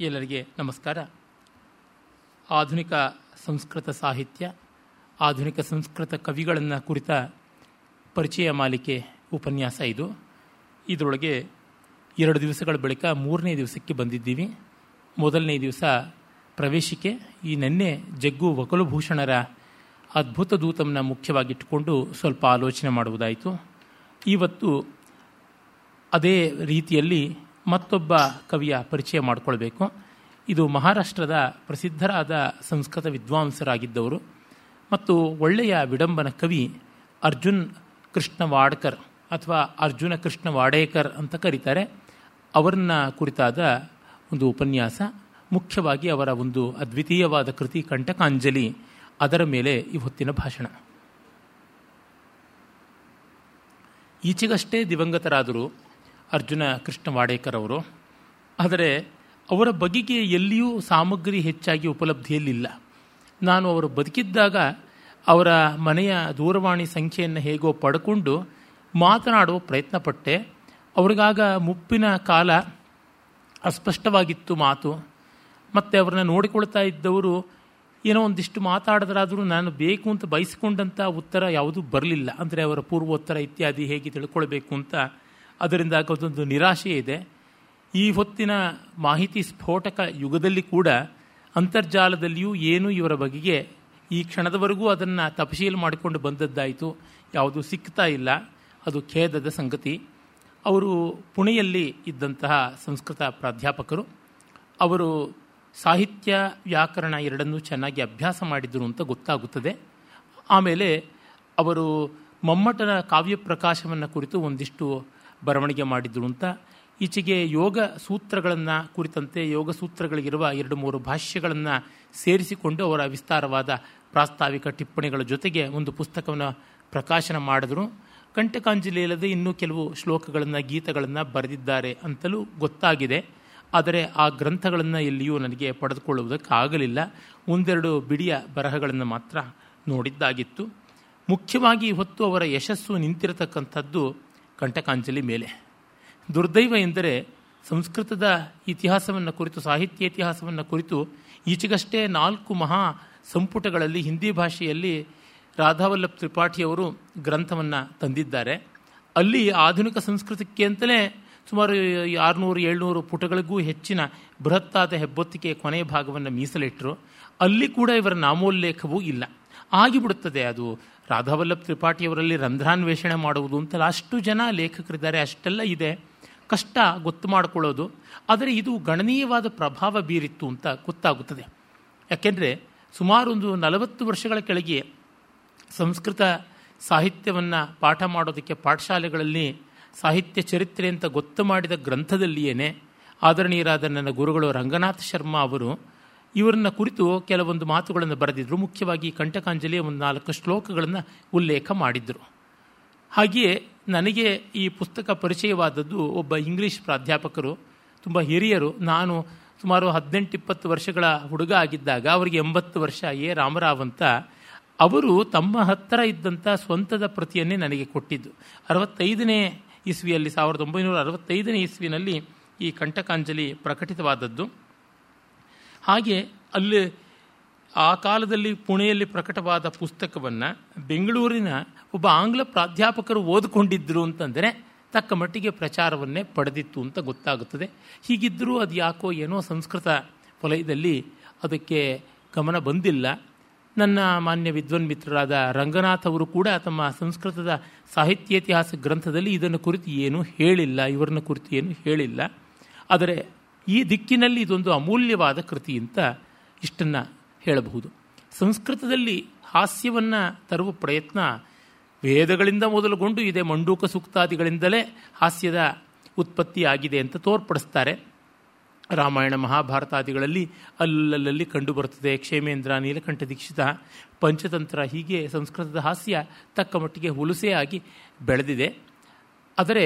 ಎಲ್ಲರಿಗೆ ನಮಸ್ಕಾರ. ಆಧುನಿಕ ಸಂಸ್ಕೃತ ಸಾಹಿತ್ಯ, ಆಧುನಿಕ ಸಂಸ್ಕೃತ ಕವಿಗಳನ್ನು ಕುರಿತ ಪರಿಚಯ ಮಾಲಿಕೆ ಉಪನ್ಯಾಸ ಇದು. ಇದರೊಳಗೆ ಎರಡು ದಿವಸಗಳ ಬಳಿಕ ಮೂರನೇ ದಿವಸಕ್ಕೆ ಬಂದಿದ್ದೀವಿ. ಮೊದಲನೇ ದಿವಸ ಪ್ರವೇಶಿಕೆ, ಈ ನೆನ್ನೆ ಜಗ್ಗು ವಕಲುಭೂಷಣರ ಅದ್ಭುತ ದೂತಮನ್ನ ಮುಖ್ಯವಾಗಿಟ್ಟುಕೊಂಡು ಸ್ವಲ್ಪ ಆಲೋಚನೆ ಮಾಡುವುದಾಯಿತು. ಇವತ್ತು ಅದೇ ರೀತಿಯಲ್ಲಿ ಮತ್ತೊಬ್ಬ ಕವಿಯ ಪರಿಚಯ ಮಾಡಿಕೊಳ್ಬೇಕು. ಇದು ಮಹಾರಾಷ್ಟ್ರದ ಪ್ರಸಿದ್ಧರಾದ ಸಂಸ್ಕೃತ ವಿದ್ವಾಂಸರಾಗಿದ್ದವರು ಮತ್ತು ಒಳ್ಳೆಯ ವಿಡಂಬನ ಕವಿ ಅರ್ಜುನ್ ಕೃಷ್ಣ ವಾಡ್ಕರ್ ಅಥವಾ ಅರ್ಜುನ ಕೃಷ್ಣ ವಾಡೇಕರ್ ಅಂತ ಕರೀತಾರೆ. ಅವರನ್ನ ಕುರಿತಾದ ಒಂದು ಉಪನ್ಯಾಸ, ಮುಖ್ಯವಾಗಿ ಅವರ ಒಂದು ಅದ್ವಿತೀಯವಾದ ಕೃತಿ ಕಂಟಕಾಂಜಲಿ, ಅದರ ಮೇಲೆ ಇವತ್ತಿನ ಭಾಷಣ. ಈಚೆಗಷ್ಟೇ ದಿವಂಗತರಾದರು ಅರ್ಜುನ ಕೃಷ್ಣ ವಾಡೇಕರ್ ಅವರು. ಆದರೆ ಅವರ ಬಗೆಗೆ ಎಲ್ಲಿಯೂ ಸಾಮಗ್ರಿ ಹೆಚ್ಚಾಗಿ ಉಪಲಬ್ಧಿಯಲ್ಲಿಲ್ಲ. ನಾನು ಅವರು ಬದುಕಿದ್ದಾಗ ಅವರ ಮನೆಯ ದೂರವಾಣಿ ಸಂಖ್ಯೆಯನ್ನು ಹೇಗೋ ಪಡ್ಕೊಂಡು ಮಾತನಾಡುವ ಪ್ರಯತ್ನ ಪಟ್ಟೆ. ಅವ್ರಿಗಾಗ ಮುಪ್ಪಿನ ಕಾಲ ಅಸ್ಪಷ್ಟವಾಗಿತ್ತು ಮಾತು. ಮತ್ತು ಅವ್ರನ್ನ ನೋಡಿಕೊಳ್ತಾ ಇದ್ದವರು ಏನೋ ಒಂದಿಷ್ಟು ಮಾತಾಡಿದ್ರಾದರೂ ನಾನು ಬೇಕು ಅಂತ ಬಯಸಿಕೊಂಡಂಥ ಉತ್ತರ ಯಾವುದೂ ಬರಲಿಲ್ಲ. ಅಂದರೆ ಅವರ ಪೂರ್ವೋತ್ತರ ಇತ್ಯಾದಿ ಹೇಗೆ ತಿಳ್ಕೊಳ್ಬೇಕು ಅಂತ ಅದರಿಂದ ಆಗೋದೊಂದು ನಿರಾಶೆ ಇದೆ. ಈ ಹೊತ್ತಿನ ಮಾಹಿತಿ ಸ್ಫೋಟಕ ಯುಗದಲ್ಲಿ ಕೂಡ ಅಂತರ್ಜಾಲದಲ್ಲಿಯೂ ಏನು ಇವರ ಬಗೆಗೆ ಈ ಕ್ಷಣದವರೆಗೂ ಅದನ್ನು ತಪಶೀಲು ಮಾಡಿಕೊಂಡು ಬಂದದ್ದಾಯಿತು. ಯಾವುದೂ ಸಿಗ್ತಾ ಇಲ್ಲ. ಅದು ಖೇದದ ಸಂಗತಿ. ಅವರು ಪುಣೆಯಲ್ಲಿ ಇದ್ದಂತಹ ಸಂಸ್ಕೃತ ಪ್ರಾಧ್ಯಾಪಕರು. ಅವರು ಸಾಹಿತ್ಯ ವ್ಯಾಕರಣ ಎರಡನ್ನೂ ಚೆನ್ನಾಗಿ ಅಭ್ಯಾಸ ಮಾಡಿದರು ಅಂತ ಗೊತ್ತಾಗುತ್ತದೆ. ಆಮೇಲೆ ಅವರು ಮಮ್ಮಟನ ಕಾವ್ಯ ಪ್ರಕಾಶವನ್ನು ಕುರಿತು ಒಂದಿಷ್ಟು ಬರವಣಿಗೆ ಮಾಡಿದ್ರು ಅಂತ. ಈಚೆಗೆ ಯೋಗ ಸೂತ್ರಗಳನ್ನು ಕುರಿತಂತೆ ಯೋಗ ಸೂತ್ರಗಳಿಗಿರುವ ಎರಡು ಮೂರು ಭಾಷ್ಯಗಳನ್ನು ಸೇರಿಸಿಕೊಂಡು ಅವರ ವಿಸ್ತಾರವಾದ ಪ್ರಾಸ್ತಾವಿಕ ಟಿಪ್ಪಣಿಗಳ ಜೊತೆಗೆ ಒಂದು ಪುಸ್ತಕವನ್ನು ಪ್ರಕಾಶನ ಮಾಡಿದ್ರು. ಕಂಟಕಾಂಜಲಿ ಇಲ್ಲದೆ ಇನ್ನೂ ಕೆಲವು ಶ್ಲೋಕಗಳನ್ನು, ಗೀತಗಳನ್ನು ಬರೆದಿದ್ದಾರೆ ಅಂತಲೂ ಗೊತ್ತಾಗಿದೆ. ಆದರೆ ಆ ಗ್ರಂಥಗಳನ್ನು ಎಲ್ಲಿಯೂ ನನಗೆ ಪಡೆದುಕೊಳ್ಳುವುದಕ್ಕಾಗಲಿಲ್ಲ. ಒಂದೆರಡು ಬಿಡಿಯ ಬರಹಗಳನ್ನು ಮಾತ್ರ ನೋಡಿದ್ದಾಗಿತ್ತು. ಮುಖ್ಯವಾಗಿ ಹೊತ್ತು ಅವರ ಯಶಸ್ಸು ನಿಂತಿರತಕ್ಕಂಥದ್ದು ಕಂಟಕಾಂಜಲಿ ಮೇಲೆ. ದುರ್ದೈವ ಎಂದರೆ ಸಂಸ್ಕೃತದ ಇತಿಹಾಸವನ್ನು ಕುರಿತು, ಸಾಹಿತ್ಯ ಇತಿಹಾಸವನ್ನು ಕುರಿತು ಈಚೆಗಷ್ಟೇ ನಾಲ್ಕು ಮಹಾ ಸಂಪುಟಗಳಲ್ಲಿ ಹಿಂದಿ ಭಾಷೆಯಲ್ಲಿ ರಾಧಾವಲ್ಲಭ್ ತ್ರಿಪಾಠಿಯವರು ಗ್ರಂಥವನ್ನು ತಂದಿದ್ದಾರೆ. ಅಲ್ಲಿ ಆಧುನಿಕ ಸಂಸ್ಕೃತಕ್ಕೆ ಅಂತಲೇ ಸುಮಾರು ಆರುನೂರು, ಏಳ್ನೂರು ಪುಟಗಳಿಗೂ ಹೆಚ್ಚಿನ ಬೃಹತ್ತಾದ ಹೆಬ್ಬೊತ್ತಿಗೆ ಕೊನೆಯ ಭಾಗವನ್ನು ಮೀಸಲಿಟ್ಟರು ಅಲ್ಲಿ ಕೂಡ ಇವರ ನಾಮೋಲ್ಲೇಖವೂ ಇಲ್ಲ. ಆಗಿಬಿಡುತ್ತದೆ ಅದು. ರಾಧಾವಲ್ಲಭ್ ತ್ರಿಪಾಠಿಯವರಲ್ಲಿ ರಂಧ್ರಾನ್ವೇಷಣೆ ಮಾಡುವುದು ಅಂತೆಲ್ಲ ಅಷ್ಟು ಜನ ಲೇಖಕರಿದ್ದಾರೆ, ಅಷ್ಟೆಲ್ಲ ಇದೆ. ಕಷ್ಟ ಗೊತ್ತು ಮಾಡಿಕೊಳ್ಳೋದು. ಆದರೆ ಇದು ಗಣನೀಯವಾದ ಪ್ರಭಾವ ಬೀರಿತ್ತು ಅಂತ ಗೊತ್ತಾಗುತ್ತದೆ. ಯಾಕೆಂದರೆ ಸುಮಾರು ಒಂದು ನಲವತ್ತು ವರ್ಷಗಳ ಕೆಳಗೆ ಸಂಸ್ಕೃತ ಸಾಹಿತ್ಯವನ್ನು ಪಾಠ ಮಾಡೋದಕ್ಕೆ ಪಾಠಶಾಲೆಗಳಲ್ಲಿ ಸಾಹಿತ್ಯ ಚರಿತ್ರೆ ಅಂತ ಗೊತ್ತು ಮಾಡಿದ ಗ್ರಂಥದಲ್ಲಿಯೇ ಆದರಣೀಯರಾದ ನನ್ನ ಗುರುಗಳು ರಂಗನಾಥ್ ಶರ್ಮಾ ಅವರು ಇವರನ್ನ ಕುರಿತು ಕೆಲವೊಂದು ಮಾತುಗಳನ್ನು ಬರೆದಿದ್ದರು ಮುಖ್ಯವಾಗಿ ಕಂಟಕಾಂಜಲಿಯ ಒಂದು ನಾಲ್ಕು ಶ್ಲೋಕಗಳನ್ನು ಉಲ್ಲೇಖ ಮಾಡಿದ್ದರು ಹಾಗೆಯೇ ನನಗೆ ಈ ಪುಸ್ತಕ ಪರಿಚಯವಾದದ್ದು ಒಬ್ಬ ಇಂಗ್ಲೀಷ್ ಪ್ರಾಧ್ಯಾಪಕರು, ತುಂಬ ಹಿರಿಯರು. ನಾನು ಸುಮಾರು ಹದಿನೆಂಟು ಇಪ್ಪತ್ತು ವರ್ಷಗಳ ಹುಡುಗ ಆಗಿದ್ದಾಗ, ಅವರಿಗೆ ಎಂಬತ್ತು ವರ್ಷ ಎ. ರಾಮರಾವ್ ಅಂತ. ಅವರು ತಮ್ಮ ಹತ್ತಿರ ಇದ್ದಂಥ ಸ್ವಂತದ ಪ್ರತಿಯನ್ನೇ ನನಗೆ ಕೊಟ್ಟಿದ್ದು. ಅರವತ್ತೈದನೇ ಇಸ್ವಿಯಲ್ಲಿ, ಸಾವಿರದ ಒಂಬೈನೂರ ಅರವತ್ತೈದನೇ ಇಸ್ವಿನಲ್ಲಿ ಈ ಕಂಟಕಾಂಜಲಿ ಪ್ರಕಟಿತವಾದದ್ದು. ಹಾಗೆ ಅಲ್ಲಿ ಆ ಕಾಲದಲ್ಲಿ ಪುಣೆಯಲ್ಲಿ ಪ್ರಕಟವಾದ ಪುಸ್ತಕವನ್ನು ಬೆಂಗಳೂರಿನ ಒಬ್ಬ ಆಂಗ್ಲ ಪ್ರಾಧ್ಯಾಪಕರು ಓದಿಕೊಂಡಿದ್ದರು ಅಂತಂದರೆ ತಕ್ಕ ಮಟ್ಟಿಗೆ ಪ್ರಚಾರವನ್ನೇ ಪಡೆದಿತ್ತು ಅಂತ ಗೊತ್ತಾಗುತ್ತದೆ. ಹೀಗಿದ್ದರೂ ಅದು ಯಾಕೋ ಏನೋ ಸಂಸ್ಕೃತ ವಲಯದಲ್ಲಿ ಅದಕ್ಕೆ ಗಮನ ಬಂದಿಲ್ಲ. ನನ್ನ ಮಾನ್ಯ ವಿದ್ವನ್ ಮಿತ್ರರಾದ ರಂಗನಾಥ್ ಅವರು ಕೂಡ ತಮ್ಮ ಸಂಸ್ಕೃತದ ಸಾಹಿತ್ಯೇತಿಹಾಸ ಗ್ರಂಥದಲ್ಲಿ ಇದನ್ನು ಕುರಿತು ಏನೂ ಹೇಳಿಲ್ಲ, ಇವರನ್ನ ಕುರಿತು ಏನೂ ಹೇಳಿಲ್ಲ. ಆದರೆ ಈ ದಿಕ್ಕಿನಲ್ಲಿ ಇದೊಂದು ಅಮೂಲ್ಯವಾದ ಕೃತಿ ಅಂತ ಇಷ್ಟನ್ನು ಹೇಳಬಹುದು. ಸಂಸ್ಕೃತದಲ್ಲಿ ಹಾಸ್ಯವನ್ನು ತರುವ ಪ್ರಯತ್ನ ವೇದಗಳಿಂದ ಮೊದಲುಗೊಂಡು ಇದೆ. ಮಂಡೂಕ ಸೂಕ್ತಾದಿಗಳಿಂದಲೇ ಹಾಸ್ಯದ ಉತ್ಪತ್ತಿ ಆಗಿದೆ ಅಂತ ತೋರ್ಪಡಿಸ್ತಾರೆ. ರಾಮಾಯಣ ಮಹಾಭಾರತಾದಿಗಳಲ್ಲಿ ಅಲ್ಲಲ್ಲಿ ಕಂಡುಬರುತ್ತದೆ ಕ್ಷೇಮೇಂದ್ರ, ನೀಲಕಂಠ ದೀಕ್ಷಿತ, ಪಂಚತಂತ್ರ ಹೀಗೆ ಸಂಸ್ಕೃತದ ಹಾಸ್ಯ ತಕ್ಕ ಮಟ್ಟಿಗೆ ಹುಲುಸೇ ಆಗಿ ಬೆಳೆದಿದೆ. ಆದರೆ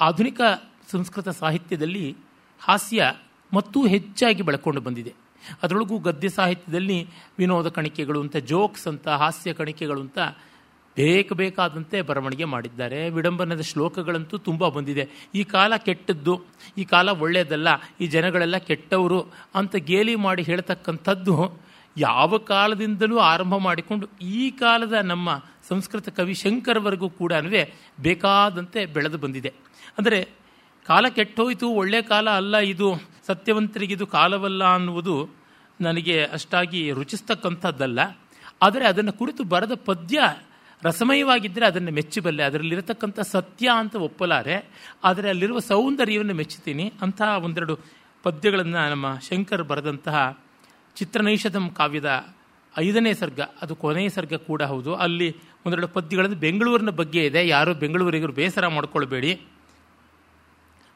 ಆಧುನಿಕ ಸಂಸ್ಕೃತ ಸಾಹಿತ್ಯದಲ್ಲಿ ಹಾಸ್ಯ ಮತ್ತೂ ಹೆಚ್ಚಾಗಿ ಬೆಳಕೊಂಡು ಬಂದಿದೆ. ಅದರೊಳಗೂ ಗದ್ಯ ಸಾಹಿತ್ಯದಲ್ಲಿ ವಿನೋದ ಕಣಿಕೆಗಳು ಅಂತ, ಜೋಕ್ಸ್ ಅಂತ, ಹಾಸ್ಯ ಕಣಿಕೆಗಳು ಅಂತ ಬೇಕ ಬೇಕಾದಂತೆ ಬರವಣಿಗೆ ಮಾಡಿದ್ದಾರೆ. ವಿಡಂಬನದ ಶ್ಲೋಕಗಳಂತೂ ತುಂಬ ಬಂದಿದೆ. ಈ ಕಾಲ ಕೆಟ್ಟದ್ದು, ಈ ಕಾಲ ಒಳ್ಳೆಯದಲ್ಲ, ಈ ಜನಗಳೆಲ್ಲ ಕೆಟ್ಟವರು ಅಂತ ಗೇಲಿ ಮಾಡಿ ಹೇಳ್ತಕ್ಕಂಥದ್ದು ಯಾವ ಕಾಲದಿಂದಲೂ ಆರಂಭ ಮಾಡಿಕೊಂಡು ಈ ಕಾಲದ ನಮ್ಮ ಸಂಸ್ಕೃತ ಕವಿ ಶಂಕರ್ವರೆಗೂ ಕೂಡ ಬೇಕಾದಂತೆ ಬೆಳೆದು ಬಂದಿದೆ. ಅಂದರೆ ಕಾಲ ಕೆಟ್ಟೋಯ್ತು, ಒಳ್ಳೆ ಕಾಲ ಅಲ್ಲ, ಇದು ಸತ್ಯವಂತರಿಗಿದು ಕಾಲವಲ್ಲ ಅನ್ನುವುದು ನನಗೆ ಅಷ್ಟಾಗಿ ರುಚಿಸ್ತಕ್ಕಂಥದ್ದಲ್ಲ. ಆದರೆ ಅದನ್ನು ಕುರಿತು ಬರೆದ ಪದ್ಯ ರಸಮಯವಾಗಿದ್ದರೆ ಅದನ್ನು ಮೆಚ್ಚಬಲ್ಲೆ. ಅದರಲ್ಲಿರತಕ್ಕಂಥ ಸತ್ಯ ಅಂತ ಒಪ್ಪಲಾರೆ. ಆದರೆ ಅಲ್ಲಿರುವ ಸೌಂದರ್ಯವನ್ನು ಮೆಚ್ಚುತ್ತೀನಿ. ಅಂತಹ ಒಂದೆರಡು ಪದ್ಯಗಳನ್ನು ನಮ್ಮ ಶಂಕರ್ ಬರೆದಂತಹ ಚಿತ್ರನೈಷಧಂ ಕಾವ್ಯದ ಐದನೇ ಸರ್ಗ, ಅದು ಕೊನೆಯ ಸರ್ಗ ಕೂಡ ಹೌದು. ಅಲ್ಲಿ ಒಂದೆರಡು ಪದ್ಯಗಳನ್ನು ಬೆಂಗಳೂರಿನ ಬಗ್ಗೆ ಇದೆ. ಯಾರೂ ಬೆಂಗಳೂರಿಗರು ಬೇಸರ ಮಾಡ್ಕೊಳ್ಬೇಡಿ.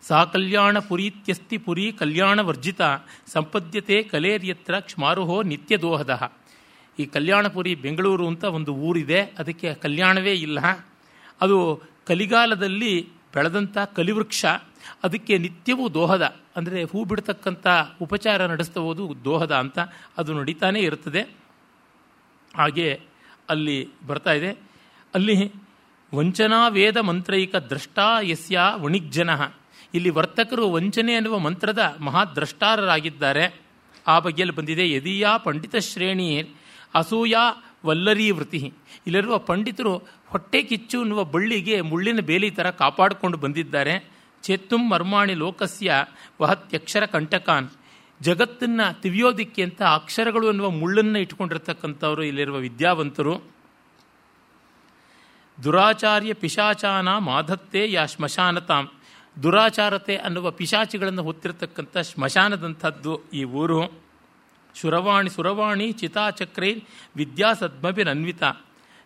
ಸಾ ಕಲ್ಯಾಣ ಪುರೀತ್ಯಸ್ತಿ ಪುರಿ ಕಲ್ಯಾಣ ವರ್ಜಿತ ಸಂಪದ್ಯತೆ ಕಲೇರ್ಯತ್ರ ಕ್ಷಮಾರುಹೋ ನಿತ್ಯ ದೋಹದ ಈ ಕಲ್ಯಾಣಪುರಿ ಬೆಂಗಳೂರು ಅಂತ ಒಂದು ಊರಿದೆ, ಅದಕ್ಕೆ ಕಲ್ಯಾಣವೇ ಇಲ್ಲ. ಅದು ಕಲಿಗಾಲದಲ್ಲಿ ಬೆಳೆದಂಥ ಕಲಿವೃಕ್ಷ, ಅದಕ್ಕೆ ನಿತ್ಯವೂ ದೋಹದ. ಅಂದರೆ ಹೂ ಬಿಡ್ತಕ್ಕಂಥ ಉಪಚಾರ ನಡೆಸ್ತವುದು ದೋಹದ ಅಂತ ಅದು ನಡೀತಾನೆ ಇರುತ್ತದೆ. ಹಾಗೆ ಅಲ್ಲಿ ಬರ್ತಾ ಇದೆ. ಅಲ್ಲಿ ವಂಚನಾ ವೇದ ಮಂತ್ರೈಕ ದ್ರಷ್ಟಾ ಯಸ್ಯ ವಣಿಗ್ಜನ ಇಲ್ಲಿ ವರ್ತಕರು ವಂಚನೆ ಅನ್ನುವ ಮಂತ್ರದ ಮಹಾದ್ರಷ್ಟಾರರಾಗಿದ್ದಾರೆ. ಆ ಬಗೆಯಲ್ಲಿ ಬಂದಿದೆ, ಯದಿಯಾ ಪಂಡಿತ ಶ್ರೇಣಿ ಅಸೂಯಾ ವಲ್ಲರಿ ವೃತ್ತಿ. ಇಲ್ಲಿರುವ ಪಂಡಿತರು ಹೊಟ್ಟೆ ಕಿಚ್ಚು ಅನ್ನುವ ಬಳ್ಳಿಗೆ ಮುಳ್ಳಿನ ಬೇಲಿ ಥರ ಕಾಪಾಡಿಕೊಂಡು ಬಂದಿದ್ದಾರೆ. ಚೇತ್ತುಂ ಮರ್ಮಾಣಿ ಲೋಕಸ್ಯ ವಹತ್ಯಕ್ಷರ ಕಂಟಕಾನ್. ಜಗತ್ತನ್ನು ತಿವಿಯೋದಿಕ್ಕೆ ಅಂತ ಅಕ್ಷರಗಳು ಅನ್ನುವ ಮುಳ್ಳನ್ನು ಇಟ್ಕೊಂಡಿರ್ತಕ್ಕಂಥವರು ಇಲ್ಲಿರುವ ವಿದ್ಯಾವಂತರು. ದುರಾಚಾರ್ಯ ಪಿಶಾಚಾನ ಮಾಧತ್ತೆ ಯಾ ಶ್ಮಶಾನತಾಂ. ದುರಾಚಾರತೆ ಅನ್ನುವ ಪಿಶಾಚಿಗಳನ್ನು ಹೊತ್ತಿರತಕ್ಕಂಥ ಶ್ಮಶಾನದಂಥದ್ದು ಈ ಊರು. ಶುರವಾಣಿ ಸುರವಾಣಿ ಚಿತಾಚಕ್ರೈ ವಿದ್ಯಾಸದ್ಮಭಿನನ್ವಿತ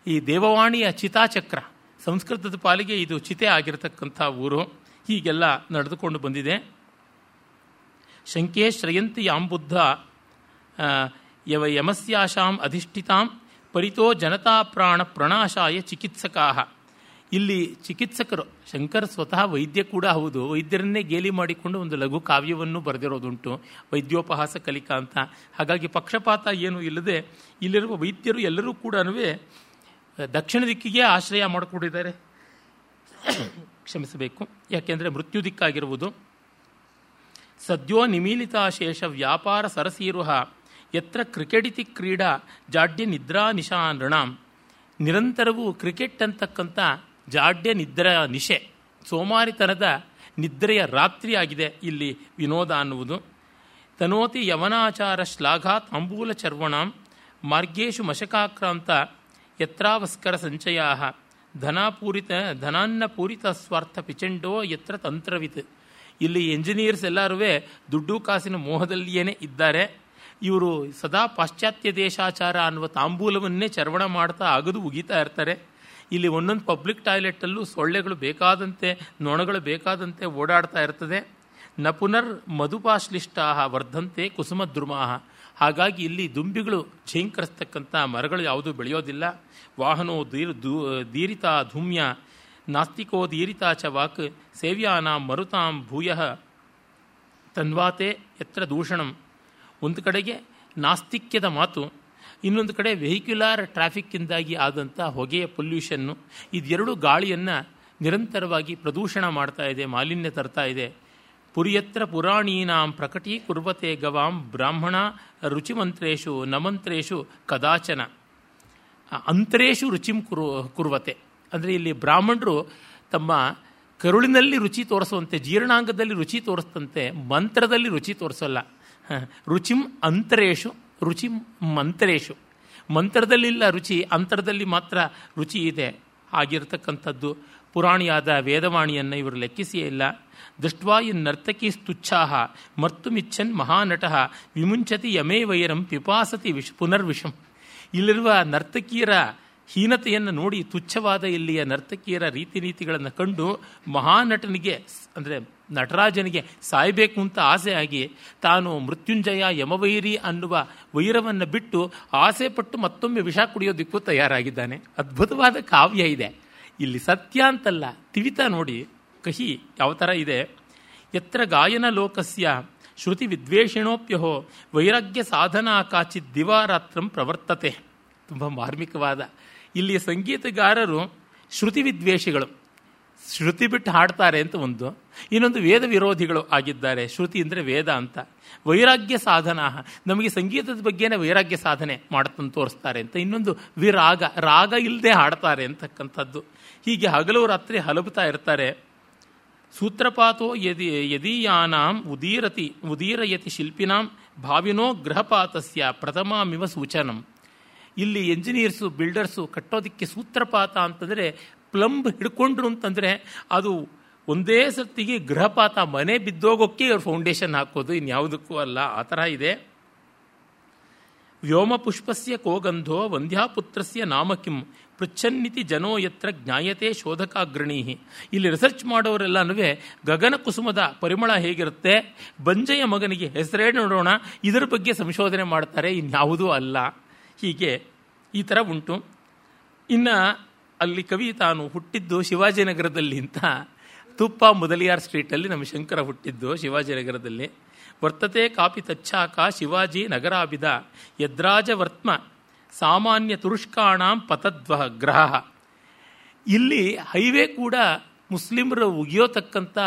ಈ ದೇವವಾಣಿಯ ಚಿತಾಚಕ್ರ, ಸಂಸ್ಕೃತದ ಪಾಲಿಗೆ ಇದು ಚಿತೆ ಆಗಿರತಕ್ಕಂಥ ಊರು. ಹೀಗೆಲ್ಲ ನಡೆದುಕೊಂಡು ಬಂದಿದೆ. ಶಂಕೆ ಶ್ರಯಂತಿ ಯಾಂಬುದ್ಧ ಯವ ಯಮಸ್ಯಾಶಾಂ ಅಧಿಷ್ಠಿತಾಂ ಪರಿತೋ ಜನತಾ ಪ್ರಾಣ ಪ್ರಣಾಶಾಯ ಚಿಕಿತ್ಸಕಾ ಇಲ್ಲಿ ಚಿಕಿತ್ಸಕರು, ಶಂಕರ್ ಸ್ವತಃ ವೈದ್ಯ ಕೂಡ ಹೌದು. ವೈದ್ಯರನ್ನೇ ಗೇಲಿ ಮಾಡಿಕೊಂಡು ಒಂದು ಲಘು ಕಾವ್ಯವನ್ನು ಬರೆದಿರೋದುಂಟು. ವೈದ್ಯೋಪಹಾಸ ಕಲಿಕಾ ಅಂತ. ಹಾಗಾಗಿ ಪಕ್ಷಪಾತ ಏನೂ ಇಲ್ಲದೆ ಇಲ್ಲಿರುವ ವೈದ್ಯರು ಎಲ್ಲರೂ ಕೂಡ ದಕ್ಷಿಣ ದಿಕ್ಕಿಗೆ ಆಶ್ರಯ ಮಾಡಿಕೊಂಡಿದ್ದಾರೆ. ಕ್ಷಮಿಸಬೇಕು. ಯಾಕೆಂದರೆ ಮೃತ್ಯು ದಿಕ್ಕಾಗಿರುವುದು. ಸದ್ಯೋ ನಿಮೀಲಿತಾಶೇಷ ವ್ಯಾಪಾರ ಸರಸೀರುಹ. ಎತ್ರ ಕ್ರಿಕೆಟಿತಿ ಕ್ರೀಡಾ ಜಾಡ್ಯ ನಿದ್ರಾ ನಿಶಾ ನೃಣಾಂ ನಿರಂತರವೂ ಕ್ರಿಕೆಟ್ ಅಂತಕ್ಕಂಥ ಜಾಡ್ಯ ನಿದ್ರೆಯ ನಿಶೆ. ಸೋಮಾರಿತನದ ನಿದ್ರೆಯ ರಾತ್ರಿ ಆಗಿದೆ ಇಲ್ಲಿ ವಿನೋದ ಅನ್ನುವುದು. ತನೋತಿ ಯವನಾಚಾರ ಶ್ಲಾಘಾ ತಾಂಬೂಲ ಚರ್ವಣ ಮಾರ್ಗೇಶು ಮಶಕಾಕ್ರಾಂತ ಯತ್ರಾವಸ್ಕರ ಸಂಚಯಾ ಧನಾಪೂರಿತ ಧನಾನ್ನ ಪೂರಿತ ಸ್ವಾರ್ಥ ಪಿಚಂಡೋ ಯತ್ರ ತಂತ್ರವಿತ್. ಇಲ್ಲಿ ಎಂಜಿನಿಯರ್ಸ್ ಎಲ್ಲರೂ ದುಡ್ಡು ಕಾಸಿನ ಮೋಹದಲ್ಲಿಯೇ ಇದ್ದಾರೆ. ಇವರು ಸದಾ ಪಾಶ್ಚಾತ್ಯ ದೇಶಾಚಾರ ಅನ್ನುವ ತಾಂಬೂಲವನ್ನೇ ಚರ್ವಣ ಮಾಡ್ತಾ ಅಗದು ಉಗಿತಾ ಇರ್ತಾರೆ. ಇಲ್ಲಿ ಒಂದೊಂದು ಪಬ್ಲಿಕ್ ಟಾಯ್ಲೆಟಲ್ಲೂ ಸೊಳ್ಳೆಗಳು ಬೇಕಾದಂತೆ, ನೊಣಗಳು ಬೇಕಾದಂತೆ ಓಡಾಡ್ತಾ ಇರ್ತದೆ. ನ ಪುನರ್ ಮಧುಪಾಶ್ಲಿಷ್ಟಾ ವರ್ಧಂತೆ ಕುಸುಮದ್ರುಮಾಹ ಹಾಗಾಗಿ ಇಲ್ಲಿ ದುಂಬಿಗಳು ಝೇಂಕರಿಸ್ತಕ್ಕಂಥ ಮರಗಳು ಯಾವುದೂ ಬೆಳೆಯೋದಿಲ್ಲ. ವಾಹನೋ ದೀರ್ ದೂ, ದೀರಿತ ಧೂಮ್ಯ, ನಾಸ್ತಿಕೋ ದೀರಿತ ಚ ವಾಕ್, ಸೇವ್ಯಾನಾಂ ಮರುತಾಂ ಭೂಯ ತನ್ವಾತೆ, ಎತ್ರ ದೂಷಣಂ. ಒಂದು ಕಡೆಗೆ ನಾಸ್ತಿಕ್ಯದ ಮಾತು ಇನ್ನೊಂದು ಕಡೆ ವೆಹಿಕ್ಯುಲಾರ್ ಟ್ರಾಫಿಕ್ಕಿಂದಾಗಿ ಆದಂಥ ಹೊಗೆಯ ಪೊಲ್ಯೂಷನ್ನು ಇದೆರಡು ಗಾಳಿಯನ್ನು ನಿರಂತರವಾಗಿ ಪ್ರದೂಷಣ ಮಾಡ್ತಾ ಇದೆ, ಮಾಲಿನ್ಯ ತರ್ತಾ ಇದೆ. ಪುರಿಯತ್ರ ಪುರಾಣೀನಾಂ ಪ್ರಕಟೀ ಕುರ್ವತೆ ಗವಾಂ ಬ್ರಾಹ್ಮಣ ರುಚಿಮಂತ್ರೇಶು ನಮಂತ್ರೇಶು ಕದಾಚನ. ಅಂತರೇಶು ರುಚಿಂ ಕುರು, ಕುರ್ವತೆ. ಅಂದರೆ ಇಲ್ಲಿ ಬ್ರಾಹ್ಮಣರು ತಮ್ಮ ಕರುಳಿನಲ್ಲಿ ರುಚಿ ತೋರಿಸುವಂತೆ, ಜೀರ್ಣಾಂಗದಲ್ಲಿ ರುಚಿ ತೋರಿಸ್ತಂತೆ, ಮಂತ್ರದಲ್ಲಿ ರುಚಿ ತೋರಿಸಲ್ಲ. ರುಚಿಂ ಅಂತರೇಶು ರುಚಿ ಮಂತ್ರೇಶು. ಮಂತ್ರದಲ್ಲಿಲ್ಲ ರುಚಿ, ಅಂತರದಲ್ಲಿ ಮಾತ್ರ ರುಚಿ ಇದೆ ಆಗಿರತಕ್ಕಂಥದ್ದು. ಪುರಾಣಿಯಾದ ವೇದವಾಣಿಯನ್ನು ಇವರು ಲೆಕ್ಕಿಸಿಯೇ ಇಲ್ಲ. ದೃಷ್ಟ್ವಾ ನರ್ತಕೀ ನರ್ತಕಿ ಸ್ತುಚ್ಛಾಹ ಮರ್ತುಮಿಚ್ಛನ್ ಮಹಾನಟ, ವಿಮುಂಚತಿ ಯಮೇ ವೈರಂ ಪಿಪಾಸತಿ ವಿಷ, ಪುನರ್ವಿಷಂ. ಇಲ್ಲಿರುವ ನರ್ತಕಿಯರ ಹೀನತೆಯನ್ನು ನೋಡಿ ತುಚ್ಛವಾದ ಇಲ್ಲಿಯ ನರ್ತಕಿಯರ ರೀತಿ ನೀತಿಗಳನ್ನು ಕಂಡು ಮಹಾನಟನಿಗೆ ಅಂದರೆ ನಟರಾಜನಿಗೆ ಸಾಯಬೇಕು ಅಂತ ಆಸೆ ಆಗಿ ತಾನು ಮೃತ್ಯುಂಜಯ ಯಮವೈರಿ ಅನ್ನುವ ವೈರವನ್ನು ಬಿಟ್ಟು ಆಸೆ ಪಟ್ಟು ಮತ್ತೊಮ್ಮೆ ವಿಷ ಕುಡಿಯೋದಿಕ್ಕೂ ತಯಾರಾಗಿದ್ದಾನೆ. ಅದ್ಭುತವಾದ ಕಾವ್ಯ ಇದೆ. ಇಲ್ಲಿ ಸತ್ಯ ಅಂತಲ್ಲ, ತಿವಿತ ನೋಡಿ, ಕಹಿ ಯಾವ ಥರ ಇದೆ? ಎತ್ರ ಗಾಯನ ಲೋಕಸ್ಯ ಶ್ರುತಿ ವಿದ್ವೇಷಿಣೋಪ್ಯಹೋ, ವೈರಾಗ್ಯ ಸಾಧನಾ ಕಾಚಿತ್ ದಿವಾರಾತ್ರಂ ಪ್ರವರ್ತತೆ. ತುಂಬ ಮಾರ್ಮಿಕವಾದ. ಇಲ್ಲಿ ಸಂಗೀತಗಾರರು ಶ್ರುತಿ ವಿದ್ವೇಷಿಗಳು. ಶ್ರುತಿ ಬಿಟ್ಟು ಹಾಡ್ತಾರೆ ಅಂತ ಒಂದು. ಇನ್ನೊಂದು ವೇದ ವಿರೋಧಿಗಳು ಆಗಿದ್ದಾರೆ. ಶ್ರುತಿ ಅಂದರೆ ವೇದ ಅಂತ. ವೈರಾಗ್ಯ ಸಾಧನ. ನಮಗೆ ಸಂಗೀತದ ಬಗ್ಗೆನೇ ವೈರಾಗ್ಯ ಸಾಧನೆ ಮಾಡುತ್ತಂತ ತೋರಿಸ್ತಾರೆ ಅಂತ. ಇನ್ನೊಂದು ವಿರಾಗ. ರಾಗ ಇಲ್ಲದೆ ಹಾಡ್ತಾರೆ ಅಂತಕ್ಕಂಥದ್ದು. ಹೀಗೆ ಹಗಲು ರಾತ್ರಿ ಹಲಬುತ್ತಾ ಇರ್ತಾರೆ. ಸೂತ್ರಪಾತೋ ಯದಿ, ಯದೀಯಾನಾಂ ಉದೀರತಿ, ಉದೀರಯತಿ ಶಿಲ್ಪಿನಾಂ ಭಾವಿನೋ ಗೃಹಪಾತಸ್ಯ ಪ್ರಥಮಾಮಿವ ಸೂಚನಂ. ಇಲ್ಲಿ ಎಂಜಿನಿಯರ್ಸು, ಬಿಲ್ಡರ್ಸು ಕಟ್ಟೋದಕ್ಕೆ ಸೂತ್ರಪಾತ ಅಂತಂದರೆ ಪ್ಲಂಬ್ ಹಿಡ್ಕೊಂಡ್ರು ಅಂತಂದರೆ ಅದು ಒಂದೇ ಸರ್ತಿಗೆ ಗೃಹಪಾತ ಮನೆ ಬಿದ್ದೋಗೋಕ್ಕೆ ಇವ್ರು ಫೌಂಡೇಶನ್ ಹಾಕೋದು ಇನ್ಯಾವುದಕ್ಕೂ ಅಲ್ಲ. ಆ ಥರ ಇದೆ. ವ್ಯೋಮಪುಷ್ಪಸ್ಯ ಕೋಗಂಧೋ ವಂಧ್ಯಾಪುತ್ರಸ್ಯ ನಾಮ ಕಿಂ. ಪೃಚ್ಛನ್ನಿತಿ ಜನೋ ಯತ್ರ ಜ್ಞಾಯತೆ ಶೋಧಕಾಗ್ರಣೀ ಇಲ್ಲಿ ರಿಸರ್ಚ್ ಮಾಡೋರೆಲ್ಲನೂ ಗಗನ ಕುಸುಮದ ಪರಿಮಳ ಹೇಗಿರುತ್ತೆ? ಬಂಜೆಯ ಮಗನಿಗೆ ಹೆಸರೇ ನೋಡೋಣ? ಇದರ ಬಗ್ಗೆ ಸಂಶೋಧನೆ ಮಾಡ್ತಾರೆ, ಇನ್ಯಾವುದೂ ಅಲ್ಲ. ಹೀಗೆ ಈ ಥರ ಉಂಟು. ಇನ್ನು ಅಲ್ಲಿ ಕವಿ ತಾನು ಹುಟ್ಟಿದ್ದು ಶಿವಾಜಿನಗರದಲ್ಲಿ ಅಂತ ತುಪ್ಪ ಮೊದಲಿಯಾರ್ ಸ್ಟ್ರೀಟಲ್ಲಿ ನಮ್ಮ ಶಂಕರ ಹುಟ್ಟಿದ್ದು ಶಿವಾಜಿನಗರದಲ್ಲಿ. ವರ್ತತೆ ಕಾಪಿ ತಚ್ಚಾಕ ಶಿವಾಜಿ ನಗರಾಭಿದ. ಯದ್ರಾಜವರ್ತ್ಮ ಸಾಮಾನ್ಯ ತುರುಷ್ಕಾಣಾಂ ಪತದ್ವ ಗ್ರಹ. ಇಲ್ಲಿ ಹೈವೇ ಕೂಡ ಮುಸ್ಲಿಮರು ಉಗಿಯೋತಕ್ಕಂಥ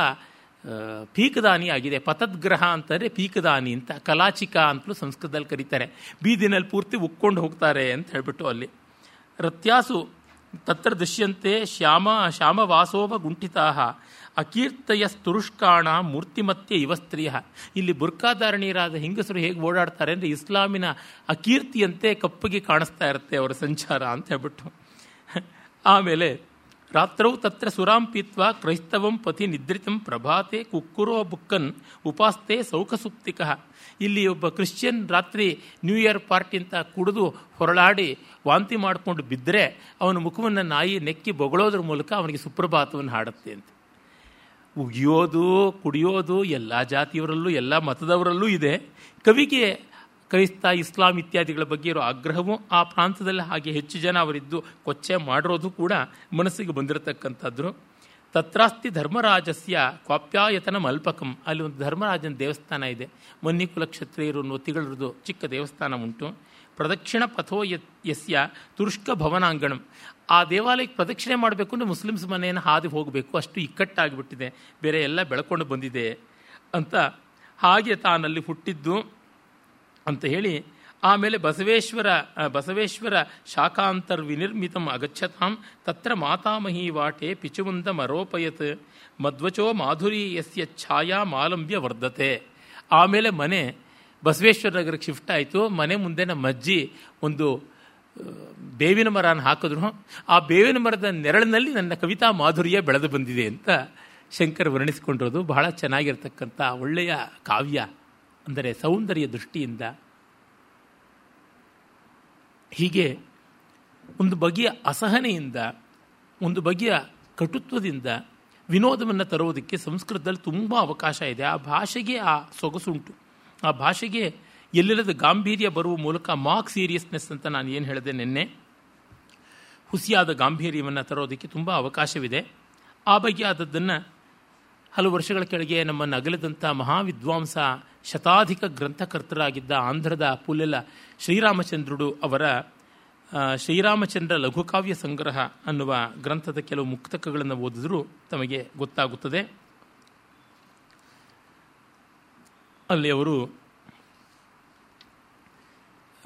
ಪೀಕದಾನಿ ಆಗಿದೆ. ಪತದ್ಗ್ರಹ ಅಂತಂದರೆ ಪೀಕದಾನಿ ಅಂತ, ಕಲಾಚಿಕ ಅಂತಲೂ ಸಂಸ್ಕೃತದಲ್ಲಿ ಕರೀತಾರೆ. ಬೀದಿನಲ್ಲಿ ಪೂರ್ತಿ ಉಕ್ಕೊಂಡು ಹೋಗ್ತಾರೆ ಅಂತ ಹೇಳ್ಬಿಟ್ಟು ಅಲ್ಲಿ. ರತ್ಯಾಸು ತತ್ರ ದೃಶ್ಯಂತೆ ಶ್ಯಾಮ, ಶ್ಯಾಮವಾಸೋವ ಗುಂಠಿತಾ ಅಕೀರ್ತಯ ಸ್ತುರುಷ್ಕಾಣ ಮೂರ್ತಿಮತ್ಯ ಇವ ಸ್ತ್ರೀಯ. ಇಲ್ಲಿ ಬುರ್ಕಾಧಾರಣೀಯರಾದ ಹೆಂಗಸರು ಹೇಗೆ ಓಡಾಡ್ತಾರೆ ಅಂದರೆ ಇಸ್ಲಾಮಿನ ಅಕೀರ್ತಿಯಂತೆ ಕಪ್ಪಗೆ ಕಾಣಿಸ್ತಾ ಇರುತ್ತೆ ಅವರ ಸಂಚಾರ ಅಂತ ಹೇಳ್ಬಿಟ್ಟು. ಆಮೇಲೆ ರಾತ್ರೌ ತತ್ರ ಸುರಾಂ ಪೀತ್ವ ಕ್ರೈಸ್ತವಂ ಪತಿ ನಿದ್ರಿತಂ ಪ್ರಭಾತೆ ಕುಕ್ಕುರೋ ಬುಕ್ಕನ್ ಉಪಾಸ್ತೆ ಸೌಖಸುಪ್ತಿಕ ಇಲ್ಲಿ ಒಬ್ಬ ಕ್ರಿಶ್ಚಿಯನ್ ರಾತ್ರಿ ನ್ಯೂ ಇಯರ್ ಪಾರ್ಟಿ ಅಂತ ಕುಡಿದು ಹೊರಳಾಡಿ ವಾಂತಿ ಮಾಡಿಕೊಂಡು ಬಿದ್ದರೆ ಅವನ ಮುಖವನ್ನು ನಾಯಿ ನೆಕ್ಕಿ ಬೊಗಳೋದ್ರ ಮೂಲಕ ಅವನಿಗೆ ಸುಪ್ರಭಾತವನ್ನು ಹಾಡುತ್ತೆ ಅಂತ. ಉಗಿಯೋದು, ಕುಡಿಯೋದು ಎಲ್ಲ ಜಾತಿಯವರಲ್ಲೂ, ಎಲ್ಲ ಮತದವರಲ್ಲೂ ಇದೆ. ಕವಿಗೆ ಕ್ರೈಸ್ತ, ಇಸ್ಲಾಂ ಇತ್ಯಾದಿಗಳ ಬಗ್ಗೆ ಇರೋ ಆಗ್ರಹವೂ ಆ ಪ್ರಾಂತದಲ್ಲಿ ಹಾಗೆ ಹೆಚ್ಚು ಜನ ಅವರಿದ್ದು ಕೊಚ್ಚೆ ಮಾಡಿರೋದು ಕೂಡ ಮನಸ್ಸಿಗೆ ಬಂದಿರತಕ್ಕಂಥದ್ದು. ತತ್ರಾಸ್ತಿ ಧರ್ಮರಾಜಸ್ಯ ಕ್ವಾಪ್ಯಾಯತನ ಮಲ್ಪಕಂ ಅಲ್ಲಿ ಒಂದು ಧರ್ಮರಾಜನ ದೇವಸ್ಥಾನ ಇದೆ. ಮನ್ನಿಕುಲ ಕ್ಷತ್ರಿಯರು ನೊತ್ತಿಗಳರದು ಚಿಕ್ಕ ದೇವಸ್ಥಾನ ಉಂಟು. ಪ್ರದಕ್ಷಿಣ ಪಥೋ ಯಸ್ಯ ತುರುಷ್ಕ ಭವನಾಂಗಣಂ. ಆ ದೇವಾಲಯಕ್ಕೆ ಪ್ರದಕ್ಷಿಣೆ ಮಾಡಬೇಕು ಅಂದರೆ ಮುಸ್ಲಿಮ್ಸ್ ಮನೆಯನ್ನು ಹಾದು ಹೋಗಬೇಕು. ಅಷ್ಟು ಇಕ್ಕಟ್ಟಾಗಿಬಿಟ್ಟಿದೆ. ಬೇರೆ ಎಲ್ಲ ಬೆಳ್ಕೊಂಡು ಬಂದಿದೆ ಅಂತ ಹಾಗೆ ತಾನಲ್ಲಿ ಹುಟ್ಟಿದ್ದು ಅಂತ ಹೇಳಿ ಆಮೇಲೆ ಬಸವೇಶ್ವರ ಬಸವೇಶ್ವರ ಶಾಖಾಂತರ್ ವಿನಿರ್ಮಿತಂ ಅಗಚ್ಚತಾಂ ತತ್ರ ಮಾತಾಮಹಿ ವಾಟೆ ಪಿಚುವಂದ ಮರೋಪಯತ್ ಮಧ್ವಚೋ ಮಾಧುರಿ ಯಸ್ಯ ಛಾಯಾ ಮಾಲಂಬ್ಯ ವರ್ಧತೆ. ಆಮೇಲೆ ಮನೆ, ಬಸವೇಶ್ವರ ನಗರಕ್ಕೆ ಶಿಫ್ಟ್ ಆಯಿತು. ಮನೆ ಮುಂದೆ ನಮ್ಮ ಅಜ್ಜಿ ಒಂದು ಬೇವಿನ ಮರನ ಹಾಕಿದ್ರು. ಆ ಬೇವಿನ ಮರದ ನೆರಳಿನಲ್ಲಿ ನನ್ನ ಕವಿತಾ ಮಾಧುರ್ಯ ಬೆಳೆದು ಬಂದಿದೆ ಅಂತ ಶಂಕರ್ ವರ್ಣಿಸಿಕೊಂಡಿರೋದು. ಬಹಳ ಚೆನ್ನಾಗಿರ್ತಕ್ಕಂಥ ಒಳ್ಳೆಯ ಕಾವ್ಯ. ಅಂದರೆ ಸೌಂದರ್ಯ ದೃಷ್ಟಿಯಿಂದ ಹೀಗೆ ಒಂದು ಬಗೆಯ ಅಸಹನೆಯಿಂದ, ಒಂದು ಬಗೆಯ ಕಟುತ್ವದಿಂದ ವಿನೋದವನ್ನು ತರುವುದಕ್ಕೆ ಸಂಸ್ಕೃತದಲ್ಲಿ ತುಂಬ ಅವಕಾಶ ಇದೆ. ಆ ಭಾಷೆಗೆ ಆ ಸೊಗಸುಂಟು. ಆ ಭಾಷೆಗೆ ಎಲ್ಲಿಲ್ಲದ ಗಾಂಭೀರ್ಯ ಬರುವ ಮೂಲಕ ಮಾಕ್ ಸೀರಿಯಸ್ನೆಸ್ ಅಂತ ನಾನು ಏನು ಹೇಳಿದೆ ನಿನ್ನೆ, ಹುಸಿಯಾದ ಗಾಂಭೀರ್ಯವನ್ನು ತರೋದಕ್ಕೆ ತುಂಬ ಅವಕಾಶವಿದೆ. ಆ ಬಗ್ಗೆ ಆದದ್ದನ್ನು ಹಲವು ವರ್ಷಗಳ ಕೆಳಗೆ ನಮ್ಮನ್ನು ಅಗಲಿದಂಥ ಮಹಾವಿದ್ವಾಂಸ ಶತಾಧಿಕ ಗ್ರಂಥಕರ್ತರಾಗಿದ್ದ ಆಂಧ್ರದ ಪುಲೆಲ ಶ್ರೀರಾಮಚಂದ್ರುಡು ಅವರ ಶ್ರೀರಾಮಚಂದ್ರ ಲಘುಕಾವ್ಯ ಸಂಗ್ರಹ ಅನ್ನುವ ಗ್ರಂಥದ ಕೆಲವು ಮುಕ್ತಕಗಳನ್ನು ಓದಿದರೂ ತಮಗೆ ಗೊತ್ತಾಗುತ್ತದೆ. ಅಲ್ಲಿ ಅವರು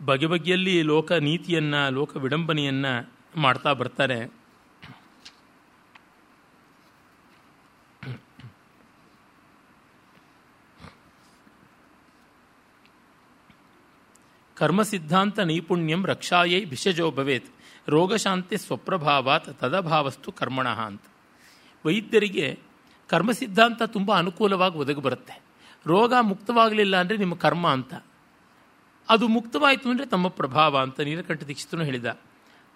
ಬಗೆ ಬಗೆಯಲ್ಲಿ ಲೋಕ ನೀತಿಯನ್ನು, ಲೋಕ ವಿಡಂಬನೆಯನ್ನು ಮಾಡ್ತಾ ಬರ್ತಾರೆ. ಕರ್ಮಸಿದ್ಧಾಂತ ನೈಪುಣ್ಯಂ ರಕ್ಷಾಯೈ ಭಿಷಜೋ ಭವೇತ್. ರೋಗಶಾಂತಿ ಸ್ವಪ್ರಭಾವಾತ್ ತದಭಾವಸ್ತು ಕರ್ಮಣ ಅಂತ. ವೈದ್ಯರಿಗೆ ಕರ್ಮಸಿದ್ಧಾಂತ ತುಂಬ ಅನುಕೂಲವಾಗಿ ಒದಗಿ ಬರುತ್ತೆ. ರೋಗ ಮುಕ್ತವಾಗಲಿಲ್ಲ ಅಂದರೆ ನಿಮ್ಮ ಕರ್ಮ ಅಂತ. ಅದು ಮುಕ್ತವಾಯಿತು ಅಂದರೆ ತಮ್ಮ ಪ್ರಭಾವ ಅಂತ ನೀಲಕಂಠ ದೀಕ್ಷಿತನು ಹೇಳಿದ.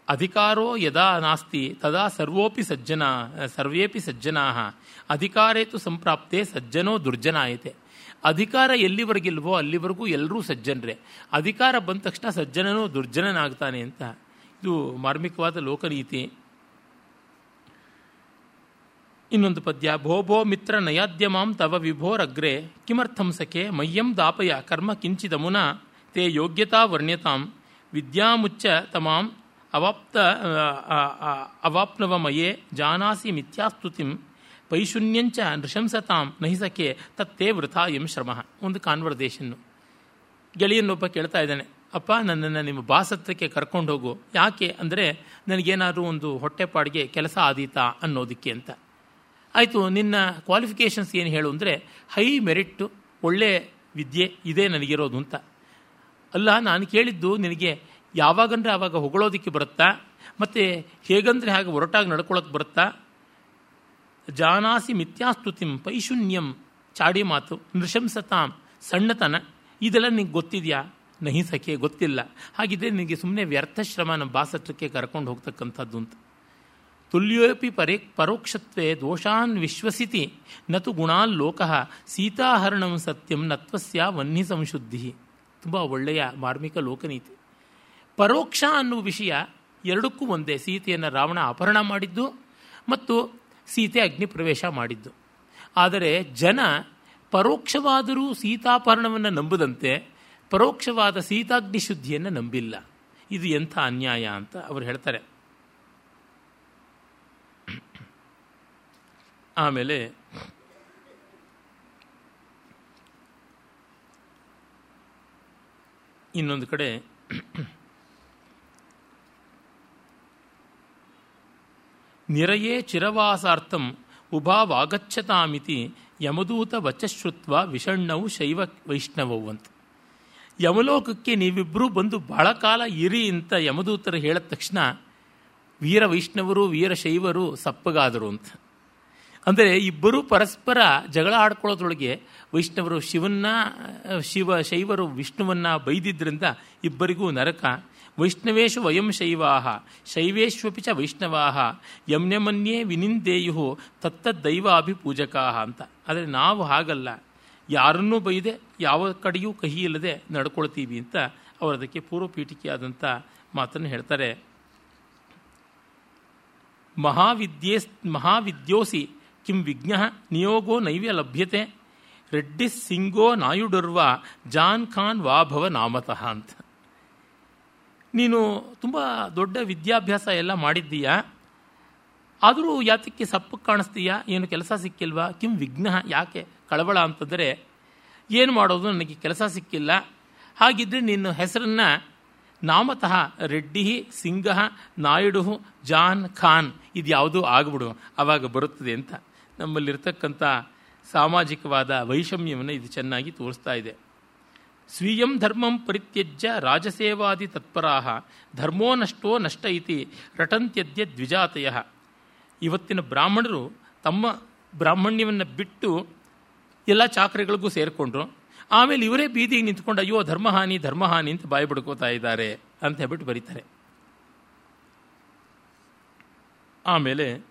ಅಧಿಕಾರೋ ಯದಾ ನಾಸ್ತಿ ತದಾ ಸರ್ವೋಪಿ ಸಜ್ಜನ, ಸರ್ವೇಪಿ ಸಜ್ಜನಾ ಅಧಿಕಾರೇತು ಸಂಪ್ರಾಪ್ತೆ ಸಜ್ಜನೋ ದುರ್ಜನಾಯತೆ. ಅಧಿಕಾರ ಎಲ್ಲಿವರೆಗಿಲ್ವೋ ಅಲ್ಲಿವರೆಗೂ ಎಲ್ಲರೂ ಸಜ್ಜನರೇ. ಅಧಿಕಾರ ಬಂದ ತಕ್ಷಣ ಸಜ್ಜನನೂ ದುರ್ಜನನಾಗ್ತಾನೆ ಅಂತ ಇದು ಮಾರ್ಮಿಕವಾದ ಲೋಕನೀತಿ. ಇನ್ನೊಂದು ಪದ್ಯ, ಭೋ ಭೋ ಮಿತ್ರ ನಯಾದ್ಯಮಾಂ ತವ ವಿಭೋರಗ್ರೆ ಕಿಮರ್ಥಂ ಸಖೆ ಮಯ್ಯಂ ದಾಪಯ ಕರ್ಮ ಕಿಂಚಿದಮುನ ತೇ ಯೋಗ್ಯತಾ ವರ್ಣ್ಯತಾಂ, ವಿದ್ಯಾಮುಚ್ಚ ತಮಾಂ, ಅವಾಪ್ತ ಅವಾಪ್ನವಮಯೇ, ಜಾನಾಸಿ ಮಿಥ್ಯಾಸ್ತುತಿಂ. ಪೈಶೂನ್ಯಂಚ ನೃಶಂಸತಾಂ ನಹಿಸಕೆ ತತ್ತೇ ವೃಥಾ ಎಂ ಶ್ರಮ. ಒಂದು ಕಾನ್ವರ್ಸೇಷನ್ನು ಗೆಳೆಯನ್ನೊಬ್ಬ ಕೇಳ್ತಾ ಇದ್ದಾನೆ, ಅಪ್ಪ, ನನ್ನನ್ನು ನಿಮ್ಮ ಬಾಸತ್ವಕ್ಕೆ ಕರ್ಕೊಂಡು ಹೋಗು. ಯಾಕೆ ಅಂದರೆ ನನಗೇನಾದರೂ ಒಂದು ಹೊಟ್ಟೆಪಾಡಿಗೆ ಕೆಲಸ ಆದೀತಾ ಅನ್ನೋದಕ್ಕೆ ಅಂತ. ಆಯಿತು, ನಿನ್ನ ಕ್ವಾಲಿಫಿಕೇಷನ್ಸ್ ಏನು ಹೇಳು ಅಂದರೆ, ಹೈ ಮೆರಿಟ್ಟು ಒಳ್ಳೆ ವಿದ್ಯೆ ಇದೇ ನನಗಿರೋದು ಅಂತ. ಅಲ್ಲ, ನಾನು ಕೇಳಿದ್ದು ನಿನಗೆ ಯಾವಾಗಂದ್ರೆ ಆವಾಗ ಹೊಗಳೋದಕ್ಕೆ ಬರುತ್ತಾ? ಮತ್ತು ಹೇಗಂದರೆ ಹಾಗೆ ಒರಟಾಗಿ ನಡ್ಕೊಳ್ಳೋಕೆ ಬರುತ್ತಾ? ಜಾನಾಸಿ ಮಿಥ್ಯಾಸ್ತುತಿಂ ಪೈಶೂನ್ಯಂ ಚಾಡಿ ಮಾತು ನೃಶಂಸತಾಂ ಸಣ್ಣತನ. ಇದೆಲ್ಲ ನಿಂಗೆ ಗೊತ್ತಿದೆಯಾ? ನಹಿ ಸಖೆ, ಗೊತ್ತಿಲ್ಲ. ಹಾಗಿದ್ರೆ ನಿನಗೆ ಸುಮ್ಮನೆ ವ್ಯರ್ಥ ಶ್ರಮ ನಮ್ಮ ಬಾಸತ್ವಕ್ಕೆ ಕರ್ಕೊಂಡು ಹೋಗ್ತಕ್ಕಂಥದ್ದು ಅಂತ ತುಲ್ಯೋಪಿ ಪರೇ ಪರೋಕ್ಷತ್ವೇ ದೋಷಾನ್ ವಿಶ್ವಸಿತಿ. ನತು ಗುಣಾನ್ ಲೋಕ ಸೀತಾಹರಣಂ ಸತ್ಯಂ ನತ್ವಸ್ಯ ವನ್ನಿ ಸಂಶುದ್ಧಿ. ತುಂಬ ಒಳ್ಳೆಯ ಮಾರ್ಮಿಕ ಲೋಕನೀತಿ. ಪರೋಕ್ಷ ಅನ್ನುವ ವಿಷಯ ಎರಡಕ್ಕೂ ಒಂದೇ. ಸೀತೆಯನ್ನು ರಾವಣ ಅಪಹರಣ ಮಾಡಿದ್ದು ಮತ್ತು ಸೀತೆ ಅಗ್ನಿ ಪ್ರವೇಶ ಮಾಡಿದ್ದು. ಆದರೆ ಜನ ಪರೋಕ್ಷವಾದರೂ ಸೀತಾಪರ್ಣವನ್ನು ನಂಬದಂತೆ ಪರೋಕ್ಷವಾದ ಸೀತಾಗ್ನಿ ಶುದ್ಧಿಯನ್ನು ನಂಬಿಲ್ಲ. ಇದು ಎಂಥ ಅನ್ಯಾಯ ಅಂತ ಅವರು ಹೇಳ್ತಾರೆ. ಆಮೇಲೆ ಇನ್ನೊಂದು ಕಡೆ ನಿರಯೇ ಚಿರವಾಸಾರ್ಥಂ ಉಭಾವಾಗಚ್ಚತಾಮಿತಿ ಯಮದೂತ ವಚಶ್ರುತ್ವ ವಿಷಣ್ಣವು ಶೈವ ವೈಷ್ಣವವು ಅಂತ ಯಮಲೋಕಕ್ಕೆ ನೀವಿಬ್ಬರೂ ಬಂದು ಬಹಳ ಕಾಲ ಇರಿ ಅಂತ ಯಮದೂತರು ಹೇಳಿದ ತಕ್ಷಣ ವೀರ ವೈಷ್ಣವರು, ವೀರ ಶೈವರು ಸಪ್ಪಗಾದರು ಅಂತ. ಅಂದರೆ ಇಬ್ಬರೂ ಪರಸ್ಪರ ಜಗಳ ಆಡ್ಕೊಳ್ಳೋದ್ರೊಳಗೆ ವೈಷ್ಣವರು ಶಿವನ್ನ, ಶಿವ ಶೈವರು ವಿಷ್ಣುವನ್ನ ಬೈದಿದ್ದರಿಂದ ಇಬ್ಬರಿಗೂ ನರಕ ವೈಷ್ಣವೇಶು ವಯಂ ಶೈವಾಹ, ಶೈವೇಶ್ವಪಿ ಚ ವೈಷ್ಣವಾಹ ಯಮ್ಯಮನ್ಯೇ ವಿನಿಂದೇಯು ತತ್ತದ್ದೈವಾಭಿಪೂಜಕಾಹ ಅಂತ. ಆದರೆ ನಾವು ಹಾಗಲ್ಲ. ಯಾರನ್ನೂ ಬೈದೆ, ಯಾವ ಕಡೆಯೂ ಕಹಿ ಇಲ್ಲದೆ ನಡ್ಕೊಳ್ತೀವಿ ಅಂತ ಅವರು ಅದಕ್ಕೆ ಪೂರ್ವಪೀಠಿಕೆಯಾದಂಥ ಮಾತನ್ನು ಹೇಳ್ತಾರೆ. ಮಹಾವಿದ್ಯೆ ಮಹಾವಿದ್ಯೋಸಿ ಕಿಂ ವಿಜ್ಞ ನಿಯೋಗೋ ನೈವ್ಯ ಲಭ್ಯತೆ, ರೆಡ್ಡಿ ಸಿಂಗೋ ನಾಯುಡುರ್ವ ಜಾನ್ ಖಾನ್ ವಾಭವ ನಾಮತಃ ಅಂತ. ನೀನು ತುಂಬ ದೊಡ್ಡ ವಿದ್ಯಾಭ್ಯಾಸ ಎಲ್ಲ ಮಾಡಿದ್ದೀಯಾ? ಆದರೂ ಯಾತಕ್ಕೆ ಸಪ್ಪು ಕಾಣಿಸ್ತೀಯಾ? ಏನು ಕೆಲಸ ಸಿಕ್ಕಿಲ್ವಾ? ಕಿಂ ವಿಘ್ನ. ಯಾಕೆ? ಕಳವಳ ಅಂತಂದರೆ ಏನು ಮಾಡೋದು ನನಗೆ ಕೆಲಸ ಸಿಕ್ಕಿಲ್ಲ. ಹಾಗಿದ್ದರೆ ನಿನ್ನ ಹೆಸರನ್ನು ನಾಮತಃ ರೆಡ್ಡಿ ಸಿಂಗಹ ನಾಯುಡು, ಜಾನ್, ಖಾನ್ ಇದು ಯಾವುದೂ ಆಗ್ಬಿಡು ಆವಾಗ ಬರುತ್ತದೆ ಅಂತ. ನಮ್ಮಲ್ಲಿರ್ತಕ್ಕಂಥ ಸಾಮಾಜಿಕವಾದ ವೈಷಮ್ಯವನ್ನು ಇದು ಚೆನ್ನಾಗಿ ತೋರಿಸ್ತಾ ಇದೆ. ಸ್ವೀಯಂ ಧರ್ಮಂ ಪರಿತ್ಯಜ್ಯ ರಾಜಸೇವಾದಿ ತತ್ಪರಾಹ, ಧರ್ಮೋ ನಷ್ಟೋ ನಷ್ಟ ಇತಿ ರಟಂತ್ಯದ್ಯ ದ್ವಿಜಾತಯ. ಇವತ್ತಿನ ಬ್ರಾಹ್ಮಣರು ತಮ್ಮ ಬ್ರಾಹ್ಮಣ್ಯವನ್ನು ಬಿಟ್ಟು ಎಲ್ಲ ಚಾಕ್ರಿಗಳಿಗೂ ಸೇರಿಕೊಂಡ್ರು. ಆಮೇಲೆ ಇವರೇ ಬೀದಿಗೆ ನಿಂತ್ಕೊಂಡು, ಅಯ್ಯೋ, ಧರ್ಮಹಾನಿ ಧರ್ಮಹಾನಿ ಅಂತ ಬಾಯಿ ಬಿಡ್ಕೋತಾ ಇದ್ದಾರೆ ಅಂತ ಹೇಳ್ಬಿಟ್ಟು ಬರೀತಾರೆ. ಆಮೇಲೆ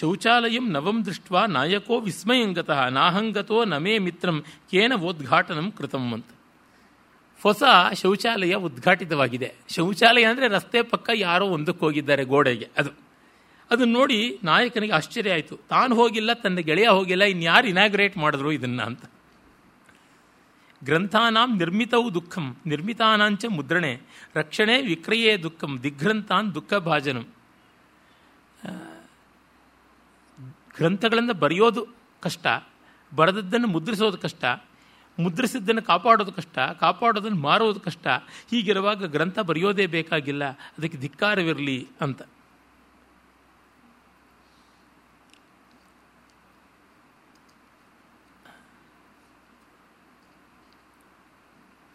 ಶೌಚಾಲಯಂ ನವಂ ದೃಷ್ಟ ನಾಯಕೋ ವಿಸ್ಮಯಂಗತಃ, ನಾಹಂಗತೋ ನಮೇ ಮಿತ್ರಂ, ಕೇನ ಓದ್ಘಾಟನಂ ಕೃತಂ ಅಂತ. ಹೊಸ ಶೌಚಾಲಯ ಉದ್ಘಾಟಿತವಾಗಿದೆ. ಶೌಚಾಲಯ ಅಂದರೆ ರಸ್ತೆ ಪಕ್ಕ ಯಾರೋ ಒಂದಕ್ಕೆ ಹೋಗಿದ್ದಾರೆ ಗೋಡೆಗೆ, ಅದು. ಅದನ್ನು ನೋಡಿ ನಾಯಕನಿಗೆ ಆಶ್ಚರ್ಯ ಆಯಿತು. ತಾನು ಹೋಗಿಲ್ಲ, ತನ್ನ ಗೆಳೆಯ ಹೋಗಿಲ್ಲ, ಇನ್ಯಾರು ಇನಾಗ್ರೇಟ್ ಮಾಡಿದ್ರು ಇದನ್ನ ಅಂತ. ಗ್ರಂಥಾನಾಂ ನಿರ್ಮಿತವು ದುಃಖಂ, ನಿರ್ಮಿತಾನಾಂಚ ಮುದ್ರಣೆ, ರಕ್ಷಣೆ ವಿಕ್ರಯೇ ದುಃಖಂ, ದಿಗ್ರಂಥಾನ್ ದುಃಖ ಭಾಜನಂ ಗ್ರಂಥಗಳನ್ನು ಬರೆಯೋದು ಕಷ್ಟ, ಬರೆದದ್ದನ್ನು ಮುದ್ರಿಸೋದು ಕಷ್ಟ, ಮುದ್ರಿಸಿದ್ದನ್ನು ಕಾಪಾಡೋದು ಕಷ್ಟ, ಕಾಪಾಡೋದನ್ನು ಮಾರೋದು ಕಷ್ಟ. ಹೀಗಿರುವಾಗ ಗ್ರಂಥ ಬರೆಯೋದೇ ಬೇಕಾಗಿಲ್ಲ, ಅದಕ್ಕೆ ಧಿಕ್ಕಾರವಿರಲಿ ಅಂತ.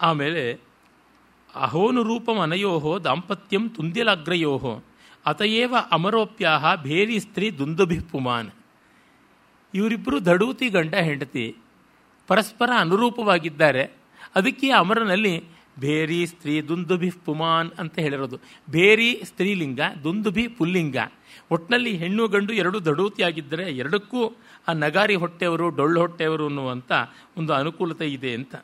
ಆಮೇಲೆ ಅನಯೋ ದಾಂಪತ್ಯಂ ತುಂದ್ಯಲಾಗ್ರಯೋ ಅತಯೇವ ಅಮರೋಪ್ಯಾಹ ಭೇರಿ ಸ್ತ್ರೀ ದುಂದುಭಿ ಪುಮಾನ್. ಇವರಿಬ್ಬರು ದಡೂತಿ ಗಂಡ ಹೆಂಡತಿ. ಪರಸ್ಪರ ಅನುರೂಪವಾಗಿದ್ದಾರೆ. ಅದಕ್ಕೆ ಅಮರನಲ್ಲಿ ಭೇರಿ ಸ್ತ್ರೀ ದುಂದುಭಿ ಪುಮಾನ್ ಅಂತ ಹೇಳಿರೋದು. ಭೇರಿ ಸ್ತ್ರೀಲಿಂಗ, ದುಂದುಭಿ ಪುಲ್ಲಿಂಗ. ಒಟ್ಟಿನಲ್ಲಿ ಹೆಣ್ಣು ಗಂಡು ಎರಡು ದಡೂತಿಯಾಗಿದ್ದರೆ ಎರಡಕ್ಕೂ ಆ ನಗಾರಿ ಹೊಟ್ಟೆಯವರು, ಡೊಳ್ಳು ಹೊಟ್ಟೆಯವರು ಅನ್ನುವಂಥ ಒಂದು ಅನುಕೂಲತೆ ಇದೆ ಅಂತ.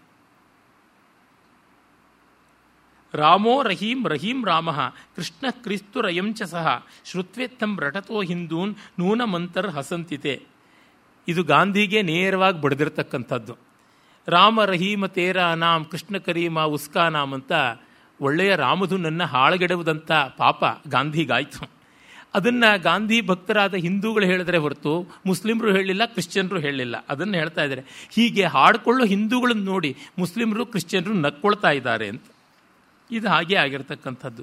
ರಾಮೋ ರಹೀಂ ರಹೀಂ ರಾಮ, ಕೃಷ್ಣ ಕ್ರಿಸ್ತು ರಯಂಚ ಸಹ, ಶ್ರುತ್ವೇತ್ತಂ ರಟತೋ ಹಿಂದೂನ್ ನೂನ ಮಂತರ್ ಹಸಂತಿತೆ. ಇದು ಗಾಂಧಿಗೆ ನೇರವಾಗಿ ಬಡಿದಿರ್ತಕ್ಕಂಥದ್ದು. ರಾಮ ರಹೀಮ ತೇರ ನಾಮ್ ಕೃಷ್ಣ ಕರೀಮ ಉಸ್ಕಾ ನಾಮ್ ಅಂತ ಒಳ್ಳೆಯ ರಾಮಧುನನ್ನು ಹಾಳಗೆಡುವುದಂಥ ಪಾಪ ಗಾಂಧಿಗಾಯ್ತು. ಅದನ್ನು ಗಾಂಧಿ ಭಕ್ತರಾದ ಹಿಂದೂಗಳು ಹೇಳಿದ್ರೆ ಹೊರತು ಮುಸ್ಲಿಮರು ಹೇಳಿಲ್ಲ ಕ್ರಿಶ್ಚಿಯನ್ರು ಹೇಳಿಲ್ಲ ಅದನ್ನು ಹೇಳ್ತಾ ಇದ್ದಾರೆ. ಹೀಗೆ ಹಾಡಿಕೊಳ್ಳೋ ಹಿಂದೂಗಳನ್ನು ನೋಡಿ ಮುಸ್ಲಿಮರು ಕ್ರಿಶ್ಚಿಯನ್ರು ನಕ್ಕೊಳ್ತಾ ಇದ್ದಾರೆ ಅಂತ. ಇದು ಹಾಗೆ ಆಗಿರ್ತಕ್ಕಂಥದ್ದು.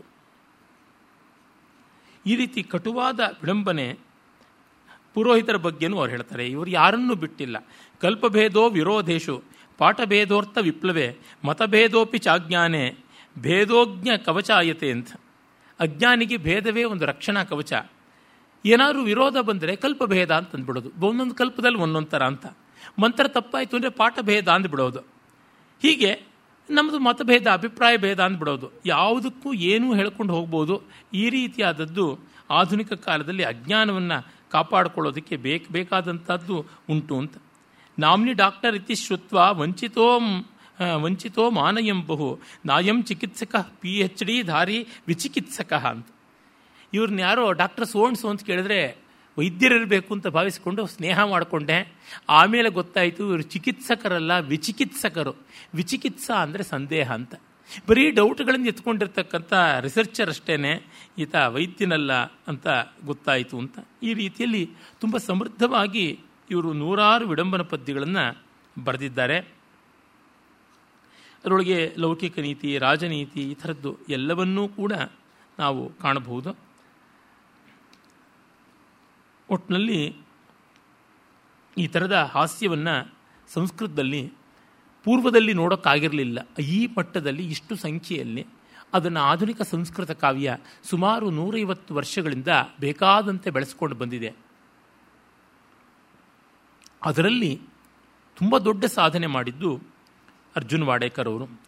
ಈ ರೀತಿ ಕಟುವಾದ ವಿಡಂಬನೆ ಪುರೋಹಿತರ ಬಗ್ಗೆನೂ ಅವ್ರು ಹೇಳ್ತಾರೆ, ಇವರು ಯಾರನ್ನೂ ಬಿಟ್ಟಿಲ್ಲ. ಕಲ್ಪಭೇದೋ ವಿರೋಧೇಶು, ಪಾಠಭೇದೋರ್ಥ ವಿಪ್ಲವೇ, ಮತಭೇದೋಪಿ ಚಾಜ್ಞಾನೆ, ಭೇದೋಜ್ಞ ಕವಚಾಯತೆ ಅಂತ. ಅಜ್ಞಾನಿಗೆ ಭೇದವೇ ಒಂದು ರಕ್ಷಣಾ ಕವಚ. ಏನಾದರೂ ವಿರೋಧ ಬಂದರೆ ಕಲ್ಪಭೇದ ಅಂತ ಅಂದ್ಬಿಡೋದು. ಒಂದೊಂದು ಕಲ್ಪದಲ್ಲಿ ಒಂದೊಂದು ಥರ ಅಂತ. ಮಂತ್ರ ತಪ್ಪಾಯಿತು ಅಂದರೆ ಪಾಠಭೇದ ಅಂದ್ಬಿಡೋದು. ಹೀಗೆ ನಮ್ಮದು ಮತಭೇದ, ಅಭಿಪ್ರಾಯ ಭೇದ ಅಂದ್ಬಿಡೋದು. ಯಾವುದಕ್ಕೂ ಏನೂ ಹೇಳ್ಕೊಂಡು ಹೋಗ್ಬೋದು. ಈ ರೀತಿಯಾದದ್ದು ಆಧುನಿಕ ಕಾಲದಲ್ಲಿ ಅಜ್ಞಾನವನ್ನು ಕಾಪಾಡಿಕೊಳ್ಳೋದಕ್ಕೆ ಬೇಕು, ಬೇಕಾದಂಥದ್ದು ಉಂಟು ಅಂತ. ನಾಮ್ನಿ ಡಾಕ್ಟರ್ ಇತಿ ಶ್ರುತ್ವ ವಂಚಿತೋ ವಂಚಿತೋ ಮಾನಯಂ ಬಹು, ನಾಯಂ ಚಿಕಿತ್ಸಕ ಪಿ ಎಚ್ ಡಿ ಧಾರಿ ವಿಚಿಕಿತ್ಸಕ ಅಂತ. ಇವ್ರನ್ನ ಯಾರೋ ಡಾಕ್ಟರ್ ಸೋಣ್ಸು ಅಂತ ಕೇಳಿದ್ರೆ, ವೈದ್ಯರಿರಬೇಕು ಅಂತ ಭಾವಿಸಿಕೊಂಡು ಸ್ನೇಹ ಮಾಡಿಕೊಂಡೆ. ಆಮೇಲೆ ಗೊತ್ತಾಯಿತು ಇವರು ಚಿಕಿತ್ಸಕರಲ್ಲ, ವಿಚಿಕಿತ್ಸಕರು. ವಿಚಿಕಿತ್ಸಾ ಅಂದರೆ ಸಂದೇಹ ಅಂತ. ಬರೀ ಡೌಟ್ಗಳನ್ನು ಎತ್ಕೊಂಡಿರ್ತಕ್ಕಂಥ ರಿಸರ್ಚರ್ ಅಷ್ಟೇ ಈತ ವೈದ್ಯನಲ್ಲ ಅಂತ ಗೊತ್ತಾಯಿತು ಅಂತ. ಈ ರೀತಿಯಲ್ಲಿ ತುಂಬ ಸಮೃದ್ಧವಾಗಿ ಇವರು ನೂರಾರು ವಿಡಂಬನ ಪದ್ಯಗಳನ್ನು ಬರೆದಿದ್ದಾರೆ. ಅದರೊಳಗೆ ಲೌಕಿಕ ನೀತಿ, ರಾಜನೀತಿ ಈ ಥರದ್ದು ಎಲ್ಲವನ್ನೂ ಕೂಡ ನಾವು ಕಾಣಬಹುದು. ಒಟ್ಟಿನಲ್ಲಿ ಈ ಥರದ ಹಾಸ್ಯವನ್ನು ಸಂಸ್ಕೃತದಲ್ಲಿ ಪೂರ್ವದಲ್ಲಿ ನೋಡೋಕ್ಕಾಗಿರಲಿಲ್ಲ. ಈ ಮಟ್ಟದಲ್ಲಿ ಇಷ್ಟು ಸಂಖ್ಯೆಯಲ್ಲಿ ಅದನ್ನು ಆಧುನಿಕ ಸಂಸ್ಕೃತ ಕಾವ್ಯ ಸುಮಾರು ನೂರೈವತ್ತು ವರ್ಷಗಳಿಂದ ಬೇಕಾದಂತೆ ಬೆಳೆಸ್ಕೊಂಡು ಬಂದಿದೆ. ಅದರಲ್ಲಿ ತುಂಬ ದೊಡ್ಡ ಸಾಧನೆ ಮಾಡಿದ್ದು ಅರ್ಜುನ್ ವಾಡೇಕರ್ ಅವರು.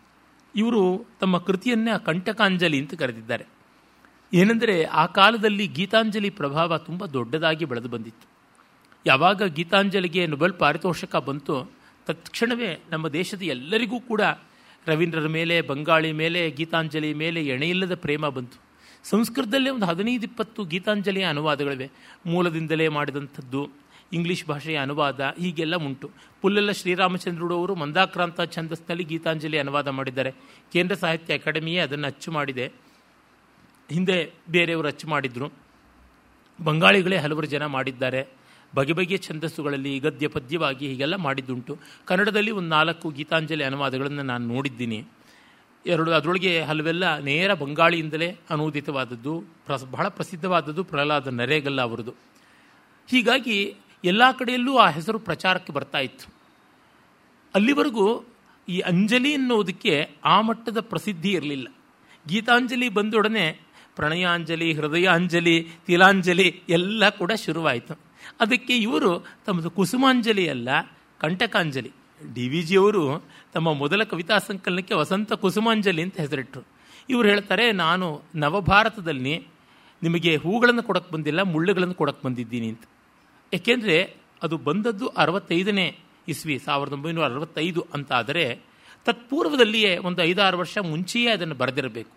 ಇವರು ತಮ್ಮ ಕೃತಿಯನ್ನೇ ಕಂಟಕಾಂಜಲಿ ಅಂತ ಕರೆದಿದ್ದಾರೆ. ಏನೆಂದರೆ ಆ ಕಾಲದಲ್ಲಿ ಗೀತಾಂಜಲಿ ಪ್ರಭಾವ ತುಂಬ ದೊಡ್ಡದಾಗಿ ಬೆಳೆದು ಬಂದಿತ್ತು. ಯಾವಾಗ ಗೀತಾಂಜಲಿಗೆ ನೊಬೆಲ್ ಪಾರಿತೋಷಕ ಬಂತು ತತ್ಕ್ಷಣವೇ ನಮ್ಮ ದೇಶದ ಎಲ್ಲರಿಗೂ ಕೂಡ ರವೀಂದ್ರರ ಮೇಲೆ, ಬಂಗಾಳಿ ಮೇಲೆ, ಗೀತಾಂಜಲಿ ಮೇಲೆ ಎಣೆಯಿಲ್ಲದ ಪ್ರೇಮ ಬಂತು. ಸಂಸ್ಕೃತದಲ್ಲೇ ಒಂದು ಹದಿನೈದು ಇಪ್ಪತ್ತು ಗೀತಾಂಜಲಿಯ ಅನುವಾದಗಳಿವೆ. ಮೂಲದಿಂದಲೇ ಮಾಡಿದಂಥದ್ದು ಇಂಗ್ಲೀಷ್ ಭಾಷೆಯ ಅನುವಾದ ಹೀಗೆಲ್ಲ ಉಂಟು. ಪುಲ್ಲೆಲ್ಲ ಅವರು ಮಂದಾಕ್ರಾಂತ ಛಂದಸ್ನಲ್ಲಿ ಗೀತಾಂಜಲಿ ಅನುವಾದ ಮಾಡಿದ್ದಾರೆ. ಕೇಂದ್ರ ಸಾಹಿತ್ಯ ಅಕಾಡೆಮಿಯೇ ಅದನ್ನು ಅಚ್ಚು ಮಾಡಿದೆ. ಹಿಂದೆ ಬೇರೆಯವರು ಅಚ್ಚು ಮಾಡಿದ್ರು. ಬಂಗಾಳಿಗಳೇ ಹಲವರು ಜನ ಮಾಡಿದ್ದಾರೆ. ಬಗೆ ಬಗೆಯ ಛಂದಸ್ಸುಗಳಲ್ಲಿ ಗದ್ಯ ಪದ್ಯವಾಗಿ ಹೀಗೆಲ್ಲ ಮಾಡಿದ್ದುಂಟು. ಕನ್ನಡದಲ್ಲಿ ಒಂದು ನಾಲ್ಕು ಗೀತಾಂಜಲಿ ಅನುವಾದಗಳನ್ನು ನಾನು ನೋಡಿದ್ದೀನಿ. ಎರಡು, ಅದರೊಳಗೆ ಹಲವೆಲ್ಲ ನೇರ ಬಂಗಾಳಿಯಿಂದಲೇ ಅನೂದಿತವಾದದ್ದು ಪ್ರಸ್ ಬಹಳ ಪ್ರಸಿದ್ಧವಾದದ್ದು ಪ್ರಹ್ಲಾದ ನರೇಗಲ್ಲ ಅವರದು. ಹೀಗಾಗಿ ಎಲ್ಲ ಕಡೆಯಲ್ಲೂ ಆ ಹೆಸರು ಪ್ರಚಾರಕ್ಕೆ ಬರ್ತಾ ಇತ್ತು. ಅಲ್ಲಿವರೆಗೂ ಈ ಅಂಜಲಿ ಅನ್ನೋದಕ್ಕೆ ಆ ಮಟ್ಟದ ಪ್ರಸಿದ್ಧಿ ಇರಲಿಲ್ಲ. ಗೀತಾಂಜಲಿ ಬಂದೊಡನೆ ಪ್ರಣಯಾಂಜಲಿ, ಹೃದಯಾಂಜಲಿ, ತಿಲಾಂಜಲಿ ಎಲ್ಲ ಕೂಡ ಶುರುವಾಯಿತು. ಅದಕ್ಕೆ ಇವರು ತಮ್ಮದು ಕುಸುಮಾಂಜಲಿ ಅಲ್ಲ, ಕಂಟಕಾಂಜಲಿ. ಡಿ ವಿ ಜಿಯವರು ತಮ್ಮ ಮೊದಲ ಕವಿತಾ ಸಂಕಲನಕ್ಕೆ ವಸಂತ ಕುಸುಮಾಂಜಲಿ ಅಂತ ಹೆಸರಿಟ್ಟರು ಇವರು ಹೇಳ್ತಾರೆ, ನಾನು ನವಭಾರತದಲ್ಲಿ ನಿಮಗೆ ಹೂಗಳನ್ನು ಕೊಡಕ್ಕೆ ಬಂದಿಲ್ಲ, ಮುಳ್ಳುಗಳನ್ನು ಕೊಡಕ್ಕೆ ಬಂದಿದ್ದೀನಿ ಅಂತ. ಏಕೆಂದರೆ ಅದು ಬಂದದ್ದು ಅರವತ್ತೈದನೇ ಇಸ್ವಿ, ಸಾವಿರದ ಒಂಬೈನೂರ ಅರವತ್ತೈದು ಅಂತ ಆದರೆ ತತ್ಪೂರ್ವದಲ್ಲಿಯೇ ಒಂದು ಐದಾರು ವರ್ಷ ಮುಂಚೆಯೇ ಅದನ್ನು ಬರೆದಿರಬೇಕು.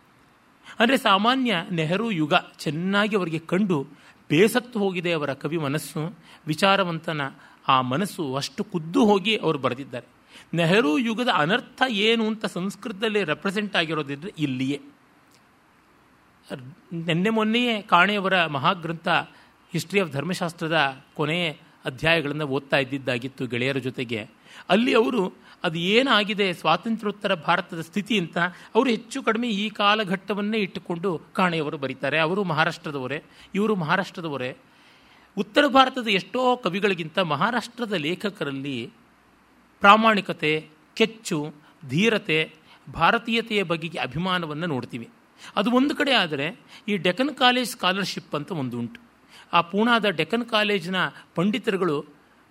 ಅಂದರೆ ಸಾಮಾನ್ಯ ನೆಹರು ಯುಗ ಚೆನ್ನಾಗಿ ಅವರಿಗೆ ಕಂಡು ಬೇಸತ್ತು ಹೋಗಿದೆ ಅವರ ಕವಿ ಮನಸ್ಸು, ವಿಚಾರವಂತನ ಆ ಮನಸ್ಸು ಅಷ್ಟು ಕುದ್ದು ಹೋಗಿ ಅವರು ಬರೆದಿದ್ದಾರೆ. ನೆಹರು ಯುಗದ ಅನರ್ಥ ಏನು ಅಂತ ಸಂಸ್ಕೃತದಲ್ಲಿ ರೆಪ್ರೆಸೆಂಟ್ ಆಗಿರೋದಿದ್ರೆ ಇಲ್ಲಿಯೇ. ನಿನ್ನೆ ಮೊನ್ನೆಯೇ ಕಾಣೆಯವರ ಮಹಾಗ್ರಂಥ ಹಿಸ್ಟ್ರಿ ಆಫ್ ಧರ್ಮಶಾಸ್ತ್ರದ ಕೊನೆಯ ಅಧ್ಯಾಯಗಳನ್ನು ಓದ್ತಾ ಇದ್ದಿದ್ದಾಗಿತ್ತು ಗೆಳೆಯರ ಜೊತೆಗೆ. ಅಲ್ಲಿ ಅವರು ಅದು ಏನಾಗಿದೆ ಸ್ವಾತಂತ್ರ್ಯೋತ್ತರ ಭಾರತದ ಸ್ಥಿತಿ ಅಂತ ಅವರು ಹೆಚ್ಚು ಕಡಿಮೆ ಈ ಕಾಲಘಟ್ಟವನ್ನೇ ಇಟ್ಟುಕೊಂಡು ಕಾಣೆಯವರು ಬರೀತಾರೆ. ಅವರು ಮಹಾರಾಷ್ಟ್ರದವರೇ, ಇವರು ಮಹಾರಾಷ್ಟ್ರದವರೇ. ಉತ್ತರ ಭಾರತದ ಎಷ್ಟೋ ಕವಿಗಳಿಗಿಂತ ಮಹಾರಾಷ್ಟ್ರದ ಲೇಖಕರಲ್ಲಿ ಪ್ರಾಮಾಣಿಕತೆ, ಕೆಚ್ಚು, ಧೀರತೆ, ಭಾರತೀಯತೆಯ ಬಗೆಗೆ ಅಭಿಮಾನವನ್ನು ನೋಡ್ತೀವಿ. ಅದು ಒಂದು ಕಡೆ ಆದರೆ ಈ ಡೆಕನ್ ಕಾಲೇಜ್ ಸ್ಕಾಲರ್ಶಿಪ್ ಅಂತ ಒಂದು ಉಂಟು. ಆ ಪೂಣಾದ ಡೆಕನ್ ಕಾಲೇಜಿನ ಪಂಡಿತರುಗಳು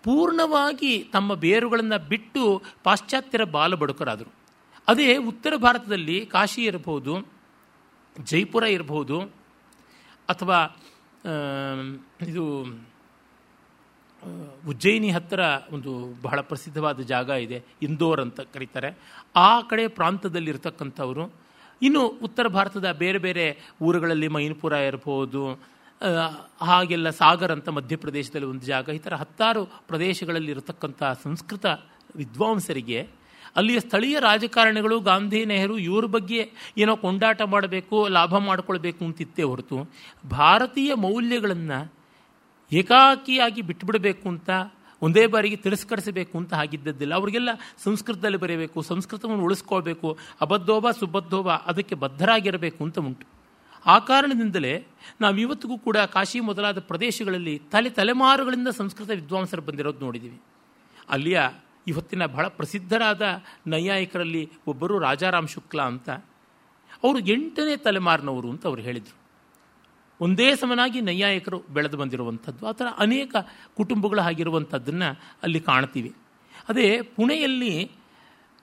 ಪೂರ್ಣವಾಗಿ ತಮ್ಮ ಬೇರುಗಳನ್ನು ಬಿಟ್ಟು ಪಾಶ್ಚಾತ್ಯರ ಬಾಲಬಡುಕರಾದರು. ಅದೇ ಉತ್ತರ ಭಾರತದಲ್ಲಿ ಕಾಶಿ ಇರಬಹುದು, ಜೈಪುರ ಇರಬಹುದು, ಅಥವಾ ಇದು ಉಜ್ಜಯಿನಿ ಹತ್ತಿರ ಒಂದು ಬಹಳ ಪ್ರಸಿದ್ಧವಾದ ಜಾಗ ಇದೆ, ಇಂದೋರ್ ಅಂತ ಕರೀತಾರೆ. ಆ ಕಡೆ ಪ್ರಾಂತದಲ್ಲಿರ್ತಕ್ಕಂಥವರು ಇನ್ನು ಉತ್ತರ ಭಾರತದ ಬೇರೆ ಬೇರೆ ಊರುಗಳಲ್ಲಿ ಮೈನ್ಪುರ ಇರಬಹುದು ಹಾಗೆಲ್ಲ ಸಾಗರ್ ಅಂತ ಮಧ್ಯಪ್ರದೇಶದಲ್ಲಿ ಒಂದು ಜಾಗ, ಈ ಥರ ಹತ್ತಾರು ಪ್ರದೇಶಗಳಲ್ಲಿ ಇರತಕ್ಕಂಥ ಸಂಸ್ಕೃತ ವಿದ್ವಾಂಸರಿಗೆ ಅಲ್ಲಿಯ ಸ್ಥಳೀಯ ರಾಜಕಾರಣಿಗಳು, ಗಾಂಧಿ, ನೆಹರು ಇವ್ರ ಬಗ್ಗೆ ಏನೋ ಕೊಂಡಾಟ ಮಾಡಬೇಕು, ಲಾಭ ಮಾಡಿಕೊಳ್ಬೇಕು ಅಂತಿತ್ತೇ ಹೊರತು ಭಾರತೀಯ ಮೌಲ್ಯಗಳನ್ನು ಏಕಾಕಿಯಾಗಿ ಬಿಟ್ಟುಬಿಡಬೇಕು ಅಂತ, ಒಂದೇ ಬಾರಿಗೆ ತಿರಸ್ಕರಿಸಬೇಕು ಅಂತ ಆಗಿದ್ದದ್ದಿಲ್ಲ ಅವರಿಗೆಲ್ಲ ಸಂಸ್ಕೃತದಲ್ಲಿ ಬರೆಯಬೇಕು, ಸಂಸ್ಕೃತವನ್ನು ಉಳಿಸ್ಕೊಳ್ಬೇಕು, ಅಬದ್ಧೋಬ, ಸುಬದ್ಧೋಬ ಅದಕ್ಕೆ ಬದ್ಧರಾಗಿರಬೇಕು ಅಂತ ಉಂಟು. ಆ ಕಾರಣದಿಂದಲೇ ನಾವು ಇವತ್ತಿಗೂ ಕೂಡ ಕಾಶಿ ಮೊದಲಾದ ಪ್ರದೇಶಗಳಲ್ಲಿ ತಲೆ ತಲೆಮಾರುಗಳಿಂದ ಸಂಸ್ಕೃತ ವಿದ್ವಾಂಸರು ಬಂದಿರೋದು ನೋಡಿದ್ದೀವಿ ಅಲ್ಲಿಯ ಇವತ್ತಿನ ಬಹಳ ಪ್ರಸಿದ್ಧರಾದ ನೈಯಾಯಿಕರಲ್ಲಿ ಒಬ್ಬರು ರಾಜಾರಾಮ್ ಶುಕ್ಲಾ ಅಂತ. ಅವರು ಎಂಟನೇ ತಲೆಮಾರಿನವರು ಅಂತ ಅವರು ಹೇಳಿದರು. ಒಂದೇ ಸಮನಾಗಿ ನೈಯಾಯಿಕರು ಬೆಳೆದು ಬಂದಿರುವಂಥದ್ದು, ಆ ಥರ ಅನೇಕ ಕುಟುಂಬಗಳು ಆಗಿರುವಂಥದ್ದನ್ನು ಅಲ್ಲಿ ಕಾಣ್ತೀವಿ. ಅದೇ ಪುಣೆಯಲ್ಲಿ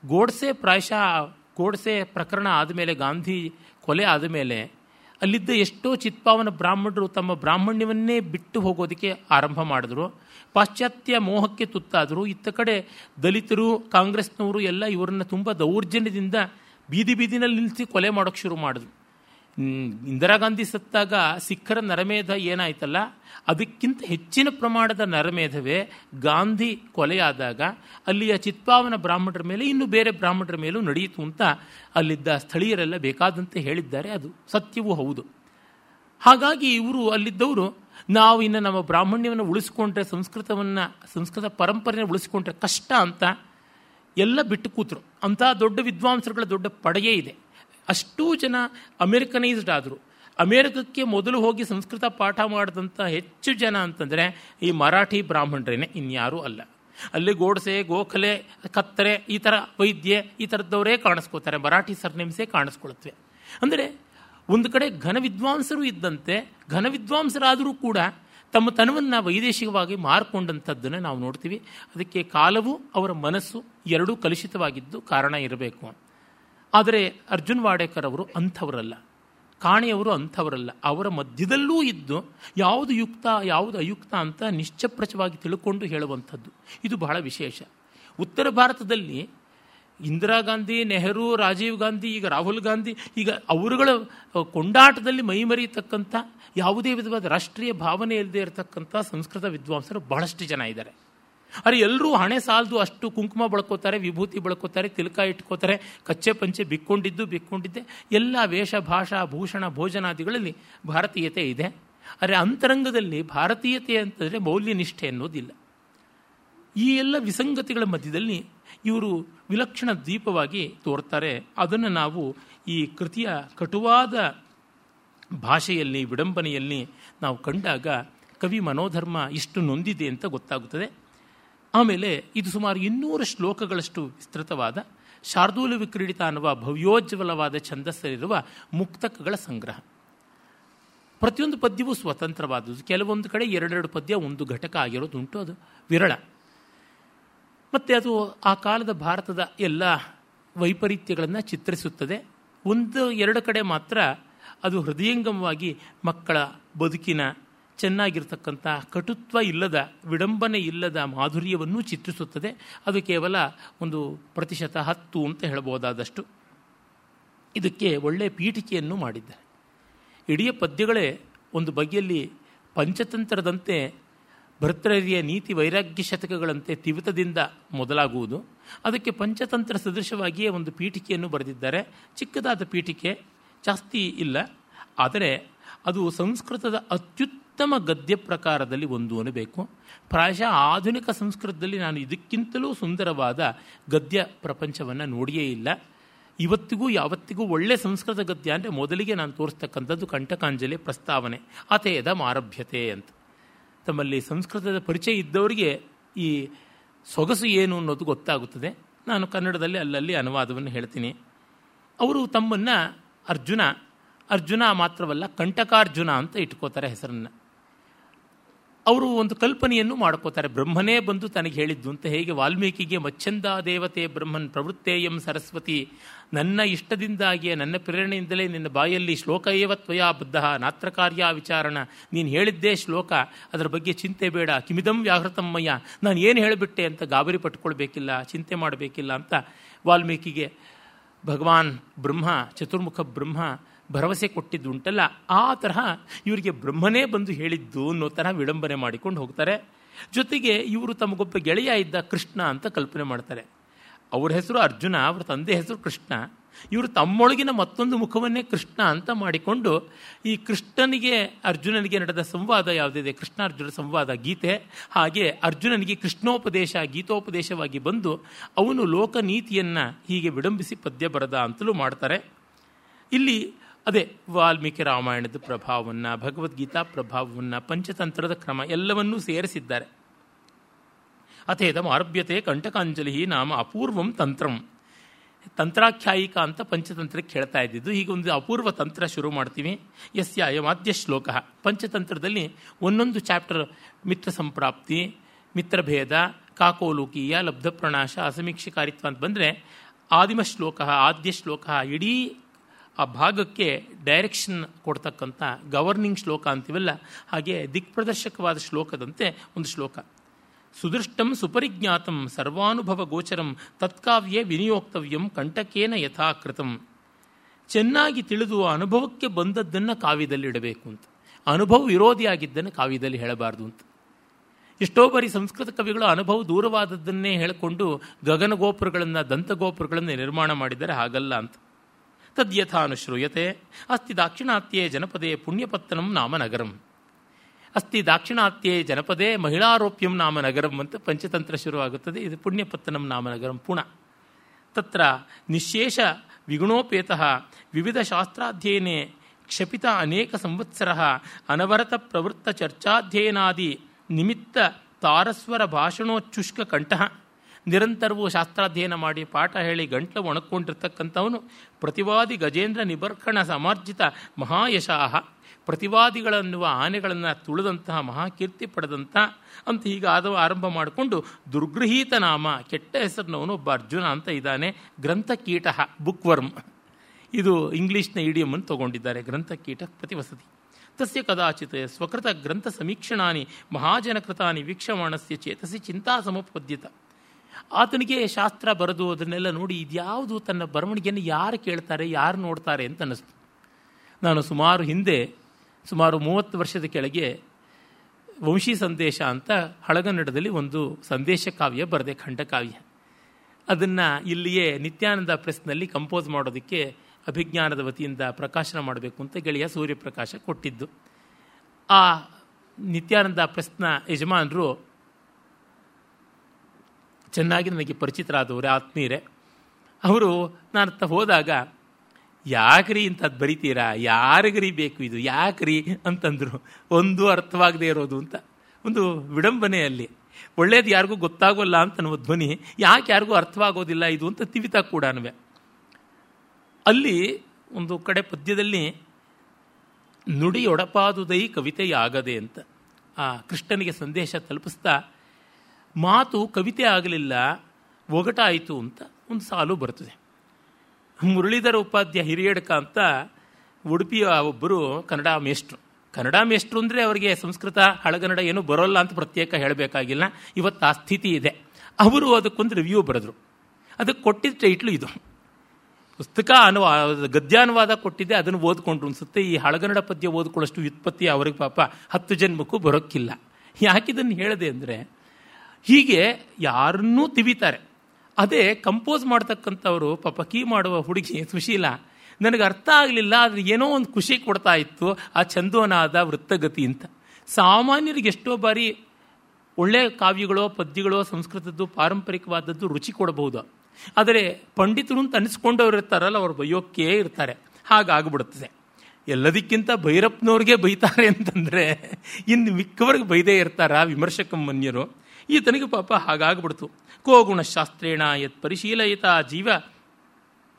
ಗೋಡ್ಸೆ ಪ್ರಾಯಶಃ, ಗೋಡ್ಸೆ ಪ್ರಕರಣ ಆದಮೇಲೆ, ಗಾಂಧಿ ಕೊಲೆ ಆದಮೇಲೆ ಅಲ್ಲಿದ್ದ ಎಷ್ಟೋ ಚಿತ್ಪಾವನ ಬ್ರಾಹ್ಮಣರು ತಮ್ಮ ಬ್ರಾಹ್ಮಣ್ಯವನ್ನೇ ಬಿಟ್ಟು ಹೋಗೋದಕ್ಕೆ ಆರಂಭ ಮಾಡಿದ್ರು. ಪಾಶ್ಚಾತ್ಯ ಮೋಹಕ್ಕೆ ತುತ್ತಾದರು. ಇತ್ತ ಕಡೆ ದಲಿತರು, ಕಾಂಗ್ರೆಸ್ನವರು ಎಲ್ಲ ಇವರನ್ನು ತುಂಬ ದೌರ್ಜನ್ಯದಿಂದ ಬೀದಿ ಬೀದಿನಲ್ಲಿ ನಿಲ್ಲಿಸಿ ಕೊಲೆ ಮಾಡೋಕ್ಕೆ ಶುರು ಮಾಡಿದ್ರು. ಇಂದಿರಾ ಗಾಂಧಿ ಸತ್ತಾಗ ಸಿಖ್ಖರ ನರಮೇಧ ಏನಾಯ್ತಲ್ಲ? ಅದಕ್ಕಿಂತ ಹೆಚ್ಚಿನ ಪ್ರಮಾಣದ ನರಮೇಧವೇ ಗಾಂಧಿ ಕೊಲೆಯಾದಾಗ ಅಲ್ಲಿಯ ಚಿತ್ಪಾವನ ಬ್ರಾಹ್ಮಣರ ಮೇಲೆ, ಇನ್ನು ಬೇರೆ ಬ್ರಾಹ್ಮಣರ ಮೇಲೂ ನಡೆಯಿತು ಅಂತ ಅಲ್ಲಿದ್ದ ಸ್ಥಳೀಯರೆಲ್ಲ ಬೇಕಾದಂತೆ ಹೇಳಿದ್ದಾರೆ. ಅದು ಸತ್ಯವೂ ಹೌದು. ಹಾಗಾಗಿ ಇವರು ಅಲ್ಲಿದ್ದವರು, ನಾವು ಇನ್ನು ನಮ್ಮ ಬ್ರಾಹ್ಮಣ್ಯವನ್ನು ಉಳಿಸ್ಕೊಂಡ್ರೆ, ಸಂಸ್ಕೃತವನ್ನು, ಸಂಸ್ಕೃತ ಪರಂಪರೆಯನ್ನು ಉಳಿಸ್ಕೊಂಡ್ರೆ ಕಷ್ಟ ಅಂತ ಎಲ್ಲ ಬಿಟ್ಟು ಕೂತರು. ಅಂತಹ ದೊಡ್ಡ ವಿದ್ವಾಂಸರುಗಳ ದೊಡ್ಡ ಪಡೆಯೇ ಇದೆ. ಅಷ್ಟೂ ಜನ ಅಮೇರಿಕನೈಸ್ಡ್ ಆದರು. ಅಮೇರಿಕಕ್ಕೆ ಮೊದಲು ಹೋಗಿ ಸಂಸ್ಕೃತ ಪಾಠ ಮಾಡಿದಂಥ ಹೆಚ್ಚು ಜನ ಅಂತಂದರೆ ಈ ಮರಾಠಿ ಬ್ರಾಹ್ಮಣರೇನೆ, ಇನ್ಯಾರೂ ಅಲ್ಲ. ಅಲ್ಲಿ ಗೋಡ್ಸೆ, ಗೋಖಲೆ, ಕತ್ತರೆ, ಈ ಥರ ವೈದ್ಯೆ, ಈ ಥರದವರೇ ಕಾಣಿಸ್ಕೋತಾರೆ, ಮರಾಠಿ ಸರ್ನೇಮ್ಸೇ ಕಾಣಿಸ್ಕೊಳ್ತವೆ ಅಂದರೆ ಒಂದು ಕಡೆ ಘನ ವಿದ್ವಾಂಸರು ಇದ್ದಂತೆ ಘನ ವಿದ್ವಾಂಸರಾದರೂ ಕೂಡ ತಮ್ಮ ತನವನ್ನು ವೈದೇಶಿಕವಾಗಿ ಮಾರ್ಕೊಂಡಂಥದ್ದನ್ನು ನಾವು ನೋಡ್ತೀವಿ. ಅದಕ್ಕೆ ಕಾಲವು ಅವರ ಮನಸ್ಸು ಎರಡೂ ಕಲುಷಿತವಾಗಿದ್ದು ಕಾರಣ ಇರಬೇಕು ಆದರೆ ಅರ್ಜುನ್ ವಾಡೇಕರ್ ಅವರು ಅಂಥವರಲ್ಲ. ಕಾಣೆಯವರು ಅಂಥವರಲ್ಲ. ಅವರ ಮಧ್ಯದಲ್ಲೂ ಇದ್ದು ಯಾವುದು ಯುಕ್ತ, ಯಾವುದು ಅಯುಕ್ತ ಅಂತ ನಿಶ್ಚಪ್ರಚವಾಗಿ ತಿಳ್ಕೊಂಡು ಹೇಳುವಂಥದ್ದು. ಇದು ಬಹಳ ವಿಶೇಷ. ಉತ್ತರ ಭಾರತದಲ್ಲಿ ಇಂದಿರಾ ಗಾಂಧಿ, ನೆಹರು, ರಾಜೀವ್ ಗಾಂಧಿ, ಈಗ ರಾಹುಲ್ ಗಾಂಧಿ, ಈಗ ಅವರುಗಳ ಕೊಂಡಾಟದಲ್ಲಿ ಮೈಮರಿಯತಕ್ಕಂಥ ಯಾವುದೇ ವಿಧವಾದ ರಾಷ್ಟ್ರೀಯ ಭಾವನೆ ಇಲ್ಲದೆ ಇರತಕ್ಕಂಥ ಸಂಸ್ಕೃತ ವಿದ್ವಾಂಸರು ಬಹಳಷ್ಟು ಜನ ಇದ್ದಾರೆ. ಅರೆ ಎಲ್ಲರೂ ಹಣೆ ಸಾಲದು ಅಷ್ಟು ಕುಂಕುಮ ಬಳ್ಕೋತಾರೆ, ವಿಭೂತಿ ಬಳಕೋತಾರೆ, ತಿಲಕ ಇಟ್ಕೋತಾರೆ, ಕಚ್ಚೆ ಪಂಚೆ ಬಿಕ್ಕೊಂಡಿದ್ದು ಬಿಕ್ಕೊಂಡಿದ್ದೆ. ಎಲ್ಲ ವೇಷ, ಭಾಷಾ, ಭೂಷಣ, ಭೋಜನಾದಿಗಳಲ್ಲಿ ಭಾರತೀಯತೆ ಇದೆ. ಅರೆ, ಅಂತರಂಗದಲ್ಲಿ ಭಾರತೀಯತೆ ಅಂತಂದರೆ ಮೌಲ್ಯನಿಷ್ಠೆ ಅನ್ನೋದಿಲ್ಲ. ಈ ಎಲ್ಲ ವಿಸಂಗತಿಗಳ ಮಧ್ಯದಲ್ಲಿ ಇವರು ವಿಲಕ್ಷಣ ದ್ವೀಪವಾಗಿ ತೋರ್ತಾರೆ. ಅದನ್ನು ನಾವು ಈ ಕೃತಿಯ ಕಟುವಾದ ಭಾಷೆಯಲ್ಲಿ, ವಿಡಂಬನೆಯಲ್ಲಿ ನಾವು ಕಂಡಾಗ ಕವಿ ಮನೋಧರ್ಮ ಇಷ್ಟು ನೊಂದಿದೆ ಅಂತ ಗೊತ್ತಾಗುತ್ತದೆ. ಆಮೇಲೆ ಇದು ಸುಮಾರು ಇನ್ನೂರು ಶ್ಲೋಕಗಳಷ್ಟು ವಿಸ್ತೃತವಾದ ಶಾರ್ದೂಲ ವಿಕ್ರೀಡಿತ ಅನ್ನುವ ಭವ್ಯೋಜ್ವಲವಾದ ಛಂದಸ್ಸಲ್ಲಿರುವ ಮುಕ್ತಕಗಳ ಸಂಗ್ರಹ. ಪ್ರತಿಯೊಂದು ಪದ್ಯವೂ ಸ್ವತಂತ್ರವಾದದ್ದು. ಕೆಲವೊಂದು ಕಡೆ ಎರಡೆರಡು ಪದ್ಯ ಒಂದು ಘಟಕ ಆಗಿರೋದುಂಟು ಅದು. ವಿರಳ. ಮತ್ತು ಅದು ಆ ಕಾಲದ ಭಾರತದ ಎಲ್ಲ ವೈಪರೀತ್ಯಗಳನ್ನು ಚಿತ್ರಿಸುತ್ತದೆ. ಒಂದು ಎರಡು ಕಡೆ ಮಾತ್ರ ಅದು ಹೃದಯಂಗಮವಾಗಿ ಮಕ್ಕಳ ಬದುಕಿನ ಚೆನ್ನಾಗಿರ್ತಕ್ಕಂಥ ಕಟುತ್ವ ಇಲ್ಲದ, ವಿಡಂಬನೆ ಇಲ್ಲದ ಮಾಧುರ್ಯವನ್ನು ಚಿತ್ರಿಸುತ್ತದೆ. ಅದು ಕೇವಲ ಒಂದು ಪ್ರತಿಶತ ಹತ್ತು ಅಂತ ಹೇಳ್ಬೋದಾದಷ್ಟು ಇದಕ್ಕೆ ಒಳ್ಳೆಯ ಪೀಠಿಕೆಯನ್ನು ಮಾಡಿದ್ದಾರೆ. ಇಡೀ ಪದ್ಯಗಳೇ ಒಂದು ಬಗೆಯಲ್ಲಿ ಪಂಚತಂತ್ರದಂತೆ ಭರ್ತೃರಿಯ ನೀತಿ ವೈರಾಗ್ಯ ಶತಕಗಳಂತೆ ತಿವಿತದಿಂದ ಮೊದಲಾಗುವುದು. ಅದಕ್ಕೆ ಪಂಚತಂತ್ರ ಸದೃಶವಾಗಿಯೇ ಒಂದು ಪೀಠಿಕೆಯನ್ನು ಬರೆದಿದ್ದಾರೆ. ಚಿಕ್ಕದಾದ ಪೀಠಿಕೆ ಜಾಸ್ತಿ ಇಲ್ಲ. ಆದರೆ ಅದು ಸಂಸ್ಕೃತದ ಅತ್ಯುತ್ತಮ ಗದ್ಯ ಪ್ರಕಾರದಲ್ಲಿ ಒಂದು ಅನ್ನಬೇಕು ಪ್ರಾಯಶಃ ಆಧುನಿಕ ಸಂಸ್ಕೃತದಲ್ಲಿ ನಾನು ಇದಕ್ಕಿಂತಲೂ ಸುಂದರವಾದ ಗದ್ಯ ಪ್ರಪಂಚವನ್ನು ನೋಡಿಯೇ ಇಲ್ಲ. ಇವತ್ತಿಗೂ ಯಾವತ್ತಿಗೂ ಒಳ್ಳೆ ಸಂಸ್ಕೃತ ಗದ್ಯ ಅಂದರೆ ಮೊದಲಿಗೆ ನಾನು ತೋರಿಸ್ತಕ್ಕಂಥದ್ದು ಕಂಠಕಾಂಜಲಿ ಪ್ರಸ್ತಾವನೆ ಅತೇದ ಆರಭ್ಯತೆ ಅಂತ. ತಮ್ಮಲ್ಲಿ ಸಂಸ್ಕೃತದ ಪರಿಚಯ ಇದ್ದವರಿಗೆ ಈ ಸೊಗಸು ಏನು ಅನ್ನೋದು ಗೊತ್ತಾಗುತ್ತದೆ. ನಾನು ಕನ್ನಡದಲ್ಲಿ ಅಲ್ಲಲ್ಲಿ ಅನುವಾದವನ್ನು ಹೇಳ್ತೀನಿ. ಅವರು ತಮ್ಮನ್ನು ಅರ್ಜುನ ಅರ್ಜುನ ಮಾತ್ರವಲ್ಲ, ಕಂಟಕಾರ್ಜುನ ಅಂತ ಇಟ್ಕೋತಾರೆ ಹೆಸರನ್ನು. ಅವರು ಒಂದು ಕಲ್ಪನೆಯನ್ನು ಮಾಡ್ಕೋತಾರೆ. ಬ್ರಹ್ಮನೇ ಬಂದು ತನಗೆ ಹೇಳಿದ್ದು ಅಂತ ಹೇಗೆ ವಾಲ್ಮೀಕಿಗೆ ಮಚ್ಚಂದ ದೇವತೆ ಬ್ರಹ್ಮನ್ ಪ್ರವೃತ್ತೇಯಂ ಸರಸ್ವತಿ, ನನ್ನ ಇಷ್ಟದಿಂದಾಗಿಯೇ, ನನ್ನ ಪ್ರೇರಣೆಯಿಂದಲೇ ನಿನ್ನ ಬಾಯಲ್ಲಿ ಶ್ಲೋಕ ಏವ ತ್ವಯಾ ಬದ್ಧ, ನಾತ್ರಕಾರ್ಯ ವಿಚಾರಣ, ನೀನು ಹೇಳಿದ್ದೇ ಶ್ಲೋಕ, ಅದರ ಬಗ್ಗೆ ಚಿಂತೆ ಬೇಡ, ಕಿಮಿದಂ ವ್ಯಾಹೃತಮ್ಮಯ್ಯ ನಾನು ಏನು ಹೇಳಿಬಿಟ್ಟೆ ಅಂತ ಗಾಬರಿ ಪಟ್ಕೊಳ್ಬೇಕಿಲ್ಲ, ಚಿಂತೆ ಮಾಡಬೇಕಿಲ್ಲ ಅಂತ ವಾಲ್ಮೀಕಿಗೆ ಭಗವಾನ್ ಬ್ರಹ್ಮ, ಚತುರ್ಮುಖ ಬ್ರಹ್ಮ ಭರವಸೆ ಕೊಟ್ಟಿದ್ದುಂಟಲ್ಲ, ಆ ತರಹ ಇವರಿಗೆ ಬ್ರಹ್ಮನೇ ಬಂದು ಹೇಳಿದ್ದು ಅನ್ನೋ ತರಹ ವಿಡಂಬನೆ ಮಾಡಿಕೊಂಡು ಹೋಗ್ತಾರೆ. ಜೊತೆಗೆ ಇವರು ತಮಗೊಬ್ಬ ಗೆಳೆಯ ಇದ್ದ ಕೃಷ್ಣ ಅಂತ ಕಲ್ಪನೆ ಮಾಡ್ತಾರೆ. ಅವ್ರ ಹೆಸರು ಅರ್ಜುನ, ಅವ್ರ ತಂದೆ ಹೆಸರು ಕೃಷ್ಣ. ಇವರು ತಮ್ಮೊಳಗಿನ ಮತ್ತೊಂದು ಮುಖವನ್ನೇ ಕೃಷ್ಣ ಅಂತ ಮಾಡಿಕೊಂಡು, ಈ ಕೃಷ್ಣನಿಗೆ, ಅರ್ಜುನನಿಗೆ ನಡೆದ ಸಂವಾದ ಯಾವುದಿದೆ? ಕೃಷ್ಣ ಅರ್ಜುನ ಸಂವಾದ ಗೀತೆ. ಹಾಗೆ ಅರ್ಜುನನಿಗೆ ಕೃಷ್ಣೋಪದೇಶ, ಗೀತೋಪದೇಶವಾಗಿ ಬಂದು, ಅವನು ಲೋಕನೀತಿಯನ್ನು ಹೀಗೆ ವಿಡಂಬಿಸಿ ಪದ್ಯ ಬರದ ಅಂತಲೂ ಮಾಡ್ತಾರೆ. ಇಲ್ಲಿ ಅದೇ ವಾಲ್ಮೀಕಿ ರಾಮಾಯಣದ ಪ್ರಭಾವವನ್ನು, ಭಗವದ್ಗೀತಾ ಪ್ರಭಾವವನ್ನು, ಪಂಚತಂತ್ರದ ಕ್ರಮ ಎಲ್ಲವನ್ನೂ ಸೇರಿಸಿದ್ದಾರೆ. ಅಥೇದಂ ಆರಭ್ಯತೆ ಕಂಟಕಾಂಜಲಿ ನಾಮ ಅಪೂರ್ವಂ ತಂತ್ರಂ. ತಂತ್ರಾಖ್ಯಾಯಿಕ ಅಂತ ಪಂಚತಂತ್ರಕ್ಕೆ ಹೇಳ್ತಾ ಇದ್ದಿದ್ದು, ಈಗ ಒಂದು ಅಪೂರ್ವ ತಂತ್ರ ಶುರು ಮಾಡ್ತೀವಿ. ಯಸ್ಯ ಅಯಮಾದ್ಯ ಶ್ಲೋಕ. ಪಂಚತಂತ್ರದಲ್ಲಿ ಒಂದೊಂದು ಚಾಪ್ಟರ್, ಮಿತ್ರ ಸಂಪ್ರಾಪ್ತಿ ಮಿತ್ರಭೇದ ಕಾಕೋಲೋಕೀಯ ಲಬ್ಧ ಪ್ರಣಾಶ ಅಸಮೀಕ್ಷೆ ಕಾರಿತ್ವ ಅಂತ ಬಂದರೆ, ಆದಿಮ ಶ್ಲೋಕ, ಆದ್ಯ ಶ್ಲೋಕ, ಇಡೀ ಆ ಭಾಗಕ್ಕೆ ಡೈರೆಕ್ಷನ್ ಕೊಡ್ತಕ್ಕಂಥ ಗವರ್ನಿಂಗ್ ಶ್ಲೋಕ ಅಂತೀವಲ್ಲ, ಹಾಗೆ ದಿಕ್ಪ್ರದರ್ಶಕವಾದ ಶ್ಲೋಕದಂತೆ ಒಂದು ಶ್ಲೋಕ. ಸುದೃಷ್ಟಂ ಸುಪರಿಜ್ಞಾತಂ ಸರ್ವಾನುಭವ ಗೋಚರಂ ತತ್ಕಾವ್ಯೇ ವಿನಿಯೋಕ್ತವ್ಯಂ ಕಂಟಕೇನ ಯಥಾಕೃತಂ. ಚೆನ್ನಾಗಿ ತಿಳಿದು ಅನುಭವಕ್ಕೆ ಬಂದದ್ದನ್ನು ಕಾವ್ಯದಲ್ಲಿಡಬೇಕು ಅಂತ. ಅನುಭವ ವಿರೋಧಿಯಾಗಿದ್ದನ್ನು ಕಾವ್ಯದಲ್ಲಿ ಹೇಳಬಾರ್ದು ಅಂತ. ಎಷ್ಟೋ ಬಾರಿ ಸಂಸ್ಕೃತ ಕವಿಗಳು ಅನುಭವ ದೂರವಾದದ್ದನ್ನೇ ಹೇಳಿಕೊಂಡು ಗಗನಗೋಪುರಗಳನ್ನು ದಂತಗೋಪುರಗಳನ್ನು ನಿರ್ಮಾಣ ಮಾಡಿದರೆ ಹಾಗಲ್ಲ ಅಂತ. ತದ್ಯಥಾನುಶ್ರೂಯತೆ ಅಸ್ತಿ ದಾಕ್ಷಿಣಾತ್ಯೇ ಜನಪದೇ ಪುಣ್ಯಪತ್ತನಂ ನಾಮ ನಗರಂ ಅಸ್ತಿ ದಾಕ್ಷಿಣಾತ್ಯೇ ಜನಪದೇ ಮಹಿಳಾರೋಪ್ಯಂ ನಾಮ ನಗರಂ ಅಂತ ಪಂಚತಂತ್ರ ಶುರುವಾಗುತ್ತದೆ. ಇದು ಪುಣ್ಯಪತ್ತನಂ ನಾಮ ನಗರಂ ಪುಣ. ತತ್ರ ನಿಶೇಷ ವಿಗುಣೋಪೇತ ವಿವಿಧ ಶಾಸ್ತ್ರಾಧ್ಯಯನೆ ಕ್ಷಪಿತ ಅನೇಕ ಸಂವತ್ಸರ ಅನವರತ ಪ್ರವೃತ್ತ ಚರ್ಚಾಧ್ಯಯನಾದಿ ನಿಮಿತ್ತ ತಾರಸ್ವರ ಭಾಷಣೋಚ್ಚುಷ್ಕ ಕಂಠ ನಿರಂತರವೂ ಶಾಸ್ತ್ರಾಧ್ಯಯನ ಮಾಡಿ ಪಾಠ ಹೇಳಿ ಗಂಟ್ಲು ಒಣಕೊಂಡಿರ್ತಕ್ಕಂಥವನು. ಪ್ರತಿವಾದಿ ಗಜೇಂದ್ರ ನಿಬರ್ಕಣ ಸಮಾರ್ಜಿತ ಮಹಾಯಶಾಹ. ಪ್ರತಿವಾದಿಗಳನ್ನುವ ಆನೆಗಳನ್ನು ತುಳಿದಂತಹ ಮಹಾಕೀರ್ತಿ ಪಡೆದಂಥ ಅಂತ ಹೀಗೆ ಆರಂಭ ಮಾಡಿಕೊಂಡು ದುರ್ಗೃಹೀತ ನಾಮ, ಕೆಟ್ಟ ಹೆಸರಿನವನು ಒಬ್ಬ ಅರ್ಜುನ ಅಂತ ಇದ್ದಾನೆ, ಗ್ರಂಥಕೀಟ ಬುಕ್ ವರ್ಮ್ ಇದು ಇಂಗ್ಲೀಷ್ನ ಇಡಿಯಮ್ಮನ್ನು ತಗೊಂಡಿದ್ದಾರೆ, ಗ್ರಂಥಕೀಟ ಪ್ರತಿವಸತಿ. ತಸ್ಯ ಕದಾಚಿತ್ ಸ್ವಕೃತ ಗ್ರಂಥ ಸಮೀಕ್ಷಣಾನಿ ಮಹಾಜನಕೃತಾನಿ ವೀಕ್ಷಮಾಣಸ್ಯ ಚೇತಸಿ ಚಿಂತಾ ಸಮುಪದ್ಯತ ಆತನಿಗೆ ಶಾಸ್ತ್ರ ಬರೆದು ಅದನ್ನೆಲ್ಲ ನೋಡಿ ಇದ್ಯಾವುದು ತನ್ನ ಬರವಣಿಗೆಯನ್ನು ಯಾರು ಕೇಳ್ತಾರೆ, ಯಾರು ನೋಡ್ತಾರೆ ಅಂತ ಅನ್ನಿಸ್ತು. ನಾನು ಸುಮಾರು ಹಿಂದೆ, ಸುಮಾರು ಮೂವತ್ತು ವರ್ಷದ ಕೆಳಗೆ ವಂಶಿ ಸಂದೇಶ ಅಂತ ಹಳಗನ್ನಡದಲ್ಲಿ ಒಂದು ಸಂದೇಶ ಕಾವ್ಯ ಬರೆದೆ ಖಂಡಕಾವ್ಯ ಅದನ್ನು ಇಲ್ಲಿಯೇ ನಿತ್ಯಾನಂದ ಪ್ರೆಸ್ನಲ್ಲಿ ಕಂಪೋಸ್ ಮಾಡೋದಕ್ಕೆ ಅಭಿಜ್ಞಾನದ ವತಿಯಿಂದ ಪ್ರಕಾಶನ ಮಾಡಬೇಕು ಅಂತ ಗೆಳೆಯ ಸೂರ್ಯಪ್ರಕಾಶ ಕೊಟ್ಟಿದ್ದು. ಆ ನಿತ್ಯಾನಂದ ಪ್ರೆಸ್ನ ಯಜಮಾನರು ಚೆನ್ನಾಗಿ ನನಗೆ ಪರಿಚಿತರಾದವರೇ ಆತ್ಮೀಯರೇ, ಅವರು ನಾನು ಹೋದಾಗ, ಯಾಕ್ರಿ ಇಂಥದ್ದು ಬರಿತೀರಾ? ಯಾರಿಗ್ರಿ ಬೇಕು ಇದು? ಯಾಕ್ರಿ ಅಂತಂದರು, ಒಂದು ಅರ್ಥವಾಗದೇ ಇರೋದು ಅಂತ. ಒಂದು ವಿಡಂಬನೆಯಲ್ಲಿ, ಒಳ್ಳೇದು ಯಾರಿಗೂ ಗೊತ್ತಾಗೋಲ್ಲ ಅಂತ ಅನ್ನುವ ಧ್ವನಿ ಯಾಕೆ ಯಾರಿಗೂ ಅರ್ಥವಾಗೋದಿಲ್ಲ ಇದು ಅಂತ ತಿವಿತಾ ಕೂಡ ಅಲ್ಲಿ ಒಂದು ಕಡೆ ಪದ್ಯದಲ್ಲಿ ನುಡಿ ಒಡಪಾದುದೈ ಕವಿತೆಯಾಗದೆ ಅಂತ ಆ ಕೃಷ್ಣನಿಗೆ ಸಂದೇಶ ತಲುಪಿಸ್ತಾ ಮಾತು ಕವಿತೆ ಆಗಲಿಲ್ಲ, ಒಗಟಾಯಿತು ಅಂತ ಒಂದು ಸಾಲು ಬರ್ತದೆ. ಮುರಳೀಧರ ಉಪಾಧ್ಯಾಯ ಹಿರಿಯಡ್ಕ ಅಂತ ಉಡುಪಿಯ ಒಬ್ಬರು ಕನ್ನಡ ಮೇಷ್ಟ್ರು. ಕನ್ನಡ ಮೇಷ್ಟ್ರು ಅಂದರೆ ಅವರಿಗೆ ಸಂಸ್ಕೃತ, ಹಳಗನ್ನಡ ಏನೂ ಬರೋಲ್ಲ ಅಂತ ಪ್ರತ್ಯೇಕ ಹೇಳಬೇಕಾಗಿಲ್ಲ. ಇವತ್ತು ಆ ಸ್ಥಿತಿ ಇದೆ. ಅವರು ಅದಕ್ಕೊಂದು ರಿವ್ಯೂ ಬರೆದ್ರು. ಅದಕ್ಕೆ ಕೊಟ್ಟಿದ್ದ ಟೈಟ್ಲು ಇದು. ಪುಸ್ತಕ ಅನುವಾದ ಗದ್ಯಾನುವಾದ ಕೊಟ್ಟಿದ್ದೆ, ಅದನ್ನು ಓದ್ಕೊಂಡ್ರು ಅನ್ಸುತ್ತೆ. ಈ ಹಳಗನ್ನಡ ಪದ್ಯ ಓದ್ಕೊಳ್ಳೋಷ್ಟು ವ್ಯುತ್ಪತ್ತಿ ಅವ್ರಿಗೆ ಪಾಪ ಹತ್ತು ಜನ್ಮಕ್ಕೂ ಬರೋಕ್ಕಿಲ್ಲ. ಯಾಕಿದನ್ನು ಹೇಳಿದೆ ಅಂದರೆ ಹೀಗೆ ಯಾರನ್ನೂ ತಿವಿತಾರೆ. ಅದೇ ಕಂಪೋಸ್ ಮಾಡ್ತಕ್ಕಂಥವರು ಪಾಪ ಕೀ ಮಾಡುವ ಹುಡುಗಿ ಸುಶೀಲ. ನನಗೆ ಅರ್ಥ ಆಗಲಿಲ್ಲ, ಆದರೆ ಏನೋ ಒಂದು ಖುಷಿ ಕೊಡ್ತಾ ಇತ್ತು, ಆ ಚಂದೋನಾದ ವೃತ್ತಗತಿ ಅಂತ. ಸಾಮಾನ್ಯರಿಗೆ ಎಷ್ಟೋ ಬಾರಿ ಒಳ್ಳೆಯ ಕಾವ್ಯಗಳೋ, ಪದ್ಯಗಳೋ, ಸಂಸ್ಕೃತದ್ದು, ಪಾರಂಪರಿಕವಾದದ್ದು ರುಚಿ ಕೊಡಬಹುದು. ಆದರೆ ಪಂಡಿತರು ಅಂತ ಅನಿಸ್ಕೊಂಡವ್ರು ಇರ್ತಾರಲ್ಲ, ಅವ್ರು ಬೈಯೋಕ್ಕೇ ಇರ್ತಾರೆ. ಹಾಗಾಗ್ಬಿಡುತ್ತದೆ. ಎಲ್ಲದಕ್ಕಿಂತ ಭೈರಪ್ಪನವ್ರಿಗೆ ಬೈತಾರೆ ಅಂತಂದರೆ, ಇನ್ನು ಮಿಕ್ಕವ್ರಿಗೆ ಬೈದೇ ಇರ್ತಾರ ವಿಮರ್ಶಕಮ್ಮನ್ಯರು? ಈತನಿಗೆ ಪಾಪ ಹಾಗಾಗ್ಬಿಡ್ತು. ಕೋ ಗುಣಶಾಸ್ತ್ರೇಣ ಯತ್ ಪರಿಶೀಲಯಿತ ಜೀವ.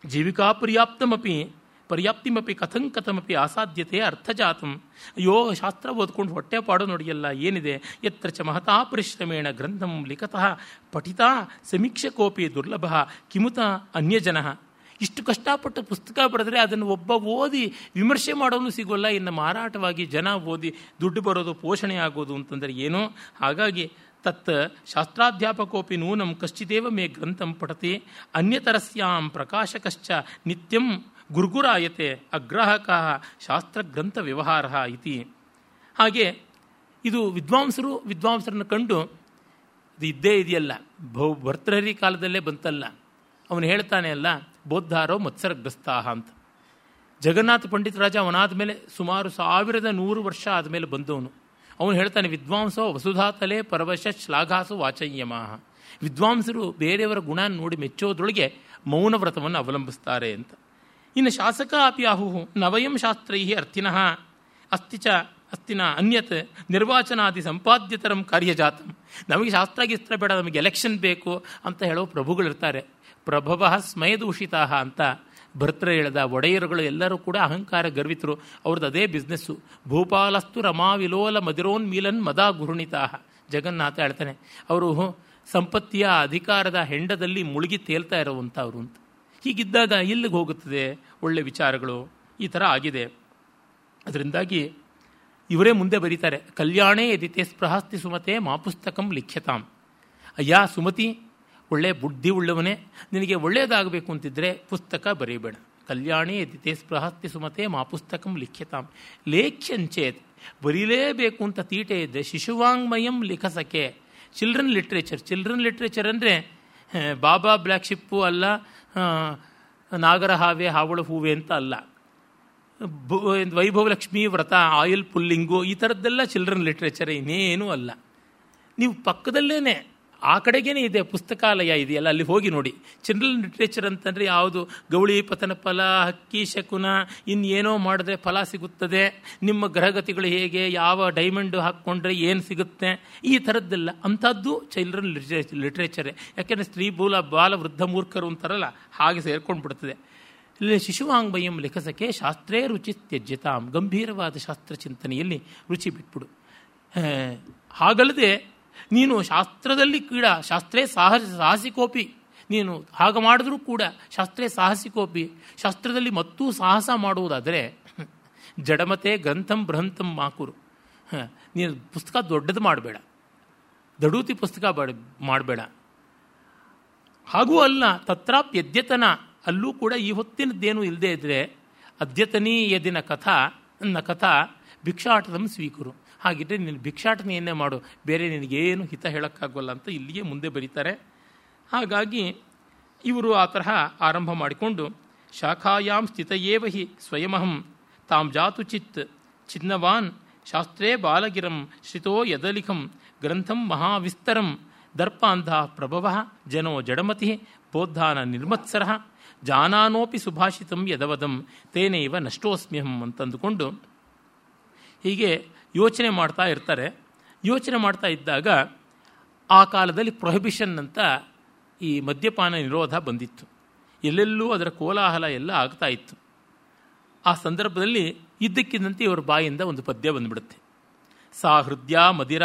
ಜೀವಿಕಾ ಪರ್ಯಾಪ್ತಮಿ ಪರ್ಯಾಪ್ತಿಮಪಿ ಕಥಂ ಕಥಮಪಿ ಅಸಾಧ್ಯತೆ ಅರ್ಥಜಾತಂ. ಯೋಗ ಶಾಸ್ತ್ರ ಓದ್ಕೊಂಡು ಹೊಟ್ಟೆ ಪಾಡು ನೋಡಿಯಲ್ಲ ಏನಿದೆ. ಯತ್ರ ಚ ಮಹತಾ ಪರಿಶ್ರಮೇಣ ಗ್ರಂಥಂ ಲಿಖತಃ. ಪಠಿತಾ ಸಮೀಕ್ಷಕೋಪಿ ದುರ್ಲಭ. ಕಿಮುತ ಅನ್ಯಜನ. ಇಷ್ಟು ಕಷ್ಟಪಟ್ಟು ಪುಸ್ತಕ ಬರೆದ್ರೆ ಅದನ್ನು ಒಬ್ಬ ಓದಿ ವಿಮರ್ಶೆ ಮಾಡೋನು ಸಿಗೋಲ್ಲ. ಇನ್ನು ಮಾರಾಟವಾಗಿ ಜನ ಓದಿ ದುಡ್ಡು ಬರೋದು ಪೋಷಣೆ ಆಗೋದು ಅಂತಂದರೆ ಏನೋ? ಹಾಗಾಗಿ ತತ್ ಶಾಸ್ತ್ರಾಧ್ಯಾಪಕೋಪಿ ನೂನಂ ಕಶ್ಚಿದೇವ ಮೇ ಗ್ರಂಥಂ ಪಠತಿ ಅನ್ಯತರಸ್ಯಾಂ ಪ್ರಕಾಶಕಶ್ಚ ನಿತ್ಯಂ ಗುರುಗುರಾಯತೆ ಅಗ್ರಾಹಕ ಶಾಸ್ತ್ರಗ್ರಂಥ ವ್ಯವಹಾರ ಇತಿ ಹಾಗೆ ಇದು ವಿದ್ವಾಂಸರು ವಿದ್ವಾಂಸರನ್ನು ಕಂಡು ಇದು ಇದ್ದೇ ಇದೆಯಲ್ಲ ಭೌ ಭರ್ತೃಹರಿ ಕಾಲದಲ್ಲೇ ಬಂತಲ್ಲ, ಅವನು ಹೇಳ್ತಾನೆ ಅಲ್ಲ, ಬೋದ್ಧಾರೋ ಮತ್ಸರಗ್ರಸ್ತಾಹ ಅಂತ. ಜಗನ್ನಾಥ ಪಂಡಿತರಾಜ ಅವನಾದ ಮೇಲೆ ಸುಮಾರು ಸಾವಿರದ ನೂರು ವರ್ಷ ಆದಮೇಲೆ ಬಂದವನು. ಅವನು ಹೇಳ್ತಾನೆ, ವಿದ್ವಾಂಸೋ ವಸುಧಾತಲೆ ಪರವಶ ಶ್ಲಾಘಾಸು ವಾಚಯ್ಯಮಾಹ. ವಿದ್ವಾಂಸರು ಬೇರೆಯವರ ಗುಣ ನೋಡಿ ಮೆಚ್ಚೋದ್ರೊಳಗೆ ಮೌನ ವ್ರತವನ್ನು ಅವಲಂಬಿಸ್ತಾರೆ ಅಂತ. ಇನ್ನು ಶಾಸಕ ಅಪಿ ಆಹು ನವಯಂ ಶಾಸ್ತ್ರೈ ಅರ್ಥಿನಃ, ಅಸ್ತಿ ಚ, ಅಸ್ತಿನ ಅನ್ಯತ್ ನಿರ್ವಾಚನಾದಿ ಸಂಪಾದ್ಯತರಂ ಕಾರ್ಯಜಾತಂ. ನಮಗೆ ಶಾಸ್ತ್ರ ಗಿಸ್ತ್ರ ಬೇಡ, ನಮಗೆ ಎಲೆಕ್ಷನ್ ಬೇಕು ಅಂತ ಹೇಳೋ ಪ್ರಭುಗಳಿರ್ತಾರೆ. ಪ್ರಭವ ಸ್ಮಯದೂಷಿತ ಅಂತ ಭರ್ತೃ ಹೇಳ್ದ ಒಡೆಯರುಗಳು ಎಲ್ಲರೂ ಕೂಡ ಅಹಂಕಾರ ಗರ್ವಿತರು. ಅವ್ರದ್ದು ಅದೇ ಬಿಸ್ನೆಸ್ಸು ಭೂಪಾಲಸ್ತು ರಮಾ ವಿಲೋಲ ಮದಿರೋನ್ಮೀಲನ್ ಮದಾ ಗುರುಣಿತಾ ಜಗನ್ನಾಥ ಹೇಳ್ತಾನೆ, ಅವರು ಸಂಪತ್ತಿಯ ಅಧಿಕಾರದ ಹೆಂಡದಲ್ಲಿ ಮುಳುಗಿ ತೇಲ್ತಾ ಇರುವಂಥವ್ರು ಅಂತ. ಹೀಗಿದ್ದಾಗ ಎಲ್ಲಿಗೆ ಹೋಗುತ್ತದೆ ಒಳ್ಳೆ ವಿಚಾರಗಳು? ಈ ಥರ ಆಗಿದೆ. ಅದರಿಂದಾಗಿ ಇವರೇ ಮುಂದೆ ಬರೀತಾರೆ, ಕಲ್ಯಾಣೇ ಯದಿತೆ ಸ್ಪೃಹಾಸ್ತಿ ಸುಮತೆ ಮಾ ಪುಸ್ತಕಂ ಲಿಖ್ಯತಾಂ. ಅಯ್ಯ ಸುಮತಿ ಒಳ್ಳೆ ಬುದ್ಧಿ ಉಳ್ಳವನೇ, ನಿನಗೆ ಒಳ್ಳೆಯದಾಗಬೇಕು ಅಂತಿದ್ರೆ ಪುಸ್ತಕ ಬರೀಬೇಡ. ಕಲ್ಯಾಣಿ ಯದಿತೆ ಸ್ಪೃಹತ್ಯ ಸುಮತೆ ಮಾ ಪುಸ್ತಕಂ ಲಿಖ್ಯತಾಂ. ಲೇಖ್ಯಂಚೇತ್ ಬರೀಲೇಬೇಕು ಅಂತ ತೀಟೆ ಇದ್ದರೆ ಶಿಶುವಾಂಗ್ಮಯಂ ಲಿಖಸಕೆ. ಚಿಲ್ಡ್ರನ್ ಲಿಟ್ರೇಚರ್ ಚಿಲ್ಡ್ರನ್ ಲಿಟ್ರೇಚರ್ ಅಂದರೆ ಬಾಬಾ ಬ್ಲ್ಯಾಕ್ ಶಿಪ್ಪು ಅಲ್ಲ ನಾಗರ ಹಾವೆ, ಹಾವಳ ಹೂವೆ ಅಂತ ಅಲ್ಲ. ವೈಭವ ಲಕ್ಷ್ಮೀ ವ್ರತ, ಆಯಿಲ್ ಪುಲ್ಲಿಂಗು ಈ ಥರದ್ದೆಲ್ಲ ಚಿಲ್ಡ್ರನ್ ಲಿಟ್ರೇಚರ್ ಇನ್ನೇನೂ ಅಲ್ಲ. ನೀವು ಪಕ್ಕದಲ್ಲೇ ಆ ಕಡೆಗೇ ಇದೆ ಪುಸ್ತಕಾಲಯ ಇದೆಯಲ್ಲ, ಅಲ್ಲಿ ಹೋಗಿ ನೋಡಿ. ಚಿಲ್ಡ್ರನ್ ಲಿಟ್ರೇಚರ್ ಅಂತಂದರೆ ಯಾವುದು? ಗೌಳಿ ಪತನ ಫಲ ಹಕ್ಕಿ, ಶಕುನ ಇನ್ನೇನೋ ಮಾಡಿದ್ರೆ ಫಲ ಸಿಗುತ್ತದೆ. ನಿಮ್ಮ ಗ್ರಹಗತಿಗಳು ಹೇಗೆ? ಯಾವ ಡೈಮಂಡ್ ಹಾಕ್ಕೊಂಡ್ರೆ ಏನು ಸಿಗುತ್ತೆ? ಈ ಥರದ್ದೆಲ್ಲ. ಅಂಥದ್ದು ಚಿಲ್ಡ್ರನ್ ಲಿಟ್ರೇಚರೇ ಯಾಕೆಂದರೆ ಸ್ತ್ರೀ ಬೂಲ, ಬಾಲ ವೃದ್ಧ ಮೂರ್ಖರು ಅಂತಾರಲ್ಲ, ಹಾಗೆ ಸೇರ್ಕೊಂಡು ಬಿಡ್ತದೆ ಇಲ್ಲಿ ಶಿಶುವಾಂಗ್ಮಯಂ ಲಿಖಸಕ್ಕೆ ಶಾಸ್ತ್ರೇ ರುಚಿ ತ್ಯಜ್ಯತಾಂ. ಗಂಭೀರವಾದ ಶಾಸ್ತ್ರ ಚಿಂತನೆಯಲ್ಲಿ ರುಚಿ ಬಿಟ್ಬಿಡು. ಹಾಗಲ್ಲದೆ ನೀನು ಶಾಸ್ತ್ರದಲ್ಲಿ ಕೀಡ, ಶಾಸ್ತ್ರೇ ಸಾಹಸ, ಸಾಹಸಿಕೋಪಿ. ನೀನು ಹಾಗೆ ಮಾಡಿದ್ರೂ ಕೂಡ ಶಾಸ್ತ್ರೇ ಸಾಹಸಿಕೋಪಿ. ಶಾಸ್ತ್ರದಲ್ಲಿ ಮತ್ತೂ ಸಾಹಸ ಮಾಡುವುದಾದರೆ, ಜಡಮತೆ ಗ್ರಂಥಂ ಬೃಹಂತಂ ಮಾಕುರು. ನೀನು ಪುಸ್ತಕ ದೊಡ್ಡದು ಮಾಡಬೇಡ. ದಡೂತಿ ಪುಸ್ತಕ ಮಾಡಬೇಡ. ಹಾಗೂ ಅಲ್ಲ, ತತ್ರಾಪ್ಯದ್ಯತನ. ಅಲ್ಲೂ ಕೂಡ ಈ ಹೊತ್ತಿನದ್ದೇನು ಇಲ್ಲದೆ ಇದ್ದರೆ ಅದ್ಯತನಿ ಯದಿನ ಕಥಾ, ನ ಕಥಾ ಭಿಕ್ಷಾಟದಂ ಸ್ವೀಕರು. ಹಾಗಿದ್ರೆ ನೀನು ಭಿಕ್ಷಾಟನೆಯನ್ನೇ ಮಾಡು. ಬೇರೆ ನಿನಗೇನು ಹಿತ ಹೇಳೋಕ್ಕಾಗೋಲ್ಲ ಅಂತ ಇಲ್ಲಿಯೇ ಮುಂದೆ ಬರೀತಾರೆ. ಹಾಗಾಗಿ ಇವರು ಆ ತರಹ ಆರಂಭ ಮಾಡಿಕೊಂಡು, ಶಾಖಾಯಾಂ ಸ್ಥಿತಯೇವ ಹಿ ಸ್ವಯಮಹಂ ತಾಂ ಜಾತು ಚಿತ್ ಚಿನ್ನವಾನ್ ಶಾಸ್ತ್ರೇ ಬಾಲಗಿರಂ ಶ್ರಿತೋ ಯದಲಿಖಂ ಗ್ರಂಥಂ ಮಹಾವಿಸ್ತರಂ ದರ್ಪಾಂಧ ಪ್ರಭವ ಜನೋ ಜಡಮತಿ ಬೋದ್ಧಾನ ನಿರ್ಮತ್ಸರ ಜಾನಾನೋಪಿ ಸುಭಾಷಿತಂ ಯದವದಂ ತೇನೈವ ನಷ್ಟೋಸ್ಮ್ಯಹಂ ಅಂತಂದುಕೊಂಡು ಹೀಗೆ ಯೋಚನೆ ಮಾಡ್ತಾ ಇರ್ತಾರೆ. ಯೋಚನೆ ಮಾಡ್ತಾ ಇದ್ದಾಗ ಆ ಕಾಲದಲ್ಲಿ ಪ್ರೊಹಿಬಿಷನ್ ಅಂತ ಈ ಮದ್ಯಪಾನ ನಿರೋಧ ಬಂದಿತ್ತು. ಎಲ್ಲೆಲ್ಲೂ ಅದರ ಕೋಲಾಹಲ ಎಲ್ಲ ಆಗ್ತಾ ಇತ್ತು. ಆ ಸಂದರ್ಭದಲ್ಲಿ ಇದ್ದಕ್ಕಿದ್ದಂತೆ ಇವರ ಬಾಯಿಂದ ಒಂದು ಪದ್ಯ ಬಂದ್ಬಿಡುತ್ತೆ. ಸಾ ಹೃದಯ ಮದಿರ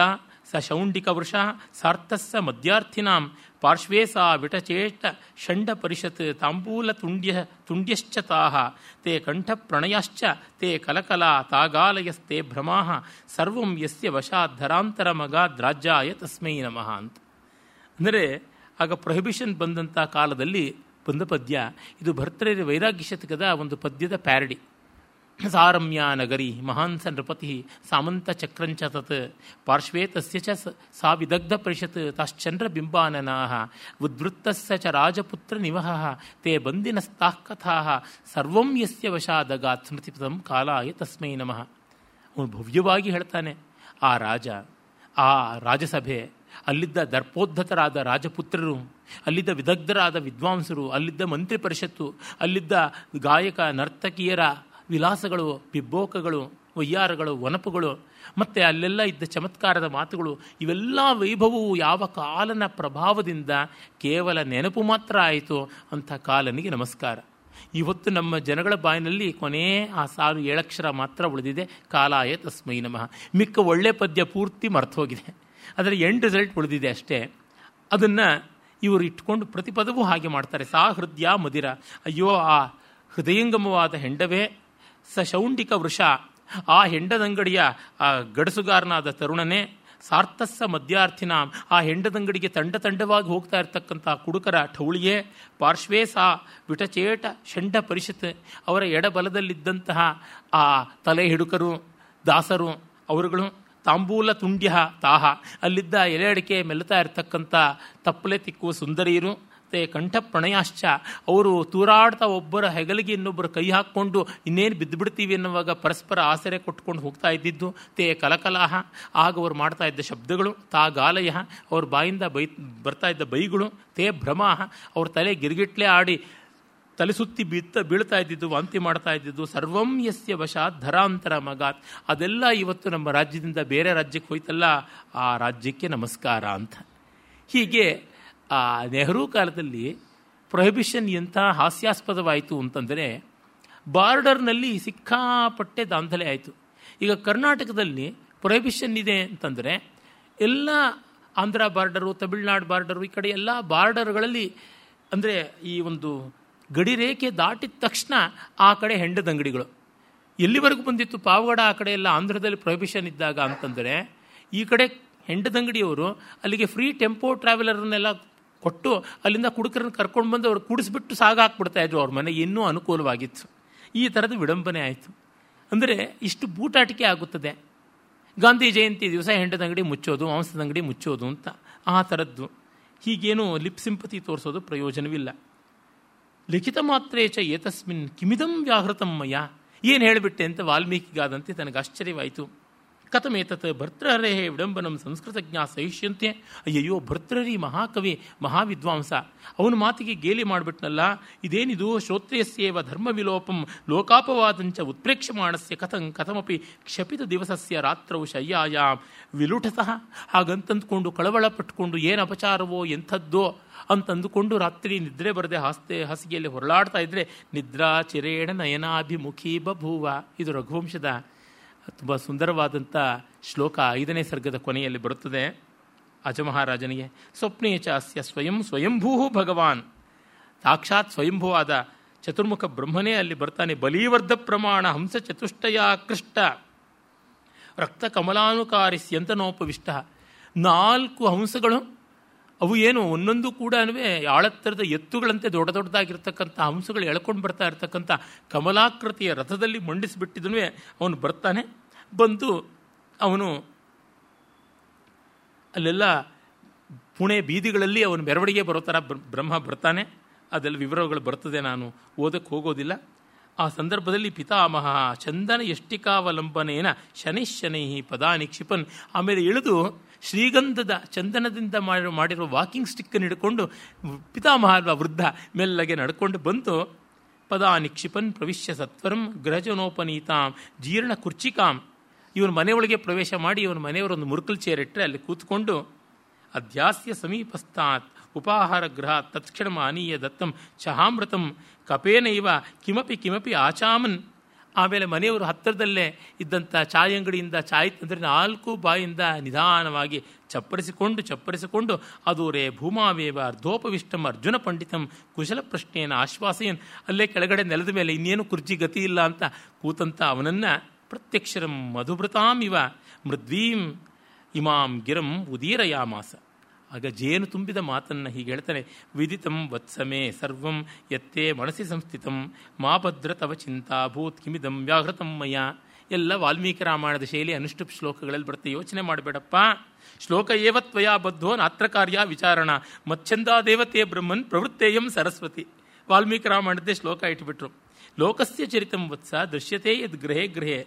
ಸ ಶೌಂಡಿಕ ವೃಷ ಸಾರ್ಥಸ್ಸ ಮದ್ಯಾರ್ಥಿನಾಂ ಪಾರ್ಶ್ವೇ ಸಾ ವಿಟಚೇಷ್ಟ ಷಂಡ ಪರಿಷತ್ ತಾಂಬೂಲ ತುಂಡ್ಯ ತುಂಡ್ಯಶ್ಚ ತಾಹ. ತೇ ಕಂಠ ಪ್ರಣಯಶ್ಚ, ತೇ ಕಲಕಲಾ ತಾಗಾಲಯಸ್ತೆ ಭ್ರಮಾ. ಸರ್ವಂ ಯಸ್ಯ ವಶಾಧರಾಂತರ ಮಗಾದ್ರಾಜ್ಯಾಯ ತಸ್ಮೈ ನಮಃ ಅಂತ. ಅಂದರೆ, ಆಗ ಪ್ರೊಹಿಬಿಷನ್ ಬಂದಂಥ ಕಾಲದಲ್ಲಿ ಬಂದ ಪದ್ಯ, ಇದು ಭರ್ತೃ ವೈರಾಗ್ಯ ಶತಕದ ಒಂದು ಪದ್ಯದ ಪ್ಯಾರಡಿ. ಸಾರಮ್ಯ ನಗರಿ ಮಹಾನ್ಸ ನೃಪತಿ ಸಾಮಂತ ಚಕ್ರಂಚ ತತ್ ಪಾರ್ಶ್ವೇ ತಸ್ಯ ಚ ಸಾ ವಿದಗ್ಧ ಪರಿಷತ್ ತಾಶ್ಚಂದ್ರ ಬಿಂಬಾನನಾಹ ಉದ್ವೃತ್ತಸ್ಯ ಚ ರಾಜಪುತ್ರ ನಿವಹ ತೇ ಬಂದಿನಸ್ತಾಃ ಕಥಾ ಸರ್ವಂ ಯಸ್ಯ ವಶಾದಗಾತ್ ಸ್ಮೃತಿಪದಂ ಕಾಲಾಯ ತಸ್ಮೈ ನಮಃ ಅವನು ಭವ್ಯವಾಗಿ ಹೇಳ್ತಾನೆ, ಆ ರಾಜ, ಆ ರಾಜಸಭೆ, ಅಲ್ಲಿದ್ದ ದರ್ಪೋದ್ಧತರಾದ ರಾಜಪುತ್ರರು, ಅಲ್ಲಿದ್ದ ವಿದಗ್ಧರಾದ ವಿದ್ವಾಂಸರು, ಅಲ್ಲಿದ್ದ ಮಂತ್ರಿ ಪರಿಷತ್ತು ಅಲ್ಲಿದ್ದ ಗಾಯಕ, ನರ್ತಕಿಯರ ವಿಲಾಸಗಳು, ಬಿಬ್ಬೋಕಗಳು, ವಯ್ಯಾರಗಳು ವನಪುಗಳು ಮತ್ತು ಅಲ್ಲೆಲ್ಲ ಇದ್ದ ಚಮತ್ಕಾರದ ಮಾತುಗಳು, ಇವೆಲ್ಲ ವೈಭವವು ಯಾವ ಕಾಲನ ಪ್ರಭಾವದಿಂದ ಕೇವಲ ನೆನಪು ಮಾತ್ರ ಆಯಿತು ಅಂಥ ಕಾಲನಿಗೆ ನಮಸ್ಕಾರ. ಇವತ್ತು ನಮ್ಮ ಜನಗಳ ಬಾಯಿನಲ್ಲಿ ಕೊನೆ ಆ ಸಾಲು ಏಳಕ್ಷರ ಮಾತ್ರ ಉಳಿದಿದೆ. ಕಾಲಾಯ ತಸ್ಮೈ ನಮಃ. ಮಿಕ್ಕ ಒಳ್ಳೆ ಪದ್ಯ ಪೂರ್ತಿ ಮರ್ತೋಗಿದೆ. ಅದರ ಎಂಡ್ ರಿಸಲ್ಟ್ ಉಳಿದಿದೆ ಅಷ್ಟೇ. ಅದನ್ನು ಇವರು ಇಟ್ಕೊಂಡು ಪ್ರತಿಪದವೂ ಹಾಗೆ ಮಾಡ್ತಾರೆ. ಸಾ ಹೃದಯ ಮದಿರ. ಅಯ್ಯೋ, ಆ ಹೃದಯಂಗಮವಾದ ಹೆಂಡವೇ ಸ ಶೌಂಡಿಕ ವೃಷ, ಆ ಹೆಂಡದಂಗಡಿಯ, ಆ ಗಡಸುಗಾರನಾದ ತರುಣನೇ, ಸಾರ್ಥಸ್ಸ ಮಧ್ಯಾರ್ಥಿನ ಆ ಹೆಂಡದಂಗಡಿಗೆ ತಂಡ ತಂಡವಾಗಿ ಹೋಗ್ತಾ ಇರ್ತಕ್ಕಂಥ ಕುಡುಕರ ಠೌಳಿಯೇ, ಪಾರ್ಶ್ವೇ ಸಾ ವಿಟಚೇಟ ಷಂಡ ಪರಿಷತ್, ಅವರ ಎಡಬಲದಲ್ಲಿದ್ದಂತಹ ಆ ತಲೆ ಹಿಡುಕರು ದಾಸರು, ಅವರುಗಳು, ತಾಂಬೂಲ ತುಂಡ್ಯ ತಾಹ, ಅಲ್ಲಿದ್ದ ಎಲೆ ಅಡಿಕೆ ಮೆಲ್ಲುತ್ತಾ ಇರತಕ್ಕಂಥ ತಪ್ಪಲೆ ತಿಕ್ಕುವ ಸುಂದರಿಯರು ತೇ ಕಂಠ ಪ್ರಣಯಾಶ್ಚ ಅವರು ತೂರಾಡ್ತಾ ಒಬ್ಬರ ಹೆಗಲಿಗೆ ಇನ್ನೊಬ್ಬರು ಕೈ ಹಾಕ್ಕೊಂಡು ಇನ್ನೇನು ಬಿದ್ದು ಬಿಡ್ತೀವಿ ಎನ್ನುವಾಗ ಪರಸ್ಪರ ಆಸರೆ ಕೊಟ್ಕೊಂಡು ಹೋಗ್ತಾ ಇದ್ದಿದ್ದು. ತೇ ಕಲಕಲಾಹ. ಆಗ ಅವರು ಮಾಡ್ತಾ ಇದ್ದ ಶಬ್ದಗಳು, ತಾ ಗಾಲಯ. ಅವ್ರ ಬಾಯಿಂದ ಬೈ, ಬರ್ತಾ ಇದ್ದ ಬೈಗಳು, ತೇ ಭ್ರಮಾಹ. ಅವ್ರ ತಲೆ ಗಿರ್ಗಿಟ್ಲೆ ಆಡಿ ತಲೆ ಸುತ್ತಿ ಬಿತ್ತ ಬೀಳ್ತಾ ಇದ್ದಿದ್ದು, ವಾಂತಿ ಮಾಡ್ತಾ ಇದ್ದಿದ್ದು, ಸರ್ವಂ ಯಸ್ಯ ವಶಾತ್ ಧರಾಂತರ ಮಗಾತ್. ಅದೆಲ್ಲ ಇವತ್ತು ನಮ್ಮ ರಾಜ್ಯದಿಂದ ಬೇರೆ ರಾಜ್ಯಕ್ಕೆ ಹೋಯ್ತಲ್ಲ, ಆ ರಾಜ್ಯಕ್ಕೆ ನಮಸ್ಕಾರ ಅಂತ. ಹೀಗೆ ಆ ನೆಹರು ಕಾಲದಲ್ಲಿ ಪ್ರೊಹಿಬಿಷನ್ ಎಂಥ ಹಾಸ್ಯಾಸ್ಪದವಾಯಿತು ಅಂತಂದರೆ ಬಾರ್ಡರ್ನಲ್ಲಿ ಸಿಕ್ಕಾಪಟ್ಟೆ ದಾಂಧಲೆ ಆಯಿತು. ಈಗ ಕರ್ನಾಟಕದಲ್ಲಿ ಪ್ರೊಹಿಬಿಷನ್ ಇದೆ ಅಂತಂದರೆ ಎಲ್ಲ ಆಂಧ್ರ ಬಾರ್ಡರು, ತಮಿಳ್ನಾಡು ಬಾರ್ಡರು, ಈ ಕಡೆ ಎಲ್ಲ ಬಾರ್ಡರ್ಗಳಲ್ಲಿ ಅಂದರೆ ಈ ಒಂದು ಗಡಿ ರೇಖೆ ದಾಟಿದ ತಕ್ಷಣ ಆ ಕಡೆ ಹೆಂಡದಂಗಡಿಗಳು ಎಲ್ಲಿವರೆಗೂ ಬಂದಿತ್ತು? ಪಾವಗಡ ಆ ಕಡೆ ಎಲ್ಲ ಆಂಧ್ರದಲ್ಲಿ ಪ್ರೊಹಿಬಿಷನ್ ಇದ್ದಾಗ ಅಂತಂದರೆ ಈ ಕಡೆ ಹೆಂಡದಂಗಡಿಯವರು ಅಲ್ಲಿಗೆ ಫ್ರೀ ಟೆಂಪೋ ಟ್ರಾವೆಲರ್ನೆಲ್ಲ ಕೊಟ್ಟು ಅಲ್ಲಿಂದ ಕುಡುಕರನ್ನು ಕರ್ಕೊಂಡು ಬಂದು ಅವ್ರು ಕುಡಿಸ್ಬಿಟ್ಟು ಸಾಗಾಕ್ಬಿಡ್ತಾ ಇದ್ರು ಅವ್ರ ಮನೆ. ಇನ್ನೂ ಅನುಕೂಲವಾಗಿತ್ತು. ಈ ಥರದ ವಿಡಂಬನೆ ಆಯಿತು. ಅಂದರೆ ಇಷ್ಟು ಬೂಟಾಟಿಕೆ ಆಗುತ್ತದೆ. ಗಾಂಧಿ ಜಯಂತಿ ದಿವಸ ಹೆಂಡದಂಗಡಿ ಮುಚ್ಚೋದು, ಮಾಂಸದ ಅಂಗಡಿ ಮುಚ್ಚೋದು ಅಂತ ಆ ಥರದ್ದು ಹೀಗೇನು ಲಿಪ್ ಸಿಂಪತಿ ತೋರಿಸೋದು ಪ್ರಯೋಜನವಿಲ್ಲ. ಲಿಖಿತ ಮಾತ್ರೇ ಚ ಏತಸ್ಮಿನ್ ಕಿಮಿದಂ ವ್ಯಾಹೃತಂ ಏನು ಹೇಳಿಬಿಟ್ಟೆ ಅಂತ ವಾಲ್ಮೀಕಿಗಾದಂತೆ ತನಗೆ ಆಶ್ಚರ್ಯವಾಯಿತು. ಕಥಮೇತತ್ ಭರ್ತೃಹರೇ ವಿಡಂಬನಂ ಸಂಸ್ಕೃತಜ್ಞ ಸಹಿಷ್ಯಂತೆ. ಅಯ್ಯಯ್ಯೋ ಭರ್ತೃರಿ ಮಹಾಕವಿ, ಮಹಾವಿದ್ವಾಂಸ. ಅವನ ಮಾತಿಗೆ ಗೇಲಿ ಮಾಡಿಬಿಟ್ನಲ್ಲ, ಇದೇನಿದು ಶ್ರೋತ್ರೇಯಸ್ಯೇವ ಧರ್ಮ ವಿಲೋಪಂ ಲೋಕಾಪವಾದಂಚ ಉತ್ಪ್ರೇಕ್ಷಮಾಣಸ್ಯ ಕಥಂ, ಕಥಮಪಿ ಕ್ಷಪಿತ ದಿವಸಸ್ಯ ರಾತ್ರೌ ಶಯ್ಯಾಯ. ವಿಲುಠತಃ, ಹಾಗಂತಂದುಕೊಂಡು ಕಳವಳ ಪಟ್ಟುಕೊಂಡು ಏನು ಅಪಚಾರವೋ ಎಂಥದ್ದೋ ಅಂತಂದುಕೊಂಡು ರಾತ್ರಿ ನಿದ್ರೆ ಬರದೆ ಹಾಸ್ತೆ, ಹಾಸಿಗೆಯಲ್ಲಿ ಹೊರಳಾಡ್ತಾ ಇದ್ರೆ, ನಿದ್ರಾ ಚಿರೇಣ ನಯನಾಭಿಮುಖಿ ಬಭೂವ. ಇದು ರಘುವಂಶದ ತುಂಬ ಸುಂದರವಾದಂಥ ಶ್ಲೋಕ ಐದನೇ ಸರ್ಗದ ಕೊನೆಯಲ್ಲಿ ಬರುತ್ತದೆ. ಅಜಮಹಾರಾಜನಿಗೆ ಸ್ವಪ್ನೇ ಅಸ್ಯ ಸ್ವಯಂ ಸ್ವಯಂಭೂ ಭಗವಾನ್. ಸಾಕ್ಷಾತ್ ಸ್ವಯಂಭೂವಾದ ಚತುರ್ಮುಖ ಬ್ರಹ್ಮನೇ ಅಲ್ಲಿ ಬರ್ತಾನೆ. ಬಲೀವರ್ಧ ಪ್ರಮಾಣ ಹಂಸ ಚತುಷ್ಟಯಾಕೃಷ್ಟ ರಕ್ತ ಕಮಲಾನುಕಾರಿಸ್ಯಂತನೋಪವಿಷ್ಟ. ನಾಲ್ಕು ಹಂಸಗಳು ಅವು ಏನು ಒಂದೊಂದು ಕೂಡ ಆಳತ್ತರದ ಎತ್ತುಗಳಂತೆ ದೊಡ್ಡ ದೊಡ್ಡದಾಗಿರ್ತಕ್ಕಂಥ ಹಂಸಗಳು ಎಳ್ಕೊಂಡು ಬರ್ತಾ ಇರ್ತಕ್ಕಂಥ ಕಮಲಾಕೃತಿಯ ರಥದಲ್ಲಿ ಮಂಡಿಸಿಬಿಟ್ಟಿದನು ಅವನು ಬರ್ತಾನೆ. ಬಂದು ಅವನು ಅಲ್ಲೆಲ್ಲ ಪುಣೆ ಬೀದಿಗಳಲ್ಲಿ ಅವನು ಮೆರವಣಿಗೆ ಬರೋ ಥರ ಬ್ರಹ್ಮ ಬರ್ತಾನೆ. ಅದೆಲ್ಲ ವಿವರಗಳು ಬರ್ತದೆ ನಾನು ಓದಕ್ಕೆ ಹೋಗೋದಿಲ್ಲ. ಆ ಸಂದರ್ಭದಲ್ಲಿ ಪಿತಾಮಹ ಚಂದನ ಎಷ್ಟಿಕಾವಲಂಬನೇನ ಶನಿ ಪದಾನಿ ಕ್ಷಿಪನ್ ಆಮೇಲೆ ಇಳಿದು ಶ್ರೀಗಂಧದ ಚಂದನದಿಂದ ಮಾಡಿ ಮಾಡಿರೋ ವಾಕಿಂಗ್ ಸ್ಟಿಕ್ಕನ್ನು ಹಿಡ್ಕೊಂಡು ಪಿತಾಮಹ ವೃದ್ಧ ಮೆಲ್ಲಗೆ ನಡ್ಕೊಂಡು ಬಂತು. ಪದಾ ನಿಕ್ಷಿಪನ್ ಪ್ರವಿಶ್ಯ ಸತ್ವರಂ ಗ್ರಹಜನೋಪನೀತಾಂ ಜೀರ್ಣ ಕುರ್ಚಿಕಾಂ. ಇವನ ಮನೆಯೊಳಗೆ ಪ್ರವೇಶ ಮಾಡಿ ಇವನ ಮನೆಯವರೊಂದು ಮುರುಕಲ್ ಚೇರಿಟ್ಟರೆ ಅಲ್ಲಿ ಕೂತ್ಕೊಂಡು, ಅಧ್ಯಾಸ್ಯ ಸಮೀಪಸ್ಥಾತ್ ಉಪಾಹಾರ ಗೃಹ ತತ್ಕ್ಷಣ ಆನೀಯ ದತ್ತಂ ಚಹಾಮೃತಂ ಕಪೇನೈವ ಕಿಮಪಿ ಕಿಮಪಿ ಆಚಾಮನ್. ಆಮೇಲೆ ಮನೆಯವರು ಹತ್ತಿರದಲ್ಲೇ ಇದ್ದಂಥ ಚಾಯ್ ಅಂಗಡಿಯಿಂದ ಚಾಯ್ ಅಂದರೆ ನಾಲ್ಕು ಬಾಯಿಂದ ನಿಧಾನವಾಗಿ ಚಪ್ಪರಿಸಿಕೊಂಡು ಚಪ್ಪರಿಸಿಕೊಂಡು, ಅದು ರೇ ಭೂಮಾವೇವ ಅರ್ಧೋಪವಿಷ್ಟಂ ಅರ್ಜುನ ಪಂಡಿತಂ ಕುಶಲ ಪ್ರಶ್ನೆಯನ್ನು ಆಶ್ವಾಸೆಯನ್. ಅಲ್ಲೇ ಕೆಳಗಡೆ ನೆಲದ ಮೇಲೆ ಇನ್ನೇನು ಕುರ್ಚಿ ಗತಿ ಇಲ್ಲ ಅಂತ ಕೂತಂತ ಅವನನ್ನು ಪ್ರತ್ಯಕ್ಷರಂ ಮಧುಭೃತಾಂ ಇವ ಮೃದ್ವೀಂ ಇಮಾಂ ಗಿರಂ ಉದೀರಯಾಮಾಸ. ಆಗ ಜೇನು ತುಂಬಿದ ಮಾತನ್ನು ಹೀಗೆ ಹೇಳ್ತಾನೆ, ವಿದಿತಂ ವತ್ಸಮೇ ಸರ್ವಂ ಯತ್ತೇ ಮನಸ್ಸಿ ಸಂಸ್ಥಿತಂ ಮಾಭದ್ರ ತವ ಚಿಂತಾಭೂತ್ ಕಿಮಿದಂ ವ್ಯಾಹೃತಂ ಮಯ. ಎಲ್ಲ ವಾಲ್ಮೀಕಿ ರಾಮಾಯಣದ ಶೈಲಿ ಅನುಷ್ಠುಪ್ ಶ್ಲೋಕಗಳಲ್ಲಿ ಬರುತ್ತೆ, ಯೋಚನೆ ಮಾಡಬೇಡಪ್ಪ. ಶ್ಲೋಕ ಏವ ತ್ವಯಾ ಬದ್ಧೋ ನಾತ್ರ ಕಾರ್ಯ ವಿಚಾರಣ ಮಚ್ಛಂದಾ ದೇವತೆ ಬ್ರಹ್ಮನ್ ಪ್ರವೃತ್ತೇಯಂ ಸರಸ್ವತಿ. ವಾಲ್ಮೀಕಿ ರಾಮಾಯಣದ್ದೇ ಶ್ಲೋಕ ಇಟ್ಬಿಟ್ರು. ಲೋಕಸ್ಯ ಚರಿತಂ ವತ್ಸ ದೃಶ್ಯತೆ ಯದ್ ಗೃಹೇ ಗೃಹೇ.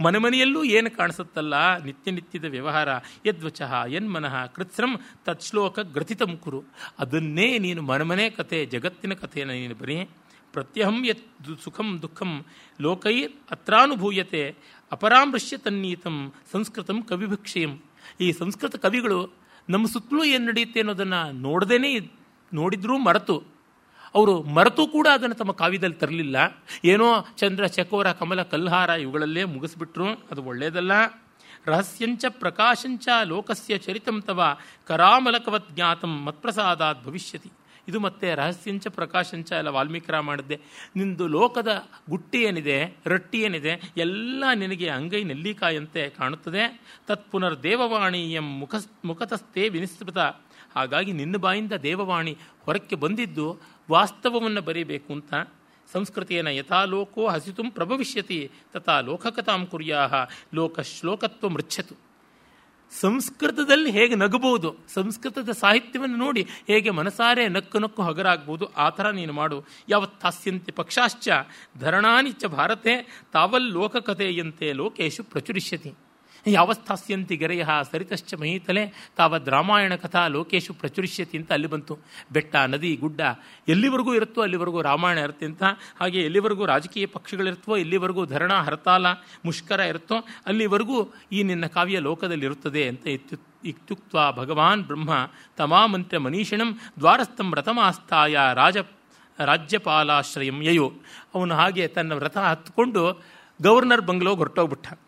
ಮನೆಮನೆಯಲ್ಲೂ ಏನು ಕಾಣಿಸುತ್ತಲ್ಲ? ನಿತ್ಯ ನಿತ್ಯದ ವ್ಯವಹಾರ. ಯದ್ವಚಃ ಯನ್ಮನಃ ಕೃತ್ಸ್ರಂ ತತ್ಶ್ಲೋಕ ಗ್ರಥಿತ ಕುರು ಅದನ್ನೇ ನೀನು ಮನಮನೆ ಕಥೆ, ಜಗತ್ತಿನ ಕಥೆಯನ್ನು ನೀನು ಬರೀ ಪ್ರತ್ಯಹಂ ಯತ್ ಸುಖಂ ದುಃಖಂ ಲೋಕೈರ್ ಅತ್ರಾನುಭೂಯತೆ ಅಪರಾಮೃಶ್ಯ ತನ್ನೀತಂ ಸಂಸ್ಕೃತಂ ಕವಿಭಿಕ್ಷೆಯಂ. ಈ ಸಂಸ್ಕೃತ ಕವಿಗಳು ನಮ್ಮ ಸುತ್ತಲೂ ಏನು ನಡೆಯುತ್ತೆ ಅನ್ನೋದನ್ನು ನೋಡದೇನೆ ನೋಡಿದ್ರೂ ಮರೆತು ಅವರು ಮರೆತು ಕೂಡ ಅದನ್ನು ತಮ್ಮ ಕಾವ್ಯದಲ್ಲಿ ತರಲಿಲ್ಲ. ಏನೋ ಚಂದ್ರ ಚಕೋರ ಕಮಲ, ಕಲ್ಹಾರ ಇವುಗಳಲ್ಲೇ ಮುಗಿಸ್ಬಿಟ್ರು. ಅದು ಒಳ್ಳೆಯದಲ್ಲ ರಹಸ್ಯಂಚ ಪ್ರಕಾಶಂಚ ಲೋಕಸ್ಯ ಚರಿತಂ ತವ ಕರಾಮಲಕವತ್ ಜ್ಞಾತಂ ಮತ್ಪ್ರಸಾದಾತ್ ಭವಿಷ್ಯತಿ. ಇದು ಮತ್ತೆ ರಹಸ್ಯಂಚ ಪ್ರಕಾಶಂಚ ಎಲ್ಲ ವಾಲ್ಮೀಕಿ ರಾಮಾಯಣದ್ದೇ ನಿಂದು ಲೋಕದ ಗುಟ್ಟಿ ಏನಿದೆ, ರೊಟ್ಟಿ ಏನಿದೆ, ಎಲ್ಲ ನಿನಗೆ ಅಂಗೈ ನೆಲ್ಲಿಕಾಯಂತೆ ಕಾಣುತ್ತದೆ. ತತ್ ಪುನರ್ ದೇವವಾಣಿಯಂ ಮುಖ ಮುಖತಸ್ಥೆ ವಿನಿಸ್ತೃತ ಹಾಗಾಗಿ ನಿನ್ನ ಬಾಯಿಂದ ದೇವವಾಣಿ ಹೊರಕ್ಕೆ ಬಂದಿದ್ದು ವಾಸ್ತವವನ್ನು ಬರೀಬೇಕು ಅಂತ ಸಂಸ್ಕೃತಿಯನ್ನು ಯಥಾಲೋಕೋ ಹಸಿತು ಪ್ರಭವಿಷ್ಯತಿ ತಥಾ ಲೋಕಕಥಾಂ ಕುರ್ಯಾ ಲೋಕ ಶ್ಲೋಕತ್ವ ಮೃಚ್ಛತು. ಸಂಸ್ಕೃತದಲ್ಲಿ ಹೇಗೆ ನಗಬಹುದು, ಸಂಸ್ಕೃತದ ಸಾಹಿತ್ಯವನ್ನು ನೋಡಿ ಹೇಗೆ ಮನಸಾರೆ ನಕ್ಕು ನಕ್ಕು ಹಗರಾಗ್ಬೋದು ಆ ಥರ ನೀನು ಮಾಡು. ಯಾವತ್ತಾಸ್ಯಂತೆ ಪಕ್ಷಾಶ್ಚ ಧರಣಾನಿಚ್ಚ ಭಾರತೆ, ತಾವಲ್ ಲೋಕಕಥೆಯಂತೆ ಲೋಕೇಶು ಪ್ರಚುರಿಷ್ಯತಿ. ಯಾವಸ್ಥಾಸ್ಯಂತಿ ಗೆರೆಯ ಸರಿತಶ್ಚ ಮಹೀತಲೆ ತಾವದ್ ರಾಮಾಯಣ ಕಥಾ ಲೋಕೇಶು ಪ್ರಚುರಿಷ್ಯತಿ ಅಂತ ಅಲ್ಲಿ ಬಂತು. ಬೆಟ್ಟ, ನದಿ, ಗುಡ್ಡ, ಎಲ್ಲಿವರೆಗೂ ಇರುತ್ತೋ ಅಲ್ಲಿವರೆಗೂ ರಾಮಾಯಣ ಇರುತ್ತೆ ಅಂತ. ಹಾಗೆ ಎಲ್ಲಿವರೆಗೂ ರಾಜಕೀಯ ಪಕ್ಷಗಳಿರುತ್ತೋ ಎಲ್ಲಿವರೆಗೂ ಧರಣ, ಹರತಾಲ, ಮುಷ್ಕರ ಇರುತ್ತೋ, ಅಲ್ಲಿವರೆಗೂ ಈ ನಿನ್ನ ಕಾವ್ಯ ಲೋಕದಲ್ಲಿರುತ್ತದೆ ಅಂತ ಇತ್ತು ಇತ್ಯುಕ್ತ ಭಗವಾನ್ ಬ್ರಹ್ಮ ತಮಾಮಂತ್ರ ಮನೀಷಿಣಂ ದ್ವಾರಸ್ಥಂ ರಥಮಾಸ್ತಾಯ ರಾಜ ರಾಜ್ಯಪಾಲಾಶ್ರಯಂ ಯಯೋ. ಅವನು ಹಾಗೆ ತನ್ನ ವ್ರತ ಹತ್ಕೊಂಡು ಗವರ್ನರ್ ಬಂಗ್ಲೋಗೆ ಹೊರಟೋಗ್ಬಿಟ್ಟ.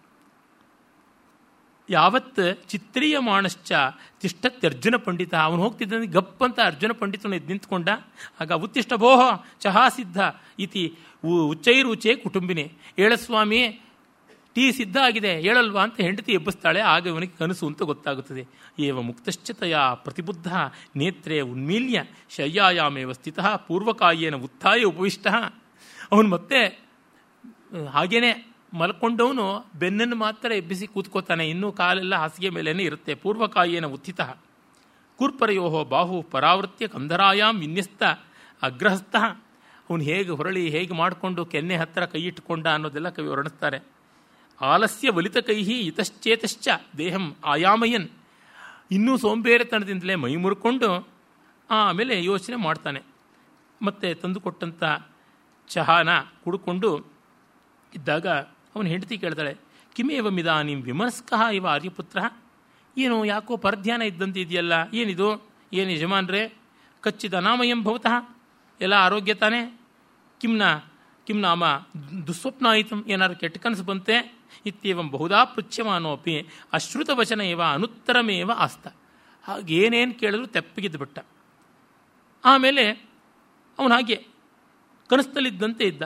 ಯಾವತ್ ಚಿತ್ರೀಯಮಾಣಶ್ಚ ತಿಷ್ಟತ್ಯ ಅರ್ಜುನ ಪಂಡಿತ, ಅವನು ಹೋಗ್ತಿದ್ದಂತೆ ಗಪ್ ಅಂತ ಅರ್ಜುನ ಪಂಡಿತನ ಎದ್ದು ನಿಂತ್ಕೊಂಡ, ಆಗ ಉತ್ತಿಷ್ಟ ಭೋಹ ಚಹಾ ಸಿದ್ಧ ಇತಿ ಉಚ್ಚೈರುಚೆ ಕುಟುಂಬಿನಿ. ಏಳಸ್ವಾಮಿ ಟೀ ಸಿದ್ಧ ಆಗಿದೆ, ಹೇಳಲ್ವಾ ಅಂತ ಹೆಂಡತಿ ಎಬ್ಬಿಸ್ತಾಳೆ, ಆಗ ಇವನಿಗೆ ಕನಸು ಅಂತ ಗೊತ್ತಾಗುತ್ತದೆ. ಏವ ಮುಕ್ತಶ್ಚಿತಯ ಪ್ರತಿಬುದ್ಧ ನೇತ್ರೇ ಉನ್ಮೀಲ್ಯ ಶಯ್ಯಾಯಾಮೇವ ಸ್ಥಿತ ಪೂರ್ವಕಾಯೇನ ಉತ್ಥಾಯ ಉಪವಿಷ್ಟ. ಅವನು ಮತ್ತೆ, ಹಾಗೇನೆ ಮಲ್ಕೊಂಡವನು ಬೆನ್ನನ್ನು ಮಾತ್ರ ಎಬ್ಬಿಸಿ ಕೂತ್ಕೋತಾನೆ. ಇನ್ನೂ ಕಾಲೆಲ್ಲ ಹಾಸಿಗೆ ಮೇಲೇನೆ ಇರುತ್ತೆ. ಪೂರ್ವಕಾಯೇನ ಉತ್ಥಿತ. ಕುರ್ಪರೆಯೋಹೋ ಬಾಹು ಪರಾವೃತ್ಯ ಕಂದರಾಯಾಮ್ ವಿನ್ಯಸ್ತ ಅಗ್ರಹಸ್ಥ ಅವನು ಹೇಗೆ ಹೊರಳಿ, ಹೇಗೆ ಮಾಡಿಕೊಂಡು ಕೆನ್ನೆ ಹತ್ತಿರ ಕೈ ಇಟ್ಟುಕೊಂಡ ಅನ್ನೋದೆಲ್ಲ ಕವಿ ವರ್ಣಿಸ್ತಾರೆ. ಆಲಸ್ಯ ವಲಿತ ಕೈಹಿ ಇತಶ್ಚೇತಶ್ಚ ದೇಹಂ ಆಯಾಮಯನ್. ಇನ್ನೂ ಸೋಂಬೇರಿತನದಿಂದಲೇ ಮೈ ಮುರ್ಕೊಂಡು ಆಮೇಲೆ ಯೋಚನೆ ಮಾಡ್ತಾನೆ. ಮತ್ತೆ ತಂದುಕೊಟ್ಟಂಥ ಚಹಾನ ಕುಡ್ಕೊಂಡು ಇದ್ದಾಗ ಅವನ ಹೆಂಡತಿ ಕೇಳ್ತಾಳೆ ಕಿಮೇವ ಮಿದಾನಿಂ ವಿಮರ್ಸ್ಕಃ ಇವ ಆರ್ಯಪುತ್ರ? ಏನು ಯಾಕೋ ಪರಧ್ಯಾನ ಇದ್ದಂತೆ ಇದೆಯಲ್ಲ, ಏನಿದು? ಏನು ಯಜಮಾನ್ರೆ, ಕಚ್ಚಿದ ಅನಾಮಯಂ ಭವತಃ? ಎಲ್ಲ ಆರೋಗ್ಯ ತಾನೇ? ಕಿಮ್ನ ಕಿಂ ನಾಮ ದುಸ್ವಪ್ನ ಆಯಿತು ಏನಾದ್ರು ಕೆಟ್ಟ ಕನಸು ಬಂತೆ? ಇತ್ಯಂ ಬಹುದಾ ಪೃಚ್ಯಮಾನೋಪಿ ಅಶ್ರುತವಚನ ಇವ ಅನುತ್ತರಮೇವ ಆಸ್ತ. ಹಾಗೇನೇನು ಕೇಳಿದ್ರು ತೆಪ್ಪಗಿದ್ದು ಬಿಟ್ಟ. ಆಮೇಲೆ ಅವನು ಹಾಗೆ ಕನಸ್ತಲ್ಲಿದ್ದಂತೆ ಇದ್ದ.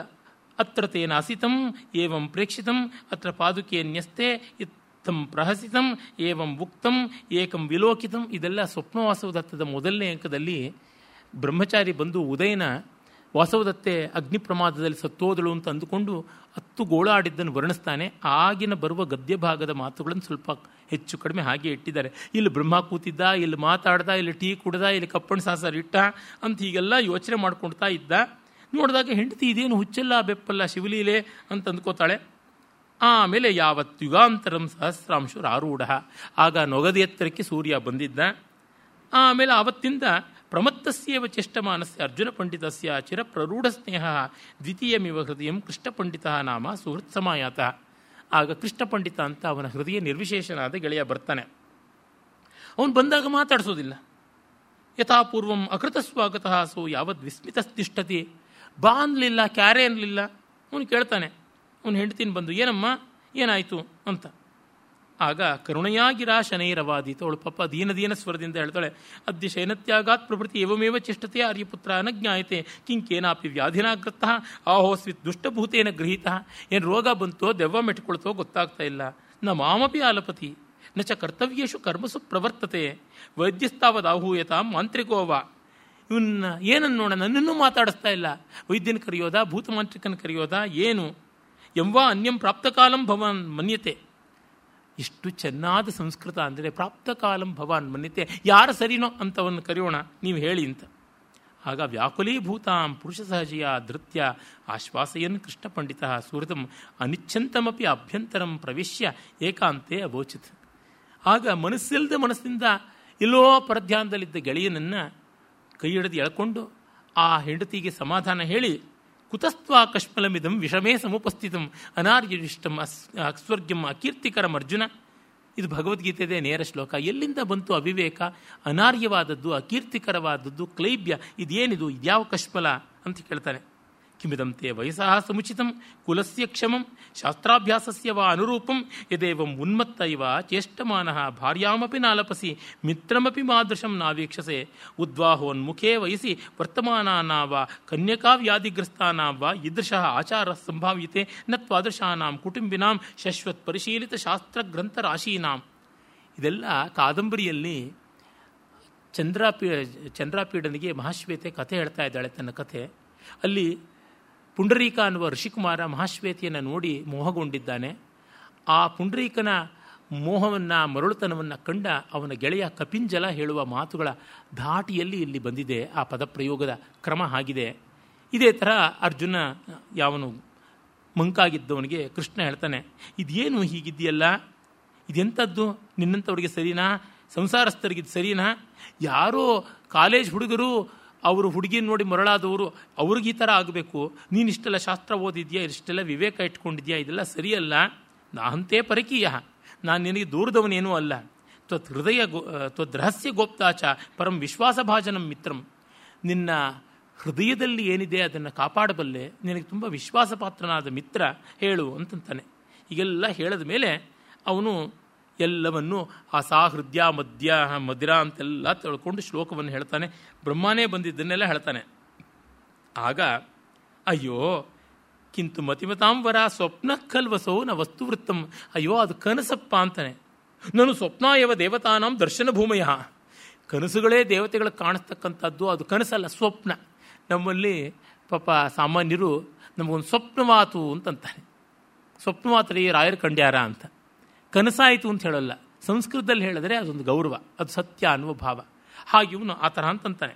ಅತ್ರ ತೇನ ಅಸಿತಂ, ಏವಂ ಪ್ರೇಕ್ಷಿತಂ, ಅತ್ರ ಪಾದುಕೆ ನ್ಯಸ್ತೆ, ಇತ್ತಂ ಪ್ರಹಸಿತಂ, ಏವಂ ಉಕ್ತಂ, ಏಕಂ ವಿಲೋಕಿತಂ. ಇದೆಲ್ಲ ಸ್ವಪ್ನವಾಸವದತ್ತದ ಮೊದಲನೇ ಅಂಕದಲ್ಲಿ ಬ್ರಹ್ಮಚಾರಿ ಬಂದು ಉದಯನ ವಾಸವದತ್ತೆ ಅಗ್ನಿ ಪ್ರಮಾದದಲ್ಲಿ ಸತ್ತೋದಳು ಅಂತ ಅಂದುಕೊಂಡು ಹತ್ತು ಗೋಳಾಡಿದ್ದನ್ನು ವರ್ಣಿಸ್ತಾನೆ. ಆಗಿನ ಬರುವ ಗದ್ಯ ಭಾಗದ ಮಾತುಗಳನ್ನು ಸ್ವಲ್ಪ ಹೆಚ್ಚು ಕಡಿಮೆ ಹಾಗೆ ಇಟ್ಟಿದ್ದಾರೆ. ಇಲ್ಲಿ ಬ್ರಹ್ಮ ಕೂತಿದ್ದ, ಇಲ್ಲಿ ಮಾತಾಡ್ದ, ಇಲ್ಲಿ ಟೀ ಕುಡ್ದ, ಇಲ್ಲಿ ಕಪ್ಪಣ ಸಾಸರ್ ಇಟ್ಟ ಅಂತ ಹೀಗೆಲ್ಲ ಯೋಚನೆ ಮಾಡ್ಕೊಳ್ತಾ ಇದ್ದ. ನೋಡಿದಾಗ ಹೆಂಡತಿ ಇದೇನು ಹುಚ್ಚಲ್ಲ ಬೆಪ್ಪಲ್ಲ ಶಿವಲೀಲೆ ಅಂತ ಅಂದ್ಕೋತಾಳೆ. ಆಮೇಲೆ ಯಾವತ್ ಯುಗಾಂತರಂ ಸಹಸ್ರಾಂಶುರ ಆರೂಢ. ಆಗ ನೊಗದ ಎತ್ತರಕ್ಕೆ ಸೂರ್ಯ ಬಂದಿದ್ದ. ಆಮೇಲೆ ಆವತ್ತಿಂದ ಪ್ರಮತ್ತಸ್ಯೇವ ಚೇಷ್ಟಮಾನಸ್ಯ ಅರ್ಜುನ ಪಂಡಿತಸ್ಯ ಚಿರಪ್ರರೂಢ ಸ್ನೇಹ ದ್ವಿತೀಯಮಿವ ಹೃದಯಂ ಕೃಷ್ಣ ಪಂಡಿತ ನಾಮ ಸುಹೃತ್ ಸಮಾಯಾತ. ಆಗ ಕೃಷ್ಣ ಪಂಡಿತ ಅಂತ ಅವನ ಹೃದಯ ನಿರ್ವಿಶೇಷನಾದ ಗೆಳೆಯ ಬರ್ತಾನೆ. ಅವನು ಬಂದಾಗ ಮಾತಾಡಿಸೋದಿಲ್ಲ. ಯಥಾಪೂರ್ವಂ ಅಕೃತ ಸ್ವಾಗತ ಸೋ ಯಾವದ್ ವಿಸ್ಮಿತಸ್ತಿಷ್ಠತಿ ಬಾ ಅನ್ಲಿಲ್ಲ ಕ್ಯಾರೆ ಅನ್ಲಿಲ್ಲ ಅವನು ಕೇಳ್ತಾನೆ, ಅವನು ಹೆಂಡ್ತೀನಿ ಬಂದು, ಏನಮ್ಮ, ಏನಾಯಿತು? ಅಂತ. ಆಗ ಕರುಣೆಯಾಗಿರಾ ಶನೈರವಾದೀತ ಅವಳು ಪಾಪ ದೀನ ದೀನ ಸ್ವರದಿಂದ ಹೇಳ್ತಾಳೆ ಅದ್ಯ ಶೈನತ್ಯಾಗಾತ್ ಪ್ರಭೃತಿ ಏವಮೇವ ಚಿಷ್ಟತೆ ಆರ್ಯಪುತ್ರ ನ ಜ್ಞಾಯತೆ ಕಿಂಕೇನಾಪಿ ವ್ಯಾಧಿನಾಗ್ರತ ಆಹೋಸ್ವಿತ್ ದುಷ್ಟಭೂತೇನ ಗೃಹೀತ, ಏನು ರೋಗ ಬಂತೋ, ದೆವ್ವ ಮೆಟ್ಕೊಳ್ತೋ ಗೊತ್ತಾಗ್ತಾ ಇಲ್ಲ. ನ ಮಾಮಪಿ ಆಲಪತಿ, ನ ಚ ಕರ್ತವ್ಯೇಶು ಕರ್ಮಸು ಪ್ರವರ್ತತೆ, ವೈದ್ಯಸ್ತಾವದಾಹೂಯತ ಮಾಂತ್ರಿಕೋವ ಇವನ್ನ ಏನನ್ನು ನೋಡ ನನ್ನನ್ನು ಮಾತಾಡಿಸ್ತಾ ಇಲ್ಲ. ವೈದ್ಯನ ಕರೆಯೋದಾ? ಭೂತಮಾಂತ್ರಿಕನ ಕರೆಯೋದಾ? ಏನು? ಎಂಬ ಅನ್ಯಂ ಪ್ರಾಪ್ತಕಾಲಂ ಭವಾನ್ ಮನ್ಯತೆ. ಇಷ್ಟು ಚೆನ್ನಾದ ಸಂಸ್ಕೃತ ಅಂದರೆ ಪ್ರಾಪ್ತಕಾಲಂ ಭವಾನ್ ಮನ್ಯತೆ. ಯಾರು ಸರಿನೋ ಅಂತವನ್ನು ಕರೆಯೋಣ, ನೀವು ಹೇಳಿ ಅಂತ. ಆಗ ವ್ಯಾಕುಲೀಭೂತಾಂ ಪುರುಷ ಸಹಜಯ ಧೃತ್ಯ ಆಶ್ವಾಸಯನ್ ಕೃಷ್ಣ ಪಂಡಿತ ಸುಹೃತಂ ಅನಿಚ್ಛಂತಮಪಿ ಅಭ್ಯಂತರಂ ಪ್ರವೇಶ್ಯ ಏಕಾಂತೆ ಅವೋಚಿತ. ಆಗ ಮನಸ್ಸಿಲ್ಲದ ಮನಸ್ಸಿಂದ ಎಲ್ಲೋ ಪರಧ್ಯಾನದಲ್ಲಿದ್ದ ಗೆಳೆಯನನ್ನು ಕೈ ಹಿಡಿದು ಎಳ್ಕೊಂಡು ಆ ಹೆಂಡತಿಗೆ ಸಮಾಧಾನ ಹೇಳಿ, ಕುತಸ್ತ್ವ ಕಷ್ಮಲಮಿದಂ ವಿಷಮೇ ಸಮುಪಸ್ಥಿತಂ ಅನಾರ್ಯವಿಷ್ಟಂ ಅಸ್, ಅಸ್ವರ್ಗ್ಯಂ ಅಕೀರ್ತಿಕರಂ ಅರ್ಜುನ. ಇದು ಭಗವದ್ಗೀತೆದೇ ನೇರ ಶ್ಲೋಕ. ಎಲ್ಲಿಂದ ಬಂತು ಅವಿವೇಕ? ಅನಾರ್ಯವಾದದ್ದು, ಅಕೀರ್ತಿಕರವಾದದ್ದು, ಕ್ಲೈಬ್ಯ, ಇದೇನಿದು? ಇದ್ಯಾವ ಕಷ್ಮಲ ಅಂತ ಕೇಳ್ತಾನೆ. ಕಿಮಿದಂತೆ ವಯಸ್ಸಃ ಸಮುಚಿತಂ ಕುಲಸ್ಯ ಕ್ಷಮಂ ಶಾಸ್ತ್ರಾಭ್ಯಾಸಸ್ಯ ವಾ ಅನುರೂಪಂ ಯದೇವಂ ಉನ್ಮತ್ತ ಇವ ಚೇಷ್ಟಮಾನಃ ಭಾರ್ಯಾಮಪಿ ನಾಲಪಸಿ ಮಿತ್ರಮಿ ಮಾದೃಶಂ ನಾವೀಕ್ಷಸೆ ಉದ್ವಾಹೋನ್ಮುಖೇ ವಯಸಿ ವರ್ತಮಾನಾನಾವ ಕನ್ಯಕಾ ವಾ ಈದೃಶಃ ಆಚಾರ ಸಂಭಾವ್ಯತೆ ನ ತ್ವಾದೃಶಾನಾಂ ಕುಟುಂಬಿನಾಂ ಶಶ್ವತ್ ಪರಿಶೀಲಿತ ಶಾಸ್ತ್ರಗ್ರಂಥ ರಾಶೀನಾಂ ಇದೆಲ್ಲ ಕಾದಂಬರಿಯಲ್ಲಿ ಚಂದ್ರಾಪೀ ಚಂದ್ರಾಪೀಡನಿಗೆ ಮಹಾಶ್ವೇತೆ ಕಥೆ ಹೇಳ್ತಾ ಇದ್ದಾಳೆ ತನ್ನ ಕಥೆ. ಅಲ್ಲಿ ಪುಂಡರೀಕ ಅನ್ನುವ ಋಷಿಕುಮಾರ ಮಹಾಶ್ವೇತಿಯನ್ನು ನೋಡಿ ಮೋಹಗೊಂಡಿದ್ದಾನೆ. ಆ ಪುಂಡರೀಕನ ಮೋಹವನ್ನು, ಮರಳುತನವನ್ನು ಕಂಡ ಅವನ ಗೆಳೆಯ ಕಪಿಂಜಲ ಹೇಳುವ ಮಾತುಗಳ ಧಾಟಿಯಲ್ಲಿ ಇಲ್ಲಿ ಬಂದಿದೆ. ಆ ಪದಪ್ರಯೋಗದ ಕ್ರಮ ಆಗಿದೆ. ಇದೇ ಥರ ಅರ್ಜುನ, ಯಾವನು ಮಂಕಾಗಿದ್ದವನಿಗೆ ಕೃಷ್ಣ ಹೇಳ್ತಾನೆ, ಇದೇನು ಹೀಗಿದೆಯಲ್ಲ ಇದೆಂಥದ್ದು ನಿನ್ನಂಥವ್ರಿಗೆ ಸರಿನಾ? ಸಂಸಾರಸ್ಥರಿಗಿದ್ದು ಸರಿನಾ? ಯಾರೋ ಕಾಲೇಜ್ ಹುಡುಗರು ಅವರು ಹುಡುಗಿನ ನೋಡಿ ಮರಳಾದವರು, ಅವ್ರಿಗೆ ಈ ಥರ ಆಗಬೇಕು. ನೀನು ಇಷ್ಟೆಲ್ಲ ಶಾಸ್ತ್ರ ಓದಿದ್ಯಾ? ಇಷ್ಟೆಲ್ಲ ವಿವೇಕ ಇಟ್ಕೊಂಡಿದ್ಯಾ? ಇದೆಲ್ಲ ಸರಿಯಲ್ಲ. ನಾಹಂತೆ ಪರಕೀಯ. ನಾನು ನಿನಗೆ ದೂರದವನೇನೂ ಅಲ್ಲ. ತ್ವತ್ ಹೃದಯ ಗೋ ತ್ವದ್ ರಹಸ್ಯ ಗೋಪ್ತಾಚ ಪರಂ ವಿಶ್ವಾಸಭಾಜನಂ ಮಿತ್ರಂ. ನಿನ್ನ ಹೃದಯದಲ್ಲಿ ಏನಿದೆ ಅದನ್ನು ಕಾಪಾಡಬಲ್ಲೆ. ನಿನಗೆ ತುಂಬ ವಿಶ್ವಾಸಪಾತ್ರನಾದ ಮಿತ್ರ ಹೇಳು ಅಂತಂತಾನೆ. ಈಗೆಲ್ಲ ಹೇಳಿದ ಮೇಲೆ ಅವನು ಎಲ್ಲವನ್ನು ಆ ಸಾಹೃದ್ಯ ಮದ್ಯ ಮದಿರ ಅಂತೆಲ್ಲ ತಿಳ್ಕೊಂಡು ಶ್ಲೋಕವನ್ನು ಹೇಳ್ತಾನೆ. ಬ್ರಹ್ಮನೇ ಬಂದಿದ್ದನ್ನೆಲ್ಲ ಹೇಳ್ತಾನೆ. ಆಗ, ಅಯ್ಯೋ, ಕಿಂತು ಮತಿಮತಾಂಬರ ಸ್ವಪ್ನ ಕಲ್ವಸೋ ನ ವಸ್ತುವೃತ್ತಂ. ಅಯ್ಯೋ, ಅದು ಕನಸಪ್ಪ ಅಂತಾನೆ. ನಾನು ಸ್ವಪ್ನ ಯಾವ ದೇವತಾನಾಂ ದರ್ಶನ ಭೂಮಯ. ಕನಸುಗಳೇ ದೇವತೆಗಳು ಕಾಣಿಸ್ತಕ್ಕಂಥದ್ದು, ಅದು ಕನಸಲ್ಲ, ಸ್ವಪ್ನ. ನಮ್ಮಲ್ಲಿ ಪಾಪ ಸಾಮಾನ್ಯರು ನಮಗೊಂದು ಸ್ವಪ್ನವಾತು ಅಂತಂತಾನೆ. ಈ ರಾಯರ್ ಕಂಡ್ಯಾರ ಅಂತ. ಕನಸಾಯಿತು ಅಂತ ಹೇಳಲ್ಲ. ಸಂಸ್ಕೃತದಲ್ಲಿ ಹೇಳಿದ್ರೆ ಅದೊಂದು ಗೌರವ, ಅದು ಸತ್ಯ ಅನ್ನುವ ಭಾವ. ಹಾಗೆ ಇವನು ಆ ಥರ ಅಂತಂತಾನೆ.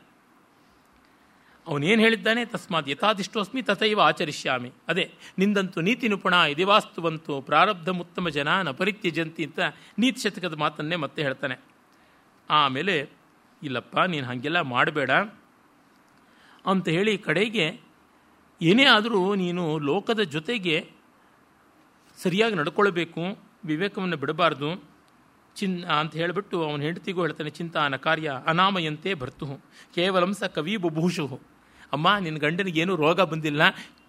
ಅವನೇನು ಹೇಳಿದ್ದಾನೆ? ತಸ್ಮಾತ್ ಯಥಾದಿಷ್ಟೋಸ್ಮಿ ತಥೈವ ಆಚರಿಷ್ಯಾಮಿ. ಅದೇ, ನಿಂದಂತೂ ನೀತಿ ನಿಪುಣ ಇದಿವಾಸ್ತುವಂತು ಪ್ರಾರಬ್ಧಮುತ್ತಮ ಜನ ನ ಪರಿತ್ಯಜಂತಿ ಅಂತ ನೀತಿ ಶತಕದ ಮಾತನ್ನೇ ಮತ್ತೆ ಹೇಳ್ತಾನೆ. ಆಮೇಲೆ, ಇಲ್ಲಪ್ಪ, ನೀನು ಹಾಗೆಲ್ಲ ಮಾಡಬೇಡ. ಅಂತ ಹೇಳಿ ಕಡೆಗೆ ಏನೇ ಆದರೂ ನೀನು ಲೋಕದ ಜೊತೆಗೆ ಸರಿಯಾಗಿ ನಡ್ಕೊಳ್ಬೇಕು. ವಿವೇಕವನ್ನು ಬಿಡಬಾರ್ದು. ಚಿನ್, ಅಂತ ಹೇಳಿಬಿಟ್ಟು ಅವನ ಹೆಂಡತಿಗೂ ಹೇಳ್ತಾನೆ, ಚಿಂತಾನ ಕಾರ್ಯ ಅನಾಮಯಂತೆ ಭರ್ತು. ಕೇವಲಂ ಸ ಕವಿ ಬುಭೂಷು ಅಮ್ಮ ನಿನ್ನ ಗಂಡನಿಗೇನು ರೋಗ ಬಂದಿಲ್ಲ.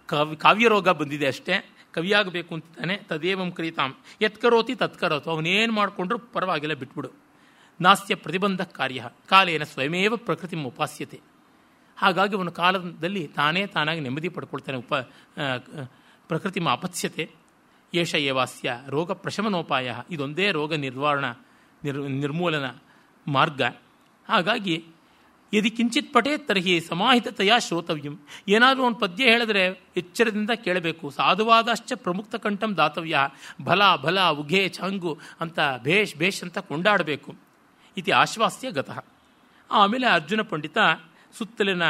ಕವಿ, ಕಾವ್ಯ ರೋಗ ಬಂದಿದೆ ಅಷ್ಟೇ. ಕವಿಯಾಗಬೇಕು ಅಂತಾನೆ ತದೇವಂ ಕ್ರೀತಾಂ. ಯತ್ಕರೋತಿ ತತ್ಕರೋತು ಅವನೇನು ಮಾಡಿಕೊಂಡ್ರು ಪರವಾಗಿಲ್ಲ, ಬಿಟ್ಬಿಡು. ನಾಸ್ತ್ಯ ಪ್ರತಿಬಂಧ ಕಾರ್ಯ. ಕಾಲೇನ ಸ್ವಯಮೇವ ಪ್ರಕೃತಿ ಉಪಾಸ್ಯತೆ. ಹಾಗಾಗಿ ಅವನ ಕಾಲದಲ್ಲಿ ತಾನೇ ತಾನಾಗಿ ನೆಮ್ಮದಿ ಪಡ್ಕೊಳ್ತಾನೆ. ಉಪ ಪ್ರಕೃತಿ ಅಪತ್ಸ್ಯತೆ. ಏಷ ಏವಾಸ್ಯ ರೋಗ ಪ್ರಶಮನೋಪಾಯ ಇದೊಂದೇ ರೋಗ ನಿರ್ವಾರಣ, ನಿರ್, ನಿರ್ಮೂಲನ ಮಾರ್ಗ. ಹಾಗಾಗಿ, ಯದಿ ಕಿಂಚಿತ್ ಪಟೇ ತರ್ಹಿ ಸಮಾಹಿತತೆಯ ಶ್ರೋತವ್ಯಂ. ಏನಾದರೂ ಒಂದು ಪದ್ಯ ಹೇಳಿದ್ರೆ ಎಚ್ಚರದಿಂದ ಕೇಳಬೇಕು. ಸಾಧುವಾದಶ್ಚ ಪ್ರಮುಕ್ತ ಕಂಠಂ ದಾತವ್ಯ, ಭಲ ಭಲ, ಉಘೆ, ಛಂಗು ಅಂತ ಭೇಷ್ ಭೇಷ್ ಅಂತ ಕೊಂಡಾಡಬೇಕು. ಇತಿ ಆಶ್ವಾಸ್ಯ ಗತಃ. ಆಮೇಲೆ ಅರ್ಜುನ ಪಂಡಿತ ಸುತ್ತಲಿನ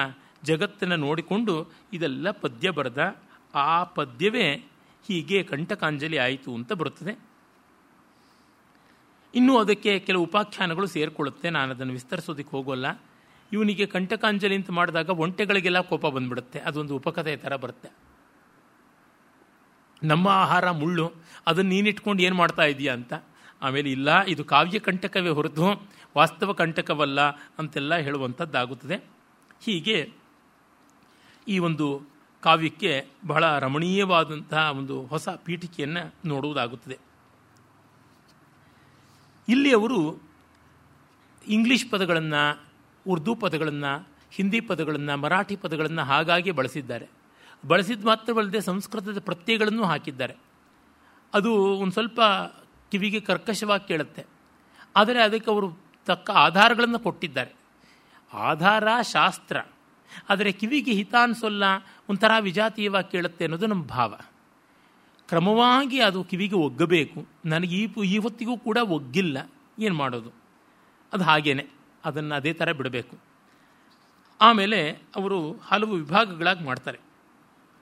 ಜಗತ್ತನ್ನು ನೋಡಿಕೊಂಡು ಇದೆಲ್ಲ ಪದ್ಯ ಬರೆದ ಆ ಪದ್ಯವೇ ಹೀಗೆ ಕಂಟಕಾಂಜಲಿ ಆಯಿತು ಅಂತ ಬರುತ್ತದೆ. ಇನ್ನು ಅದಕ್ಕೆ ಕೆಲವು ಉಪಾಖ್ಯಾನಗಳು ಸೇರಿಕೊಳ್ಳುತ್ತೆ. ನಾನು ಅದನ್ನು ವಿಸ್ತರಿಸೋದಕ್ಕೆ ಹೋಗೋಲ್ಲ. ಇವನಿಗೆ ಕಂಟಕಾಂಜಲಿ ಅಂತ ಮಾಡಿದಾಗ ಒಂಟೆಗಳಿಗೆಲ್ಲ ಕೋಪ ಬಂದ್ಬಿಡುತ್ತೆ. ಅದೊಂದು ಉಪಕಥೆ ಥರ ಬರುತ್ತೆ. ನಮ್ಮ ಆಹಾರ ಮುಳ್ಳು, ಅದನ್ನು ನೀನಿಟ್ಕೊಂಡು ಏನು ಮಾಡ್ತಾ ಇದೀಯಾ ಅಂತ. ಆಮೇಲೆ ಇಲ್ಲ, ಇದು ಕಾವ್ಯ ಕಂಟಕವೇ ಹೊರತು ವಾಸ್ತವ ಕಂಟಕವಲ್ಲ ಅಂತೆಲ್ಲ ಹೇಳುವಂಥದ್ದಾಗುತ್ತದೆ. ಹೀಗೆ ಈ ಒಂದು ಕಾವ್ಯಕ್ಕೆ ಬಹಳ ರಮಣೀಯವಾದಂತಹ ಒಂದು ಹೊಸ ಪೀಠಿಕೆಯನ್ನು ನೋಡುವುದಾಗುತ್ತದೆ. ಇಲ್ಲಿ ಅವರು ಇಂಗ್ಲಿಷ್ ಪದಗಳನ್ನು, ಉರ್ದು ಪದಗಳನ್ನು, ಹಿಂದಿ ಪದಗಳನ್ನು, ಮರಾಠಿ ಪದಗಳನ್ನು ಹಾಗಾಗಿ ಬಳಸಿದ್ದಾರೆ. ಬಳಸಿದ ಮಾತ್ರವಲ್ಲದೆ ಸಂಸ್ಕೃತದ ಪ್ರತ್ಯಯಗಳನ್ನು ಹಾಕಿದ್ದಾರೆ. ಅದು ಒಂದು ಸ್ವಲ್ಪ ಕಿವಿಗೆ ಕರ್ಕಶವಾಗಿ ಕೇಳುತ್ತೆ. ಆದರೆ ಅದಕ್ಕೆ ಅವರು ತಕ್ಕ ಆಧಾರಗಳನ್ನು ಕೊಟ್ಟಿದ್ದಾರೆ. ಆಧಾರ ಶಾಸ್ತ್ರ. ಆದರೆ ಕಿವಿಗೆ ಹಿತ ಅನ್ಸೋಲ್ಲ ಒಂಥರ ವಿಜಾತೀಯವಾಗಿ ಕೇಳುತ್ತೆ ಅನ್ನೋದು ನಮ್ಮ ಭಾವ. ಕ್ರಮವಾಗಿ ಅದು ಕಿವಿಗೆ ಒಗ್ಗಬೇಕು. ನನಗೆ ಈ ಈ ಹೊತ್ತಿಗೂ ಕೂಡ ಒಗ್ಗಿಲ್ಲ. ಏನು ಮಾಡೋದು? ಅದು ಹಾಗೇನೆ. ಅದನ್ನು ಅದೇ ಥರ ಬಿಡಬೇಕು. ಆಮೇಲೆ ಅವರು ಹಲವು ವಿಭಾಗಗಳಾಗಿ ಮಾಡ್ತಾರೆ.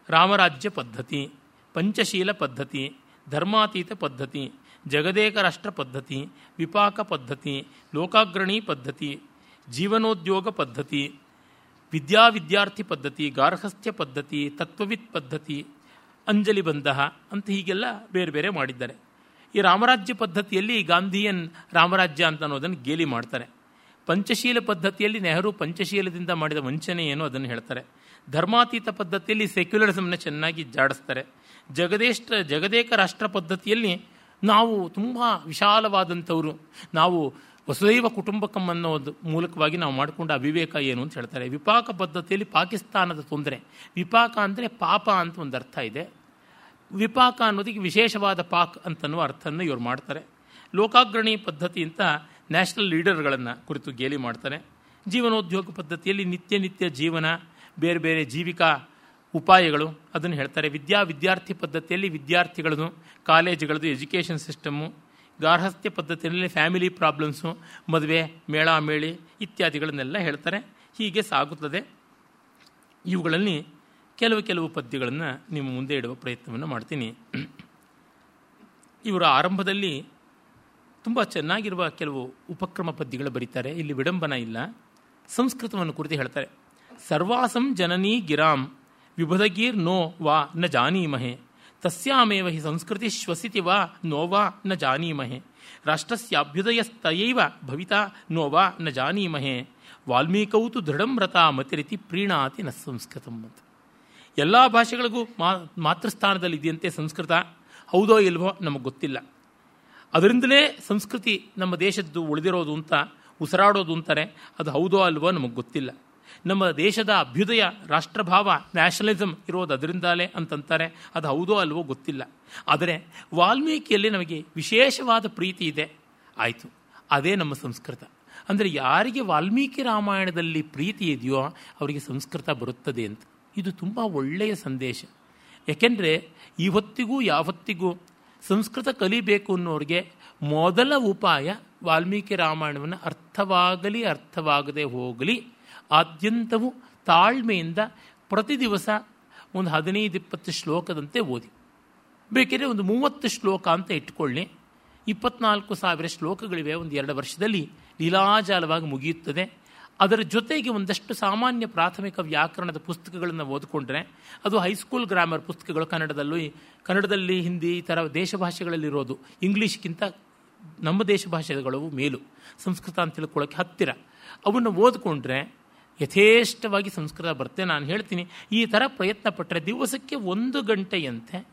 ರಾಮರಾಜ್ಯ ಪದ್ಧತಿ, ಪಂಚಶೀಲ ಪದ್ಧತಿ, ಧರ್ಮಾತೀತ ಪದ್ಧತಿ, ಜಗದೇಕ ರಾಷ್ಟ್ರ ಪದ್ಧತಿ, ವಿಪಾಕ ಪದ್ಧತಿ, ಲೋಕಾಗ್ರಣಿ ಪದ್ಧತಿ, ಜೀವನೋದ್ಯೋಗ ಪದ್ಧತಿ ವಿದ್ಯಾ ವಿದ್ಯಾರ್ಥಿ ಪದ್ಧತಿ, ಗಾರ್ಹಸ್ಥ್ಯ ಪದ್ಧತಿ, ತತ್ವವಿತ್ ಪದ್ಧತಿ, ಅಂಜಲಿ ಬಂಧ ಅಂತ ಹೀಗೆಲ್ಲ ಬೇರೆ ಬೇರೆ ಮಾಡಿದ್ದಾರೆ. ಈ ರಾಮರಾಜ್ಯ ಪದ್ಧತಿಯಲ್ಲಿ ಗಾಂಧಿಯನ್ ರಾಮರಾಜ್ಯ ಅಂತ ಅನ್ನೋದನ್ನು ಗೇಲಿ ಮಾಡ್ತಾರೆ. ಪಂಚಶೀಲ ಪದ್ಧತಿಯಲ್ಲಿ ನೆಹರು ಪಂಚಶೀಲದಿಂದ ಮಾಡಿದ ವಂಚನೆ ಏನು ಅದನ್ನು ಹೇಳ್ತಾರೆ. ಧರ್ಮಾತೀತ ಪದ್ಧತಿಯಲ್ಲಿ ಸೆಕ್ಯುಲರಿಸಮ್ನ ಚೆನ್ನಾಗಿ ಜಾಡಿಸ್ತಾರೆ. ಜಗದೇಶ್ ಜಗದೇಕ ರಾಷ್ಟ್ರ ಪದ್ಧತಿಯಲ್ಲಿ ನಾವು ತುಂಬ ವಿಶಾಲವಾದಂಥವರು. ನಾವು ವಸುದೈವ ಕುಟುಂಬಕಂ ಅನ್ನೋ ಒಂದು ಮೂಲಕವಾಗಿ ನಾವು ಮಾಡಿಕೊಂಡ ಅವಿವೇಕ ಏನು ಅಂತ ಹೇಳ್ತಾರೆ. ವಿಪಾಕ ಪದ್ಧತಿಯಲ್ಲಿ ಪಾಕಿಸ್ತಾನದ ತೊಂದರೆ. ವಿಪಾಕ ಅಂದರೆ ಪಾಪ ಅಂತ ಒಂದು ಅರ್ಥ ಇದೆ. ವಿಪಾಕ ಅನ್ನೋದಕ್ಕೆ ವಿಶೇಷವಾದ ಪಾಕ್ ಅಂತನ್ನುವ ಅರ್ಥವನ್ನು ಇವರು ಮಾಡ್ತಾರೆ. ಲೋಕಾಗ್ರಣಿ ಪದ್ಧತಿ ಅಂತ ನ್ಯಾಷನಲ್ ಲೀಡರ್ಗಳನ್ನು ಕುರಿತು ಗೇಲಿ ಮಾಡ್ತಾರೆ. ಜೀವನೋದ್ಯೋಗ ಪದ್ಧತಿಯಲ್ಲಿ ನಿತ್ಯ ನಿತ್ಯ ಜೀವನ, ಬೇರೆ ಬೇರೆ ಜೀವಿಕಾ ಉಪಾಯಗಳು ಅದನ್ನು ಹೇಳ್ತಾರೆ. ವಿದ್ಯಾ ವಿದ್ಯಾರ್ಥಿ ಪದ್ಧತಿಯಲ್ಲಿ ವಿದ್ಯಾರ್ಥಿಗಳದು, ಕಾಲೇಜುಗಳದು, ಎಜುಕೇಷನ್ ಸಿಸ್ಟಮ್ಮು ಗಾರ್ಹಸ್ಥ್ಯ ಪದ್ಧತಿಯಲ್ಲಿ ಫ್ಯಾಮಿಲಿ ಪ್ರಾಬ್ಲಮ್ಸು ಮದುವೆ, ಮೇಳ, ಮೇಳಿ ಇತ್ಯಾದಿಗಳನ್ನೆಲ್ಲ ಹೇಳ್ತಾರೆ. ಹೀಗೆ ಸಾಗುತ್ತದೆ. ಇವುಗಳಲ್ಲಿ ಕೆಲವು ಕೆಲವು ಪದ್ಯಗಳನ್ನು ನಿಮ್ಮ ಮುಂದೆ ಇಡುವ ಪ್ರಯತ್ನವನ್ನು ಮಾಡ್ತೀನಿ. ಇವರ ಆರಂಭದಲ್ಲಿ ತುಂಬ ಚೆನ್ನಾಗಿರುವ ಕೆಲವು ಉಪಕ್ರಮ ಪದ್ಯಗಳು ಬರೀತಾರೆ. ಇಲ್ಲಿ ವಿಡಂಬನ ಇಲ್ಲ. ಸಂಸ್ಕೃತವನ್ನು ಕುರಿತು ಹೇಳ್ತಾರೆ. ಸರ್ವಾಸಂ ಜನನೀ ಗಿರಾಂ, ವಿಭದಗೀರ್ ನೋ ವಾ ನ ಜಾನೀಮಹೆ. ತಸ್ಯಾಮೇವ ಹಿ ಸಂಸ್ಕೃತಿ ಶ್ವಸಿತಿ ವಾ ನೋವಾ ನ ಜಾನೀಮಹೆ. ರಾಷ್ಟ್ರಸ್ಯಾಭ್ಯುದಯಸ್ತಯೈವ ಭವಿತಾ ನೋವಾ ನ ಜಾನೀಮಹೆ. ವಾಲ್ಮೀಕೌ ತು ದೃಢಂ ರಥ ಮತಿರಿತಿ ಪ್ರೀಣಾತಿ ನ ಸಂಸ್ಕೃತಂ ಎಲ್ಲ ಭಾಷೆಗಳಿಗೂ ಮಾ, ಮಾತೃಸ್ಥಾನದಲ್ಲಿದೆಯಂತೆ ಸಂಸ್ಕೃತ? ಹೌದೋ ಇಲ್ವೋ ನಮಗೆ ಗೊತ್ತಿಲ್ಲ. ಅದರಿಂದಲೇ ಸಂಸ್ಕೃತಿ ನಮ್ಮ ದೇಶದ್ದು ಉಳಿದಿರೋದು ಅಂತ, ಉಸಿರಾಡೋದು ಅಂತಾರೆ. ಅದು ಹೌದೋ ಅಲ್ವೋ ನಮಗೆ ಗೊತ್ತಿಲ್ಲ. ನಮ್ಮ ದೇಶದ ಅಭ್ಯುದಯ, ರಾಷ್ಟ್ರಭಾವ ನ್ಯಾಷನಲಿಸಮ್ ಇರೋದು ಅದರಿಂದಲೇ ಅಂತಂತಾರೆ. ಅದು ಹೌದೋ ಅಲ್ವೋ ಗೊತ್ತಿಲ್ಲ. ಆದರೆ ವಾಲ್ಮೀಕಿಯಲ್ಲಿ ನಮಗೆ ವಿಶೇಷವಾದ ಪ್ರೀತಿ ಇದೆ. ಆಯಿತು. ಅದೇ ನಮ್ಮ ಸಂಸ್ಕೃತ. ಅಂದರೆ ಯಾರಿಗೆ ವಾಲ್ಮೀಕಿ ರಾಮಾಯಣದಲ್ಲಿ ಪ್ರೀತಿ ಇದೆಯೋ ಅವರಿಗೆ ಸಂಸ್ಕೃತ ಬರುತ್ತದೆ ಅಂತ. ಇದು ತುಂಬ ಒಳ್ಳೆಯ ಸಂದೇಶ. ಯಾಕೆಂದರೆ ಈ ಹೊತ್ತಿಗೂ ಯಾವತ್ತಿಗೂ ಸಂಸ್ಕೃತ ಕಲಿಬೇಕು ಅನ್ನೋರಿಗೆ ಮೊದಲ ಉಪಾಯ ವಾಲ್ಮೀಕಿ ರಾಮಾಯಣವನ್ನು ಅರ್ಥವಾಗಲಿ, ಅರ್ಥವಾಗದೆ ಹೋಗಲಿ ಆದ್ಯಂತವೂ ತಾಳ್ಮೆಯಿಂದ ಪ್ರತಿ ದಿವಸ ಒಂದು ಹದಿನೈದು, ಇಪ್ಪತ್ತು ಶ್ಲೋಕದಂತೆ ಓದಿ. ಬೇಕಿದ್ರೆ ಒಂದು ಮೂವತ್ತು ಶ್ಲೋಕ ಅಂತ ಇಟ್ಕೊಳ್ಳಿ. ಇಪ್ಪತ್ನಾಲ್ಕು ಸಾವಿರ ಶ್ಲೋಕಗಳಿವೆ ಒಂದು ಎರಡು ವರ್ಷದಲ್ಲಿ. ಲೀಲಾಜಾಲವಾಗಿ ಮುಗಿಯುತ್ತದೆ. ಅದರ ಜೊತೆಗೆ ಒಂದಷ್ಟು ಸಾಮಾನ್ಯ ಪ್ರಾಥಮಿಕ ವ್ಯಾಕರಣದ ಪುಸ್ತಕಗಳನ್ನು ಓದಿಕೊಂಡ್ರೆ, ಅದು ಹೈಸ್ಕೂಲ್ ಗ್ರಾಮರ್ ಪುಸ್ತಕಗಳು ಕನ್ನಡದಲ್ಲೂ, ಕನ್ನಡದಲ್ಲಿ ಹಿಂದಿ, ಈ ಥರ ದೇಶ ಭಾಷೆಗಳಲ್ಲಿರೋದು ಇಂಗ್ಲೀಷ್ಗಿಂತ ನಮ್ಮ ದೇಶ ಭಾಷೆಗಳು ಮೇಲು. ಸಂಸ್ಕೃತ ಅಂತ ತಿಳ್ಕೊಳ್ಳೋಕ್ಕೆ ಹತ್ತಿರ. ಅವನ್ನು ಓದಿಕೊಂಡ್ರೆ ಯಥೇಷ್ಟವಾಗಿ ಸಂಸ್ಕೃತ ಬರುತ್ತೆ ನಾನು ಹೇಳ್ತೀನಿ. ಈ ಥರ ಪ್ರಯತ್ನ ಪಟ್ಟರೆ ದಿವಸಕ್ಕೆ ಒಂದು ಗಂಟೆಯಂತೆ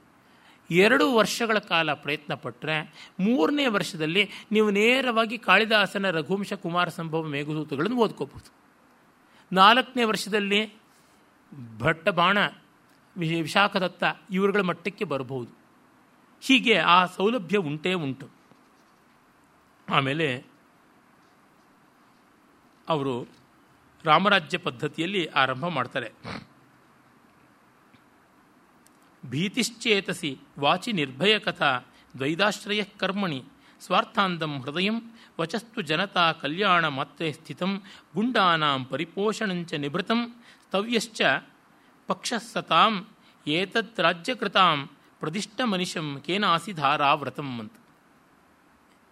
ಎರಡು ವರ್ಷಗಳ ಕಾಲ ಪ್ರಯತ್ನ ಪಟ್ಟರೆ ಮೂರನೇ ವರ್ಷದಲ್ಲಿ ನೀವು ನೇರವಾಗಿ ಕಾಳಿದಾಸನ, ರಘುವಂಶ, ಕುಮಾರ ಸಂಭವ, ಮೇಘದೂತಗಳನ್ನು ಓದ್ಕೋಬೋದು ನಾಲ್ಕನೇ ವರ್ಷದಲ್ಲಿ ಭಟ್ಟ ಬಾಣ ವಿಶಾಖದತ್ತ ಇವರುಗಳ ಮಟ್ಟಕ್ಕೆ ಬರಬಹುದು. ಹೀಗೆ ಆ ಸೌಲಭ್ಯ ಉಂಟೇ ಉಂಟು. ಆಮೇಲೆ ಅವರು ರಾಮರಾಜ್ಯ ಪದ್ಧತಿಯಲ್ಲಿ ಆರಂಭ ಮಾಡ್ತಾರೆ. ಭೀತಿಶ್ಚೇತಸಿ ವಾಚಿ ನಿರ್ಭಯ ಕಥಾ ದ್ವೈದಾಶ್ರಯ ಕರ್ಮಣಿ ಸ್ವಾರ್ಥಾಂದಂ ಹೃದಯ ವಚಸ್ತು ಜನತಾ ಕಲ್ಯಾಣ ಮಾತ್ರೆ ಸ್ಥಿತಂ ಗುಂಡಾನಾಂ ಪರಿಪೋಷಣಂಚ ನಿಭೃತಂ ಸ್ತವ್ಯಶ್ಚ ಪಕ್ಷಸತಾಂ ಏತತ್ ರಾಜ್ಯಕೃತಾಂ ಪ್ರದಿಷ್ಟ ಮನಿಷಂ ಕೇನಾಸಿ ಧಾರಾವ್ರತಂ ಅಂತ.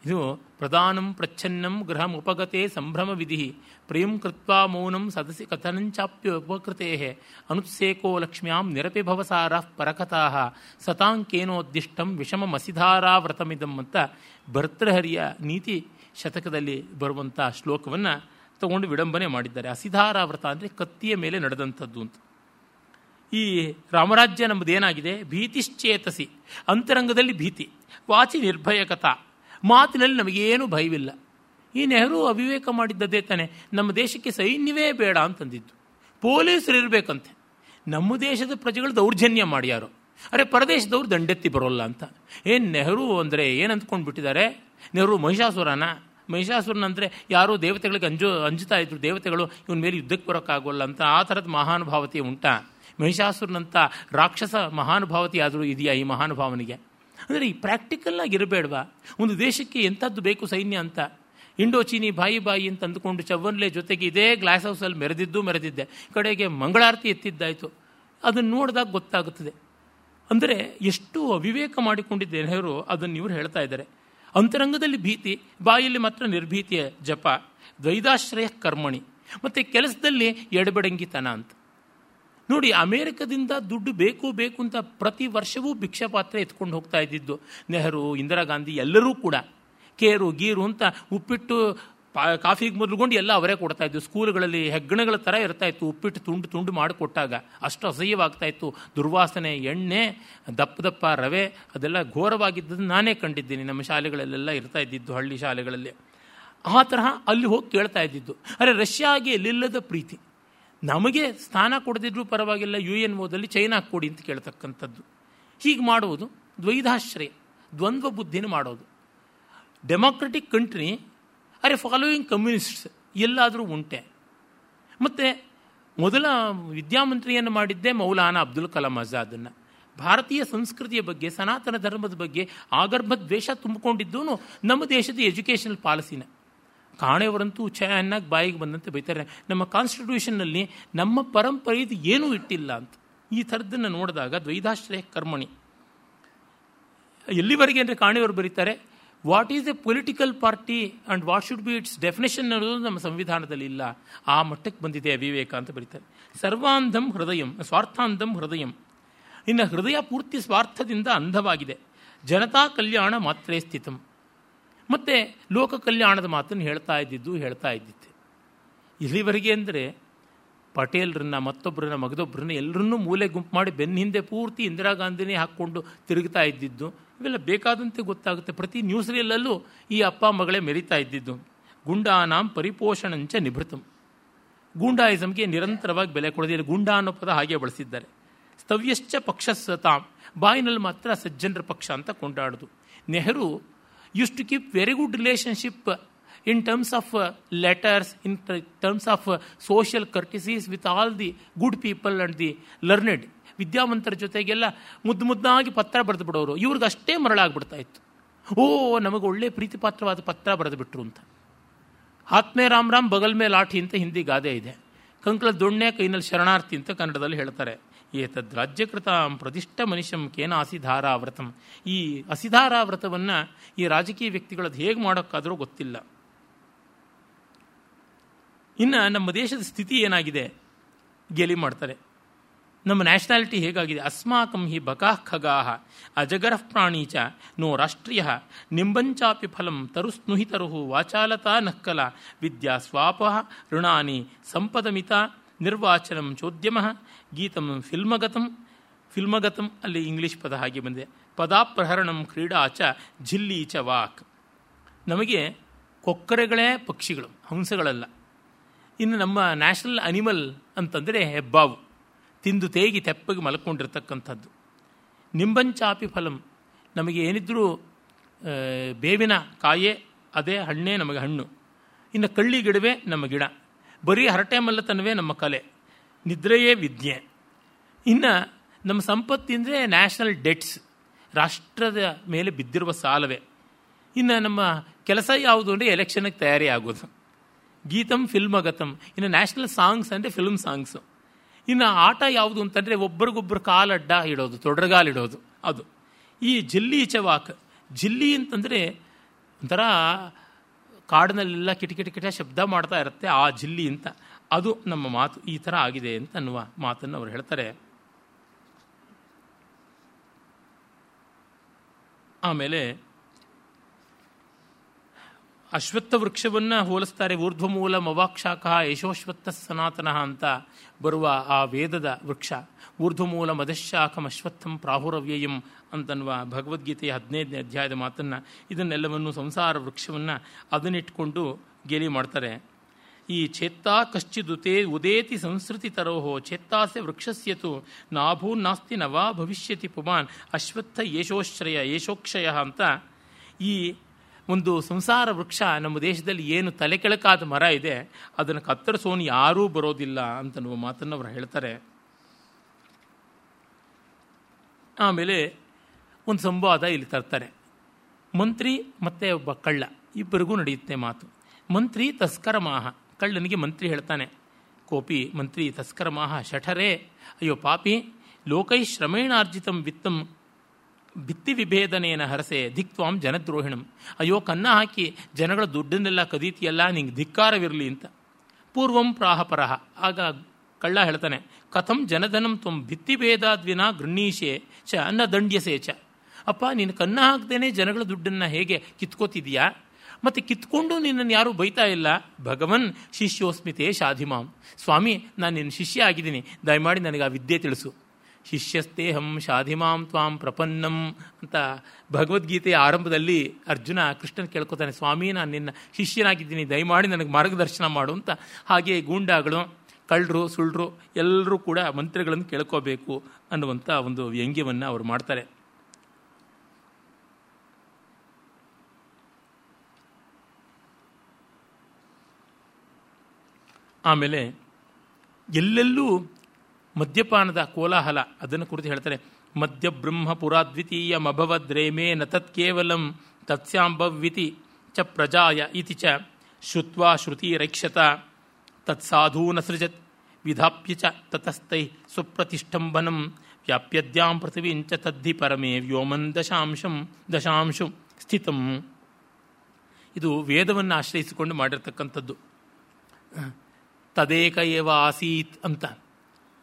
ಇದು ಪ್ರಧಾನಂ ಪ್ರಚ್ಛನ್ನಂ ಗೃಹಂ ಉಪಗತೆ ಸಂಭ್ರಮ ವಿಧಿ ಪ್ರಿಯಂ ಕೃತ್ವಾ ಮೌನಂ ಸದಸಿ ಕಥನಂಚಾಪ್ಯ ಉಪಕೃತೆ ಅನುತ್ಸೇಕೋ ಲಕ್ಷ್ಮ್ಯಾಂ ನಿರಪಿ ಭವಸಾರ ಪರಕಥಾ ಸತಾಂಕೇನೋದ್ದಿಷ್ಟಂ ವಿಷಮಮಸಿಧಾರಾವ್ರತಮಿದಂ ಅಂತ ಭರ್ತೃಹರಿಯ ನೀತಿ ಶತಕದಲ್ಲಿ ಬರುವಂಥ ಶ್ಲೋಕವನ್ನು ತಗೊಂಡು ವಿಡಂಬನೆ ಮಾಡಿದ್ದಾರೆ. ಅಸಿಧಾರಾವ್ರತ ಅಂದರೆ ಕತ್ತಿಯ ಮೇಲೆ ನಡೆದಂಥದ್ದು ಅಂತ. ಈ ರಾಮರಾಜ್ಯ ನಮ್ಮದೇನಾಗಿದೆ ಭೀತಿಶ್ಚೇತಸಿ. ಅಂತರಂಗದಲ್ಲಿ ಭೀತಿ. ವಾಚಿ ನಿರ್ಭಯಕತಾ ಮಾತಿನಲ್ಲಿ ನಮಗೇನು ಭಯವಿಲ್ಲ. ಈ ನೆಹರು ಅವಿವೇಕ ಮಾಡಿದ್ದದೇ ತಾನೆ. ನಮ್ಮ ದೇಶಕ್ಕೆ ಸೈನ್ಯವೇ ಬೇಡ ಅಂತಂದಿದ್ದು. ಪೊಲೀಸರು ಇರಬೇಕಂತೆ. ನಮ್ಮ ದೇಶದ ಪ್ರಜೆಗಳು ದೌರ್ಜನ್ಯ ಮಾಡ್ಯಾರು ಅರೆ, ಪರದೇಶದವ್ರು ದಂಡೆತ್ತಿ ಬರೋಲ್ಲ ಅಂತ. ಏನು ನೆಹರು ಅಂದರೆ ಏನು ಅಂದ್ಕೊಂಡು ಬಿಟ್ಟಿದ್ದಾರೆ ನೆಹರು ಮಹಿಷಾಸುರನ? ಮಹಿಷಾಸುರನ ಅಂದರೆ ಯಾರೋ ದೇವತೆಗಳಿಗೆ ಅಂಜು ಅಂಜುತ್ತಾ ಇದ್ರು ದೇವತೆಗಳು, ಇವನ ಮೇಲೆ ಯುದ್ಧಕ್ಕೆ ಬರೋಕ್ಕಾಗೋಲ್ಲ ಅಂತ ಆ ಥರದ ಮಹಾನುಭಾವತಿ ಉಂಟಾ. ಮಹಿಷಾಸುರನಂಥ ರಾಕ್ಷಸ ಮಹಾನುಭಾವತಿ ಆದರೂ ಇದೆಯಾ ಈ ಮಹಾನುಭಾವನಿಗೆ? ಅಂದರೆ ಈ ಪ್ರಾಕ್ಟಿಕಲ್ಲಾಗಿ ಇರಬೇಡವಾ? ಒಂದು ದೇಶಕ್ಕೆ ಎಂಥದ್ದು ಬೇಕು ಸೈನ್ಯ ಅಂತ? ಇಂಡೋ ಚೀನಿ ಬಾಯಿ ಬಾಯಿ ಅಂತ ಅಂದುಕೊಂಡು ಚವ್ವನ್ಲೆ ಜೊತೆಗೆ ಇದೇ ಗ್ಲಾಸ್ ಹೌಸಲ್ಲಿ ಮೆರೆದಿದ್ದು ಮೆರೆದಿದ್ದೆ. ಕಡೆಗೆ ಮಂಗಳಾರತಿ ಎತ್ತಿದ್ದಾಯಿತು. ಅದನ್ನು ನೋಡಿದಾಗ ಗೊತ್ತಾಗುತ್ತದೆ. ಅಂದರೆ ಎಷ್ಟು ಅವಿವೇಕ ಮಾಡಿಕೊಂಡಿದ್ದೆ ನೆಹರು ಅದನ್ನು ಇವರು ಹೇಳ್ತಾ ಇದ್ದಾರೆ. ಅಂತರಂಗದಲ್ಲಿ ಭೀತಿ, ಬಾಯಲ್ಲಿ ಮಾತ್ರ ನಿರ್ಭೀತಿಯ ಜಪ, ದ್ವೈದಾಶ್ರಯ ಕರ್ಮಣಿ. ಮತ್ತು ಕೆಲಸದಲ್ಲಿ ಎಡಬಡಂಗಿತನ ಅಂತ. ನೋಡಿ, ಅಮೇರಿಕದಿಂದ ದುಡ್ಡು ಬೇಕು ಬೇಕು ಅಂತ ಪ್ರತಿ ವರ್ಷವೂ ಭಿಕ್ಷಾ ಪಾತ್ರೆ ಎತ್ಕೊಂಡು ಹೋಗ್ತಾ ಇದ್ದಿದ್ದು. ನೆಹರು, ಇಂದಿರಾ ಗಾಂಧಿ ಎಲ್ಲರೂ ಕೂಡ. ಕೇರು, ಗೀರು ಅಂತ ಉಪ್ಪಿಟ್ಟು, ಪಾ, ಕಾಫಿಗೆ ಮೊದಲುಗೊಂಡು ಎಲ್ಲ ಅವರೇ ಕೊಡ್ತಾ ಇದ್ದು. ಸ್ಕೂಲ್ಗಳಲ್ಲಿ ಹೆಗ್ಗಣಗಳ ಥರ ಇರ್ತಾ ಇತ್ತು. ಉಪ್ಪಿಟ್ಟು ತುಂಡು ತುಂಡು ಮಾಡಿಕೊಟ್ಟಾಗ. ಅಷ್ಟು ಅಸಹ್ಯವಾಗ್ತಾ ಇತ್ತು. ದುರ್ವಾಸನೆ, ಎಣ್ಣೆ, ದಪ್ಪ ದಪ್ಪ ರವೆ, ಅದೆಲ್ಲ ಘೋರವಾಗಿದ್ದದ್ದು ನಾನೇ ಕಂಡಿದ್ದೀನಿ. ನಮ್ಮ ಶಾಲೆಗಳಲ್ಲೆಲ್ಲ ಇರ್ತಾ ಇದ್ದಿದ್ದು ಹಳ್ಳಿ ಶಾಲೆಗಳಲ್ಲಿ. ಆ ತರಹ ಅಲ್ಲಿ ಹೋಗಿ ಕೇಳ್ತಾ ಇದ್ದಿದ್ದು. ಅರೆ, ರಷ್ಯಾಗೆ ಎಲ್ಲಿಲ್ಲದ ಪ್ರೀತಿ. ನಮಗೆ ಸ್ಥಾನ ಕೊಡದಿದ್ರೂ ಪರವಾಗಿಲ್ಲ ಯು ಎನ್ ಓದಲ್ಲಿ ಚೈನಾ ಕೊಡಿ ಅಂತ ಕೇಳ್ತಕ್ಕಂಥದ್ದು. ಹೀಗೆ ಮಾಡುವುದು ದ್ವೈಧಾಶ್ರಯ ದ್ವಂದ್ವ ಬುದ್ಧಿನ ಮಾಡೋದು. Democratic country, are following communists ಎಲ್ಲಾದರೂ ಉಂಟೆ. ಮತ್ತು ಮೊದಲ ವಿದ್ಯಾಮಂತ್ರಿಯನ್ನು ಮಾಡಿದ್ದೇ ಮೌಲಾನಾ ಅಬ್ದುಲ್ ಕಲಾಂ ಆಜಾದನ್ನು ಭಾರತೀಯ ಸಂಸ್ಕೃತಿಯ ಬಗ್ಗೆ, ಸನಾತನ ಧರ್ಮದ ಬಗ್ಗೆ ಆಗರ್ಭ ದ್ವೇಷ ತುಂಬಿಕೊಂಡಿದ್ದೂ ನಮ್ಮ ದೇಶದ ಎಜುಕೇಷನಲ್ ಪಾಲಿಸಿನ ಕಾಣೆಯವರಂತೂ ಚೆನ್ನಾಗಿ ಬಾಯಿಗೆ ಬಂದಂತೆ ಬೈತಾರೆ. ನಮ್ಮ ಕಾನ್ಸ್ಟಿಟ್ಯೂಷನ್ನಲ್ಲಿ ನಮ್ಮ ಪರಂಪರೆದು ಏನೂ ಇಟ್ಟಿಲ್ಲ ಅಂತ. ಈ ಥರದ್ದನ್ನು ನೋಡಿದಾಗ ದ್ವೈದಾಶ್ರಯ ಕರ್ಮಣಿ. ಎಲ್ಲಿವರೆಗೆ ಅಂದರೆ ಕಾಣೆಯವರು ಬರೀತಾರೆ what is a political party and what should be its definition ಅನ್ನೋದು ನಮ್ಮ ಸಂವಿಧಾನದಲ್ಲಿ ಇಲ್ಲ. ಆ ಮಟ್ಟಕ್ಕೆ ಬಂದಿದೆ ಅವಿವೇಕ ಅಂತ ಬರೀತಾರೆ. ಸರ್ವಾಂಧಂ ಹೃದಯಂ, ಸ್ವಾರ್ಥಾಂಧಂ ಹೃದಯಂ. ಇನ್ನು ಹೃದಯ ಪೂರ್ತಿ ಸ್ವಾರ್ಥದಿಂದ ಅಂಧವಾಗಿದೆ. ಜನತಾ ಕಲ್ಯಾಣ ಮಾತ್ರೇ ಸ್ಥಿತಂ. ಮತ್ತು ಲೋಕ ಕಲ್ಯಾಣದ ಮಾತನ್ನು ಹೇಳ್ತಾ ಇದ್ದಿದ್ದು ಹೇಳ್ತಾ ಇದ್ದಿತ್ತೆ ಇಲ್ಲಿವರೆಗೆ ಅಂದರೆ ಪಟೇಲ್ರನ್ನ, ಮತ್ತೊಬ್ಬರನ್ನ, ಮಗದೊಬ್ಬರನ್ನ ಎಲ್ಲರನ್ನೂ ಮೂಲೆ ಗುಂಪು ಮಾಡಿ ಬೆನ್ನ ಹಿಂದೆ ಪೂರ್ತಿ ಇಂದಿರಾ ಗಾಂಧಿನೇ ಹಾಕ್ಕೊಂಡು ತಿರುಗ್ತಾ ಇದ್ದಿದ್ದು. ಇವೆಲ್ಲ ಬೇಕಾದಂತೆ ಗೊತ್ತಾಗುತ್ತೆ. ಪ್ರತಿ ನ್ಯೂಸ್ ರೀಲಲ್ಲೂ ಈ ಅಪ್ಪ ಮಗಳೇ ಮೆರಿತಾ ಇದ್ದಿದ್ದು. ಗುಂಡಾನಾಂ ಪರಿಪೋಷಣಂಚ ನಿಭೃತಂ. ಗೂಂಡಾಯಿಸಮ್ಗೆ ನಿರಂತರವಾಗಿ ಬೆಲೆ ಕೊಡೋದಿಲ್ಲ ಗುಂಡಾ ಅನ್ನೋ ಪದ ಹಾಗೆ ಬಳಸಿದ್ದಾರೆ. ಸ್ತವ್ಯಶ್ಚ ಪಕ್ಷ ಸತಾಂ ಬಾಯಿನಲ್ಲಿ ಮಾತ್ರ ಸಜ್ಜನರ ಪಕ್ಷ ಅಂತ ಕೊಂಡಾಡೋದು. Nehru use to keep very good relationship in terms of letters in terms of social courtesies with all the good people and the learned ವಿದ್ಯಾವಂತರ ಜೊತೆಗೆಲ್ಲ ಮುದ್ದು ಮುದ್ದಾಗಿ ಪತ್ರ ಬರೆದು ಬಿಡೋರು. ಇವ್ರಿಗೆ ಅಷ್ಟೇ ಮರಳಾಗ್ಬಿಡ್ತಾ ಇತ್ತು. ಓ, ನಮಗೆ ಒಳ್ಳೆ ಪ್ರೀತಿಪಾತ್ರವಾದ ಪತ್ರ ಬರೆದು ಬಿಟ್ರು ಅಂತ. ಆತ್ಮೇ ರಾಮ್ ರಾಮ್, ಬಗಲ್ ಮೇ ಲಾಠಿ ಅಂತ ಹಿಂದಿ ಗಾದೆ ಇದೆ. ಕಂಕಳ ದೊಣ್ಣೆ, ಕೈನಲ್ಲಿ ಶರಣಾರ್ಥಿ ಅಂತ ಕನ್ನಡದಲ್ಲಿ ಹೇಳ್ತಾರೆ. ಏತದ್ ರಾಜ್ಯಕೃತ ಪ್ರತಿಷ್ಠ ಮನುಷ್ಯಂ ಕೇನ ಅಸಿಧಾರಾವ್ರತಂ. ಈ ಅಸಿಧಾರಾವ್ರತವನ್ನು ಈ ರಾಜಕೀಯ ವ್ಯಕ್ತಿಗಳದ್ದು ಹೇಗೆ ಮಾಡೋಕ್ಕಾದರೂ ಗೊತ್ತಿಲ್ಲ. ಇನ್ನು ನಮ್ಮ ದೇಶದ ಸ್ಥಿತಿ ಏನಾಗಿದೆ? ಗೆಲಿ ಮಾಡ್ತಾರೆ. ನಮ್ಮ ನ್ಯಾಷನಾಲಿಟಿ ಹೇಗಾಗಿದೆ? ಅಸ್ಮಾಕಂ ಹಿ ಬಕಾಃ ಖಗಾಹ ಅಜಗರಃ ಪ್ರಾಣಿ ಚ ನೋ ರಾಷ್ಟ್ರೀಯ, ನಿಂಬಂಚಾಪಿ ಫಲಂ ತರುಸ್ನುಹಿ ತರುಹು ವಾಚಾಲತಾ ನಕ್ಕಲ ವಿದ್ಯಾ ಸ್ವಾಪ ಋಣಾನಿ ಸಂಪದಮಿತ ನಿರ್ವಾಚನಂ ಚೋದ್ಯಮ ಗೀತಂ ಫಿಲ್ಮಗತಂ ಫಿಲ್ಮಗತಂ, ಅಲ್ಲಿ ಇಂಗ್ಲೀಷ್ ಪದ ಹಾಗೆ ಬಂದಿದೆ. ಪದಾಪ್ರಹರಣಂ ಕ್ರೀಡಾ ಚ ಝಿಲ್ಲಿ ಚ ವಾಕ್. ನಮಗೆ ಕೊಕ್ಕರೆಗಳೇ ಪಕ್ಷಿಗಳು, ಹಂಸಗಳಲ್ಲ. ಇನ್ನು ನಮ್ಮ ನ್ಯಾಷನಲ್ ಅನಿಮಲ್ ಅಂತಂದರೆ ಹೆಬ್ಬಾವು, ತಿಂದು ತೇಗಿ ತೆಪ್ಪಗೆ ಮಲ್ಕೊಂಡಿರ್ತಕ್ಕಂಥದ್ದು. ನಿಂಬಂಚಾಪಿ ಫಲಂ, ನಮಗೆ ಏನಿದ್ರೂ ಬೇವಿನ ಕಾಯೇ, ಅದೇ ಹಣ್ಣೇ ನಮಗೆ ಹಣ್ಣು. ಇನ್ನು ಕಳ್ಳಿ ಗಿಡವೇ ನಮ್ಮ ಗಿಡ. ಬರೀ ಹರಟೆ ಮಲ್ಲತನವೇ ನಮ್ಮ ಕಲೆ. ನಿದ್ರೆಯೇ ವಿದ್ಯೆ. ಇನ್ನು ನಮ್ಮ ಸಂಪತ್ತು ಅಂದರೆ ನ್ಯಾಷನಲ್ ಡೆಟ್ಸ್, ರಾಷ್ಟ್ರದ ಮೇಲೆ ಬಿದ್ದಿರುವ ಸಾಲವೇ. ಇನ್ನು ನಮ್ಮ ಕೆಲಸ ಯಾವುದು ಅಂದರೆ ಎಲೆಕ್ಷನ್ಗೆ ತಯಾರಿ ಆಗೋದು ಗೀತಂ. ಫಿಲ್ಮಗತಂ ಇನ್ನು ನ್ಯಾಷನಲ್ ಸಾಂಗ್ಸ್ ಅಂದರೆ ಫಿಲ್ಮ್ ಸಾಂಗ್ಸು. ಇನ್ನು ಆಟ ಯಾವುದು ಅಂತಂದರೆ ಒಬ್ಬರಿಗೊಬ್ಬರು ಕಾಲಡ್ಡ ಇಡೋದು ತೊಡರಗಾಲಿಡೋದು ಅದು. ಈ ಜಿಲ್ಲಿ ಚವಾಕ್ ಜಿಲ್ಲಿ ಅಂತಂದರೆ ಒಂಥರ ಕಾಡಿನಲ್ಲೆಲ್ಲ ಕಿಟಕಿಟ ಕಿಟ ಶಬ್ದ ಮಾಡ್ತಾ ಇರುತ್ತೆ ಆ ಜಿಲ್ಲಿ ಅಂತ. ಅದು ನಮ್ಮ ಮಾತು, ಈ ಥರ ಆಗಿದೆ ಅಂತ ಅನ್ನುವ ಮಾತನ್ನು ಅವರು ಹೇಳ್ತಾರೆ. ಆಮೇಲೆ, ಅಶ್ವತ್ಥ ವೃಕ್ಷವನ್ನು ಹೋಲಿಸ್ತಾರೆ ಊರ್ಧ್ವಮೂಲ ಮವಾಕ್ಷಾಕ ಯಶೋಶ್ವತ್ಥ ಸನಾತನ ಅಂತ ಬರುವ ಆ ವೇದದ ವೃಕ್ಷ. ಊರ್ಧ್ವಮೂಲ ಮದಶಾಖಂ ಅಶ್ವತ್ಥಂ ಪ್ರಾಹುರವ್ಯಯಂ ಅಂತನ್ನುವ ಭಗವದ್ಗೀತೆಯ ಹದಿನೈದನೇ ಅಧ್ಯಾಯದ ಮಾತನ್ನು ಇದನ್ನೆಲ್ಲವನ್ನು ಸಂಸಾರ ವೃಕ್ಷವನ್ನು ಅದನ್ನಿಟ್ಕೊಂಡು ಗೇಲಿ ಮಾಡ್ತಾರೆ. ಈ ಚೇತ್ತಾ ಕಶ್ಚಿದುತೇ ಉದೇತಿ ಸಂಸ್ಕೃತಿ ತರೋಹೋ ಚೇತ್ತಾಸ್ಯ ವೃಕ್ಷಸ್ಯತು ನಾಭೂನ್ನಾಸ್ತಿ ನವಾ ಭವಿಷ್ಯತಿ ಪುಮಾನ್, ಅಶ್ವತ್ಥ ಯಶೋಶ್ರಯ ಯಶೋಕ್ಷಯ ಅಂತ ಈ ಒಂದು ಸಂಸಾರ ವೃಕ್ಷ ನಮ್ಮ ದೇಶದಲ್ಲಿ ಏನು ತಲೆ ಕೆಳಕಾದ ಮರ ಇದೆ, ಅದನ್ನು ಕತ್ತರಿಸೋನು ಯಾರೂ ಬರೋದಿಲ್ಲ ಅಂತನ್ನುವ ಮಾತನ್ನು ಅವರು ಹೇಳ್ತಾರೆ. ಆಮೇಲೆ ಒಂದು ಸಂವಾದ ಇಲ್ಲಿ ತರ್ತಾರೆ. ಮಂತ್ರಿ ಮತ್ತು ಒಬ್ಬ ಕಳ್ಳ, ಇಬ್ಬರಿಗೂ ನಡೆಯುತ್ತೆ ಮಾತು. ಮಂತ್ರಿ ತಸ್ಕರ ಮಾಹ. ಕಳ್ಳನಿಗೆ ಮಂತ್ರಿ ಹೇಳ್ತಾನೆ. ಕೋಪಿ ಮಂತ್ರಿ ತಸ್ಕರ ಮಾಹ ಶಠರೇ. ಅಯ್ಯೋ ಪಾಪಿ, ಲೋಕೈ ಶ್ರಮೇಣಾರ್ಜಿತಂ ವಿತ್ತಂ ಭಿತ್ತಿ ವಿಭೇದನೇನ ಹರಸೆ ಧಿಕ್ವಾಂ ಜನದ್ರೋಹಿಣಂ. ಅಯ್ಯೋ ಕನ್ನ ಹಾಕಿ ಜನಗಳ ದುಡ್ಡನ್ನೆಲ್ಲ ಕದೀತಿಯಲ್ಲ, ನಿಂಗೆ ಧಿಕ್ಕಾರವಿರಲಿ ಅಂತ. ಪೂರ್ವಂ ಪ್ರಾಹಪರಹ ಆಗ ಕಳ್ಳ ಹೇಳ್ತಾನೆ, ಕಥಂ ಜನಧನಂ ತ್ವಂ ಭಿತ್ತಿಭೇದಾದ್ವಿನ ಗೃಣೀಶೆ ಚ ಅನ್ನ ದಂಡ್ಯಸೆ ಚ. ಅಪ್ಪ, ನೀನು ಕನ್ನ ಹಾಕ್ದೇನೆ ಜನಗಳ ದುಡ್ಡನ್ನು ಹೇಗೆ ಕಿತ್ಕೋತಿದೀಯಾ? ಮತ್ತು ಕಿತ್ಕೊಂಡು ನಿನ್ನನ್ನು ಯಾರೂ ಬೈತಾ ಇಲ್ಲ. ಭಗವನ್ ಶಿಷ್ಯೋಸ್ಮಿತೆ ಶಾಧಿಮಾಂ. ಸ್ವಾಮಿ, ನಾನು ನಿನ್ನ ಶಿಷ್ಯ ಆಗಿದ್ದೀನಿ. ದಯಮಾಡಿ ನನಗೆ ಆ ವಿದ್ಯೆ ತಿಳಿಸು. ಶಿಷ್ಯಸ್ತೇಹಂ ಶಾಧಿಮಾಂ ತ್ವಾಂ ಪ್ರಪನ್ನಂ ಅಂತ ಭಗವದ್ಗೀತೆಯ ಆರಂಭದಲ್ಲಿ ಅರ್ಜುನ ಕೃಷ್ಣನ್ ಕೇಳ್ಕೊತಾನೆ, ಸ್ವಾಮಿ, ನಾನು ನಿನ್ನ ಶಿಷ್ಯನಾಗಿದ್ದೀನಿ. ದಯಮಾಡಿ ನನಗೆ ಮಾರ್ಗದರ್ಶನ ಮಾಡು ಅಂತ. ಹಾಗೆ ಗೂಂಡಾಗಳು, ಕಳ್ಳರು ಸುಳ್ಳರು ಎಲ್ಲರೂ ಕೂಡ ಮಂತ್ರಿಗಳನ್ನು ಕೇಳ್ಕೋಬೇಕು ಅನ್ನುವಂಥ ಒಂದು ವ್ಯಂಗ್ಯವನ್ನು ಅವರು ಮಾಡ್ತಾರೆ. ಆಮೇಲೆ ಎಲ್ಲೆಲ್ಲೂ ಮದ್ಯಪಾನದ ಕೋಲಾಹಲ, ಅದನ್ನು ಕುರಿತು ಹೇಳ್ತಾರೆ ಮಧ್ಯಬ್ರಹ್ಮಪುರಾದ್ವಿತೀಯಮಭವದ್ರೇಮೇ ನ ತತ್ಕೇವಲಂ ತತ್ಸ್ಯಾಂಭವಿತಿ ಚ ಪ್ರಜಾಯ ಇತಿ ಚ ಶ್ರುತ್ವಾ ಶ್ರುತಿರೈಕ್ಷತ ತತ್ಸಾಧೂನ ಸೃಜತ್ ವಿಧಾಪ್ಯ ಚ ತತಸ್ಥೈ ಸುಪ್ರತಿಷ್ಠಂಬನಂ ವ್ಯಾಪ್ಯದ್ಯಾಂ ಪೃಥಿವೀಂಚ ತದ್ಧಿ ಪರಮೇ ವ್ಯೋಮನ್ ದಶಾಂಶಂ ದಶಾಂಶು ಸ್ಥಿತಂ. ಇದು ವೇದವನ್ನು ಆಶ್ರಯಿಸಿಕೊಂಡು ಮಾಡಿರ್ತಕ್ಕಂಥದ್ದು. ತದೇಕ ಏವ ಆಸೀತ್ ಅಂತ.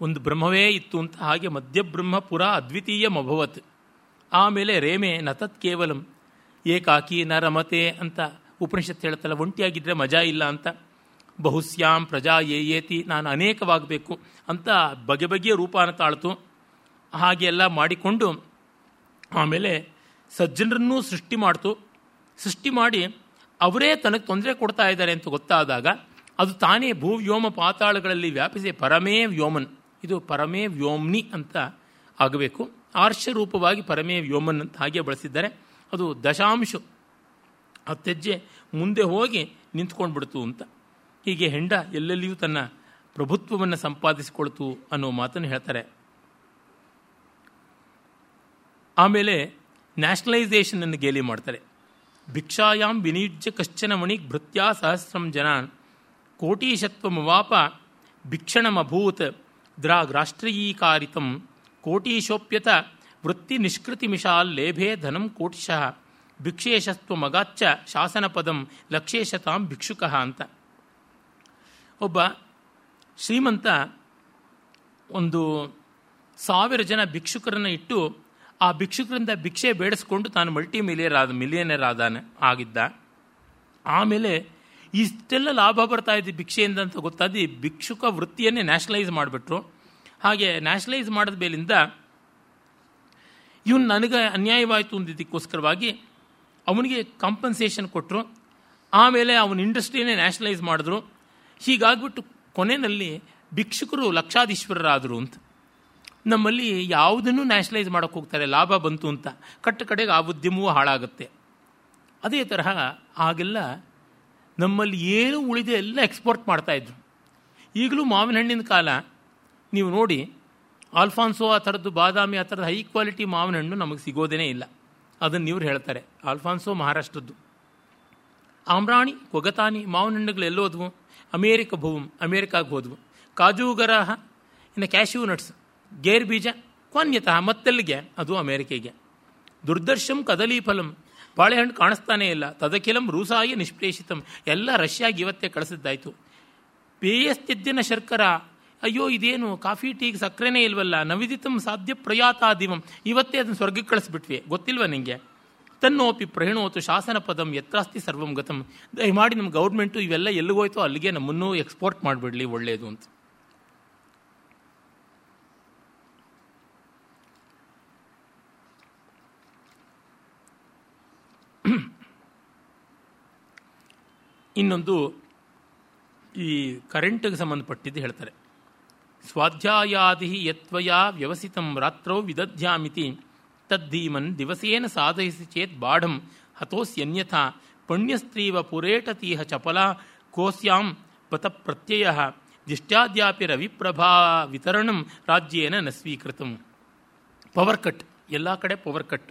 ಒಂದು ಬ್ರಹ್ಮವೇ ಇತ್ತು ಅಂತ ಹಾಗೆ ಮಧ್ಯಬ್ರಹ್ಮ ಪುರ ಅದ್ವಿತೀಯಮಭವತ್ ಆಮೇಲೆ ರೇಮೆ ನತತ್ ಕೇವಲಂ. ಏಕಾಕಿ ನ ರಮತೆ ಅಂತ ಉಪನಿಷತ್ ಹೇಳ್ತಲ್ಲ ಒಂಟಿಯಾಗಿದ್ದರೆ ಮಜಾ ಇಲ್ಲ ಅಂತ. ಬಹುಸ್ಯಾಂ ಪ್ರಜಾ ಏಯೇತಿ ನಾನು ಅನೇಕವಾಗಬೇಕು ಅಂತ ಬಗೆ ಬಗೆಯ ರೂಪಾನ ತಾಳ್ತು. ಹಾಗೆಲ್ಲ ಮಾಡಿಕೊಂಡು ಆಮೇಲೆ ಸಜ್ಜನರನ್ನೂ ಸೃಷ್ಟಿ ಮಾಡ್ತು. ಸೃಷ್ಟಿ ಮಾಡಿ ಅವರೇ ತನಗೆ ತೊಂದರೆ ಕೊಡ್ತಾ ಇದ್ದಾರೆ ಅಂತ ಗೊತ್ತಾದಾಗ ಅದು ತಾನೇ ಭೂ ವ್ಯೋಮ ಪಾತಾಳಗಳಲ್ಲಿ ವ್ಯಾಪಿಸಿ ಪರಮೇ ವ್ಯೋಮನ್. ಇದು ಪರಮೇ ವ್ಯೋಮ್ನಿ ಅಂತ ಆಗಬೇಕು. ಆರ್ಷ ರೂಪವಾಗಿ ಪರಮೇ ವ್ಯೋಮನ್ ಅಂತ ಹಾಗೆ ಬಳಸಿದ್ದಾರೆ. ಅದು ದಶಾಂಶ. ಹತ್ತೆಜ್ಜೆ ಮುಂದೆ ಹೋಗಿ ನಿಂತ್ಕೊಂಡ್ಬಿಡ್ತು ಅಂತ. ಹೀಗೆ ಹೆಂಡ ಎಲ್ಲೆಲ್ಲಿಯೂ ತನ್ನ ಪ್ರಭುತ್ವವನ್ನು ಸಂಪಾದಿಸಿಕೊಳ್ತು ಅನ್ನೋ ಮಾತನ್ನು ಹೇಳ್ತಾರೆ. ಆಮೇಲೆ ನ್ಯಾಷನಲೈಸೇಷನನ್ನು ಗೇಲಿ ಮಾಡ್ತಾರೆ. ಭಿಕ್ಷಾಯಾಮ್ ವಿನಿಯುಜ್ಯ ಕಶ್ಚನ ಮಣಿ ಭೃತ್ಯ ಸಹಸ್ರಂ ಜನಾನ್. ಕೋಟೀಶತ್ವಮವಾಪ ಭಿಕ್ಷಣಮಭೂತ್ ದ್ರಾಗ್ ಕೋಟೀಶೋಪ್ಯತ ವೃತ್ತಿ ನಿಷ್ಕೃತಿ ಮಿಷಾಲ್ ಲೇಭೆ ಧನಂ ಕೋಟಿಶಃ ಭಿಕ್ಷೇಶತ್ವಮಗಾಚ್ಚ ಶಾಸನಪದಂ ಲಕ್ಷೇಶತಾಂ ಭಿಕ್ಷುಕಃ ಅಂತ. ಒಬ್ಬ ಶ್ರೀಮಂತ ಒಂದು ಸಾವಿರ ಜನ ಭಿಕ್ಷುಕರನ್ನು ಇಟ್ಟು ಆ ಭಿಕ್ಷುಕರಿಂದ ಭಿಕ್ಷೆ ಬೇಡಿಸ್ಕೊಂಡು ತಾನು ಮಲ್ಟಿ ಮಿಲಿಯರ್ ಆದ ಮಿಲಿಯನರ್ ಆದಾನೆ ಆಗಿದ್ದ. ಆಮೇಲೆ ಇಷ್ಟೆಲ್ಲ ಲಾಭ ಬರ್ತಾ ಇದೆ ಭಿಕ್ಷೆಯಿಂದ ಅಂತ ಗೊತ್ತಾದಿ ಭಿಕ್ಷುಕ ವೃತ್ತಿಯನ್ನೇ ನ್ಯಾಷನಲೈಸ್ ಮಾಡಿಬಿಟ್ರು. ಹಾಗೆ ನ್ಯಾಷನಲೈಸ್ ಮಾಡಿದ ಮೇಲಿಂದ ಇವನು ನನಗೆ ಅನ್ಯಾಯವಾಯಿತು ಅಂದಿದ್ದಕ್ಕೋಸ್ಕರವಾಗಿ ಅವನಿಗೆ ಕಾಂಪನ್ಸೇಷನ್ ಕೊಟ್ಟರು ಆಮೇಲೆ ಅವನ ಇಂಡಸ್ಟ್ರಿಯನ್ನೇ ನ್ಯಾಷನಲೈಸ್ ಮಾಡಿದ್ರು. ಹೀಗಾಗ್ಬಿಟ್ಟು ಕೊನೆಯಲ್ಲಿ ಭಿಕ್ಷುಕರು ಲಕ್ಷಾಧೀಶ್ವರರಾದರು ಅಂತ. ನಮ್ಮಲ್ಲಿ ಯಾವುದನ್ನು ನ್ಯಾಷನಲೈಸ್ ಮಾಡೋಕ್ಕೆ ಹೋಗ್ತಾರೆ, ಲಾಭ ಬಂತು ಅಂತ. ಕಟ್ಟ ಕಡೆಗೆ ಆ ಉದ್ಯಮವೂ ಹಾಳಾಗುತ್ತೆ. ಅದೇ ತರಹ ಆಗೆಲ್ಲ ನಮ್ಮಲ್ಲಿ ಏನು ಉಳಿದೆ ಎಲ್ಲ ಎಕ್ಸ್ಪೋರ್ಟ್ ಮಾಡ್ತಾಯಿದ್ರು ಈಗಲೂ ಮಾವಿನ ಹಣ್ಣಿನ ಕಾಲ. ನೀವು ನೋಡಿ ಆಲ್ಫಾನ್ಸೋ ಆ ಥರದ್ದು ಬಾದಾಮಿ ಆ ಥರದ ಹೈ ಕ್ವಾಲಿಟಿ ಮಾವಿನ ಹಣ್ಣು ನಮಗೆ ಸಿಗೋದೇ ಇಲ್ಲ. ಅದನ್ನು ಇವ್ರು ಹೇಳ್ತಾರೆ ಆಲ್ಫಾನ್ಸೋ ಮಹಾರಾಷ್ಟ್ರದ್ದು. ಆಮ್ರಾಣಿ, ಕೊಗತಾನಿ ಮಾವಿನ ಹಣ್ಣುಗಳು ಎಲ್ಲೋದ್ವು? ಅಮೇರಿಕ ಭೂಮ್, ಅಮೇರಿಕಾಗೆ ಹೋದ್ವು. ಕಾಜೂಗರಾಹ ಇನ್ನು ಕ್ಯಾಶ್ಯೂ ನಟ್ಸ್ ಗೇರ್ ಬೀಜ ಕೊನ್ಯತಃ ಮತ್ತೆಲ್ಲಿಗೆ? ಅದು ಅಮೇರಿಕೆಗೆ. ದುರ್ದರ್ಶಂ ಕದಲಿ ಫಲಂ ಬಾಳೆಹಣ್ಣು ಕಾಣಿಸ್ತಾನೇ ಇಲ್ಲ. ತದಕಿಲಂ ರೂಸಾಯಿ ನಿಷ್ಪ್ರೇಷಿತಂ. ಎಲ್ಲ ರಷ್ಯಾಗಿ ಇವತ್ತೇ ಕಳಿಸಿದ್ದಾಯಿತು. ಪೇಯಸ್ತಿದ್ದಿನ ಶರ್ಕರ. ಅಯ್ಯೋ, ಇದೇನು? ಕಾಫಿ, ಟೀಗೆ ಸಕ್ಕರೆನೇ ಇಲ್ವಲ್ಲ? ನವಿದಿತಂ ಸಾಧ್ಯ ಪ್ರಯಾತಾದಿವಂ. ಇವತ್ತೇ ಅದನ್ನು ಸ್ವರ್ಗಕ್ಕೆ ಕಳಿಸ್ಬಿಟ್ವಿ. ಗೊತ್ತಿಲ್ವ ನಿಮಗೆ ತನ್ನೋಪಿ ಪ್ರಹಿಣೋತು ಶಾಸನ ಪದಂ ಯತ್ರಾಸ್ತಿ ಸರ್ವಂ ಗತಂ. ದಯಮಾಡಿ ನಮ್ಮ ಗೌರ್ಮೆಂಟು ಇವೆಲ್ಲ ಎಲ್ಲಿಗೋಯ್ತೋ ಅಲ್ಲಿಗೆ ನಮ್ಮನ್ನು ಎಕ್ಸ್ಪೋರ್ಟ್ ಮಾಡಿಬಿಡಲಿ ಒಳ್ಳೆಯದು ಅಂತ. ಇನ್ನೊಂದು ಈ ಕರೆಂಟ್ಗೆ ಸಂಬಂಧಪಟ್ಟಿದ್ದು ಹೇಳ್ತಾರೆ. ಸ್ವಾಧ್ಯಾಯಾದಿ ಯತ್ವಯ ವ್ಯವಸಿತಂ ರಾತ್ರೋ ವಿದಧ್ಯಾಮಿತಿ ತದ್ದೀಮನ್ ದಿವಸೇನ ಸಾಧಯಿಸಿ ಚೇತ್ ಬಾಢಂ ಹತೋಸ್ಯನ್ಯಥಾ ಪುಣ್ಯಸ್ತ್ರೀವ ಪುರೇಟತೀಹ ಚಪಲ ಕೋಸ್ಯಾಂ ಪತ ಪ್ರತ್ಯಯ ದಿಷ್ಟಾದ್ಯಾಪಿ ರವಿಪ್ರಭಾ ವಿತರಣಂ ರಾಜ್ಯೇನ ನ ಸ್ವೀಕೃತಂ. ಪವರ್ ಕಟ್, ಎಲ್ಲ ಕಡೆ ಪವರ್ ಕಟ್.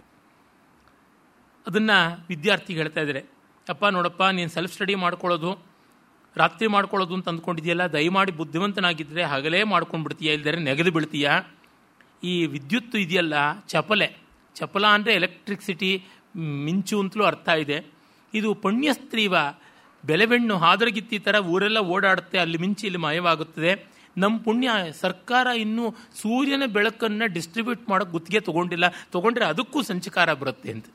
ಅದನ್ನು ವಿದ್ಯಾರ್ಥಿ ಹೇಳ್ತಾ ಇದ್ದಾರೆ ಅಪ್ಪ ನೋಡಪ್ಪ, ನೀನು ಸೆಲ್ಫ್ ಸ್ಟಡಿ ಮಾಡ್ಕೊಳ್ಳೋದು, ರಾತ್ರಿ ಮಾಡ್ಕೊಳ್ಳೋದು ಅಂತ ಅಂದ್ಕೊಂಡಿದೆಯಲ್ಲ, ದಯಮಾಡಿ ಬುದ್ಧಿವಂತನಾಗಿದ್ದರೆ ಹಗಲೇ ಮಾಡ್ಕೊಂಡ್ಬಿಡ್ತೀಯ ಇಲ್ಲದರೆ ನೆಗೆದು ಬಿಡ್ತೀಯ ಈ ವಿದ್ಯುತ್ ಇದೆಯಲ್ಲ, ಚಪಲೆ. ಚಪಲ ಅಂದರೆ ಎಲೆಕ್ಟ್ರಿಕ್ಸಿಟಿ ಮಿಂಚು ಅಂತಲೂ ಅರ್ಥ ಇದೆ. ಇದು ಪುಣ್ಯಸ್ತ್ರೀವ, ಬೆಲೆಬೆಣ್ಣು ಹಾದರಗಿತ್ತಿ ಥರ ಊರೆಲ್ಲ ಓಡಾಡುತ್ತೆ, ಅಲ್ಲಿ ಮಿಂಚಿ ಇಲ್ಲಿ ಮಾಯವಾಗುತ್ತದೆ. ನಮ್ಮ ಪುಣ್ಯ, ಸರ್ಕಾರ ಇನ್ನೂ ಸೂರ್ಯನ ಬೆಳಕನ್ನು ಡಿಸ್ಟ್ರಿಬ್ಯೂಟ್ ಮಾಡೋಕ್ಕೆ ಗುತ್ತಿಗೆ ತೊಗೊಂಡಿಲ್ಲ. ತೊಗೊಂಡ್ರೆ ಅದಕ್ಕೂ ಸಂಚಕಾರ ಬರುತ್ತೆ ಅಂತ.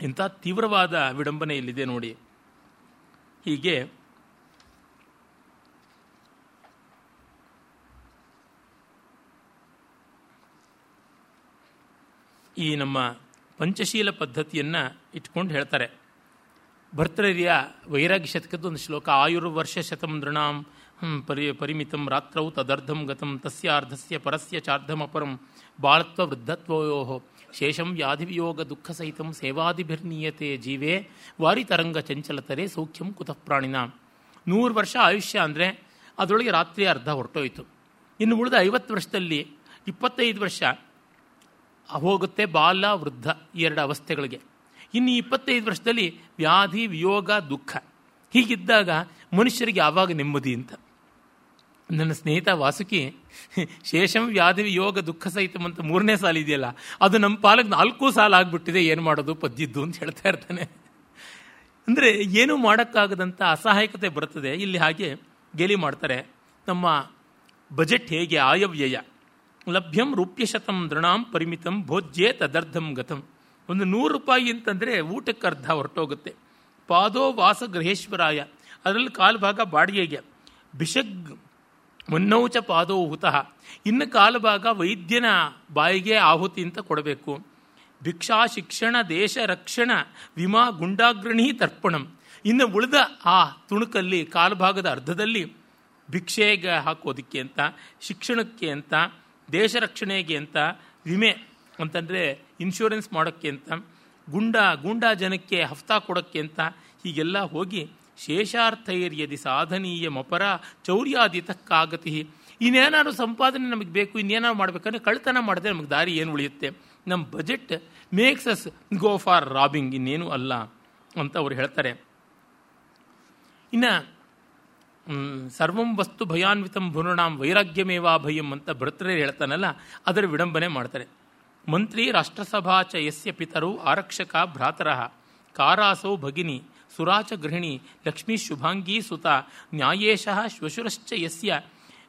ಇಂಥ ತೀವ್ರವಾದ ವಿಡಂಬನೆ ಇಲ್ಲಿದೆ ನೋಡಿ. ಹೀಗೆ ಈ ನಮ್ಮ ಪಂಚಶೀಲ ಪದ್ಧತಿಯನ್ನು ಇಟ್ಕೊಂಡು ಹೇಳ್ತಾರೆ. ಭರ್ತೃರ್ಯ ವೈರಾಗ್ಯ ಶತಕದ ಒಂದು ಶ್ಲೋಕ. ಆಯುರ್ವರ್ಷ ಶತಮೃಣಾಂ ಪರಿ, ಪರಿಮಿತಂ ರಾತ್ರೌ ತದರ್ಧಂ ಗತಂ ತಸ್ಯ ಅರ್ಧಸ್ಯ ಪರಸ್ಯ ಚಾರ್ಧಮಪರಂ, ಬಾಳತ್ವ ವೃದ್ಧತ್ವಯೋ ಶೇಷಂ ವ್ಯಾಧಿವಿಯೋಗ ದುಃಖ ಸಹಿತಂ ಸೇವಾದಿಭಿರ್ನೀಯತೆ ಜೀವೇ ವಾರಿತರಂಗ ಚಂಚಲತರೆ ಸೌಖ್ಯಂ ಕುತಃಪ್ರಾಣಿನ ನೂರು ವರ್ಷ ಆಯುಷ್ಯ ಅಂದರೆ ಅದರೊಳಗೆ ರಾತ್ರಿ ಅರ್ಧ ಹೊರಟೋಯ್ತು. ಇನ್ನು ಉಳಿದ ಐವತ್ತು ವರ್ಷದಲ್ಲಿ ಇಪ್ಪತ್ತೈದು ವರ್ಷ ಹೋಗುತ್ತೆ ಬಾಲ, ವೃದ್ಧ ಈ ಎರಡು ಅವಸ್ಥೆಗಳಿಗೆ. ಇನ್ನು ಇಪ್ಪತ್ತೈದು ವರ್ಷದಲ್ಲಿ ವ್ಯಾಧಿ, ವಿಯೋಗ, ದುಃಖ ಹೀಗಿದ್ದಾಗ ಮನುಷ್ಯರಿಗೆ ಯಾವಾಗ ನೆಮ್ಮದಿ ಅಂತ? ನನ್ನ ಸ್ನೇಹಿತ ವಾಸುಕಿ, ಶೇಷಂ ವ್ಯಾಧಿ ಯೋಗ ದುಃಖ ಸಹಿತಂ ಅಂತ ಮೂರನೇ ಸಾಲ ಇದೆಯಲ್ಲ, ಅದು ನಮ್ಮ ಪಾಲಕ್ಕೆ ನಾಲ್ಕು ಸಾಲ ಆಗ್ಬಿಟ್ಟಿದೆ, ಏನು ಮಾಡೋದು, ಪದ್ದಿದ್ದು ಅಂತ ಹೇಳ್ತಾ ಇರ್ತಾನೆ. ಅಂದರೆ ಏನು ಮಾಡೋಕ್ಕಾಗದಂಥ ಅಸಹಾಯಕತೆ ಬರ್ತದೆ ಇಲ್ಲಿ ಹಾಗೆ ಗೇಲಿ ಮಾಡ್ತಾರೆ, ನಮ್ಮ ಬಜೆಟ್ ಹೇಗೆ, ಆಯವ್ಯಯ. ಲಭ್ಯಂ ರೂಪ್ಯಶತಂ ದೃಣಾಂ ಪರಿಮಿತಂ ಭೋಜ್ಯೆ ತದರ್ಧಂ ಗತಂ. ಒಂದು ನೂರು ರೂಪಾಯಿ ಅಂತಂದರೆ ಊಟಕ್ಕೆ ಅರ್ಧ ಹೊರಟೋಗುತ್ತೆ. ಪಾದೋ ವಾಸ ಗೃಹೇಶ್ವರಾಯ. ಅದರಲ್ಲಿ ಕಾಲು ಭಾಗ ಬಾಡಿಗೆಗೆ. ಬಿಷಗ್ ಮುನ್ನೌಚ ಪಾದೋ ಹುತಃ. ಇನ್ನು ಕಾಲಭಾಗ ವೈದ್ಯನ ಬಾಯಿಗೆ ಆಹುತಿ ಅಂತ ಕೊಡಬೇಕು. ಭಿಕ್ಷಾ ಶಿಕ್ಷಣ, ದೇಶ ರಕ್ಷಣ, ವಿಮಾ ಗುಂಡಾಗ್ರಣಿ ತರ್ಪಣಂ. ಇನ್ನು ಉಳಿದ ಆ ತುಣುಕಲ್ಲಿ, ಕಾಲಭಾಗದ ಅರ್ಧದಲ್ಲಿ ಭಿಕ್ಷೆಗೆ ಹಾಕೋದಕ್ಕೆ ಅಂತ, ಶಿಕ್ಷಣಕ್ಕೆ ಅಂತ, ದೇಶ ರಕ್ಷಣೆಗೆ ಅಂತ, ವಿಮೆ ಅಂತಂದರೆ ಇನ್ಶೂರೆನ್ಸ್ ಮಾಡೋಕ್ಕೆ ಅಂತ, ಗುಂಡ, ಗೂಂಡಾ ಜನಕ್ಕೆ ಹಫ್ತಾ ಕೊಡೋಕ್ಕೆ ಅಂತ ಹೀಗೆಲ್ಲ ಹೋಗಿ ಶೇಷಾರ್ಥೈರ್ಯದಿ ಸಾಧನೀಯ ಮಪರ ಚೌರ್ಯಾದಿತಕ್ಕಾಗತಿ. ಇನ್ನೇನಾದ್ರು ಸಂಪಾದನೆ ನಮಗೆ ಬೇಕು, ಇನ್ನೇನಾದ್ರು ಮಾಡಬೇಕಂದ್ರೆ ಕಳ್ತನ ಮಾಡಿದ್ರೆ ನಮಗೆ ದಾರಿ ಏನು ಉಳಿಯುತ್ತೆ? ನಮ್ಮ budget makes us go for robbing ಇನ್ನೇನು ಅಲ್ಲ ಅಂತ ಅವ್ರು ಹೇಳ್ತಾರೆ. ಇನ್ನು ಸರ್ವಂ ವಸ್ತು ಭಯಾನ್ವಿತಂ ಭುರುಣಾಂ ವೈರಾಗ್ಯಮೇವಾ ಭಯಂ ಅಂತ ಭರ್ತರೇ ಹೇಳ್ತಾನಲ್ಲ, ಅದರ ವಿಡಂಬನೆ ಮಾಡ್ತಾರೆ. ಮಂತ್ರಿ ರಾಷ್ಟ್ರಸಭಾ ಚ ಯಸ್ಯ ಪಿತರು ಆರಕ್ಷಕ ಭ್ರಾತರಃ, ಕಾರಾಸೌ ಭಗಿನಿ ಸುರಾಚ ಗೃಹಿಣಿ ಲಕ್ಷ್ಮೀ ಶುಭಾಂಗೀ ಸುತ ನ್ಯಾಯೇಶಃ ಶ್ವಶುರಶ್ಚ ಯಸ್ಯ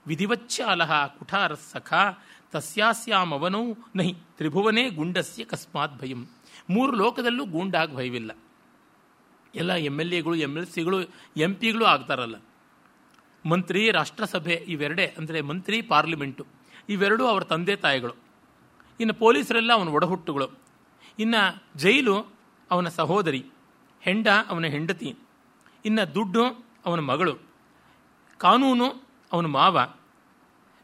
ವಿಧಿವಚ್ಚಾಲಃ ಕುಠಾರ ಸಖ ತಸ್ಯಾಸ್ಯಾಮವನೌ ನಹಿ ತ್ರಿಭುವನೇ ಗುಂಡಸ್ಯ ಕಸ್ಮಾತ್ ಭಯಂ. ಮೂರು ಲೋಕದಲ್ಲೂ ಗೂಂಡಾಗಿ ಭಯವಿಲ್ಲ. ಎಲ್ಲ ಎಂ ಎಲ್ ಎಗಳು ಎಂ ಎಲ್ ಸಿಗಳು ಎಂ ಪಿಗಳು ಆಗ್ತಾರಲ್ಲ. ಮಂತ್ರಿ, ರಾಷ್ಟ್ರಸಭೆ ಇವೆರಡೇ ಅಂದರೆ ಮಂತ್ರಿ, ಪಾರ್ಲಿಮೆಂಟು. ಇವೆರಡೂ ಅವರ ತಂದೆ ತಾಯಿಗಳು. ಇನ್ನು ಪೊಲೀಸರೆಲ್ಲ ಅವನ ಒಡಹುಟ್ಟುಗಳು. ಇನ್ನು ಜೈಲು ಅವನ ಸಹೋದರಿ. ಹೆಂಡ ಅವನ ಹೆಂಡತಿ, ಇನ್ನು ದುಡ್ಡು ಅವನ ಮಗಳು, ಕಾನೂನು ಅವನ ಮಾವ,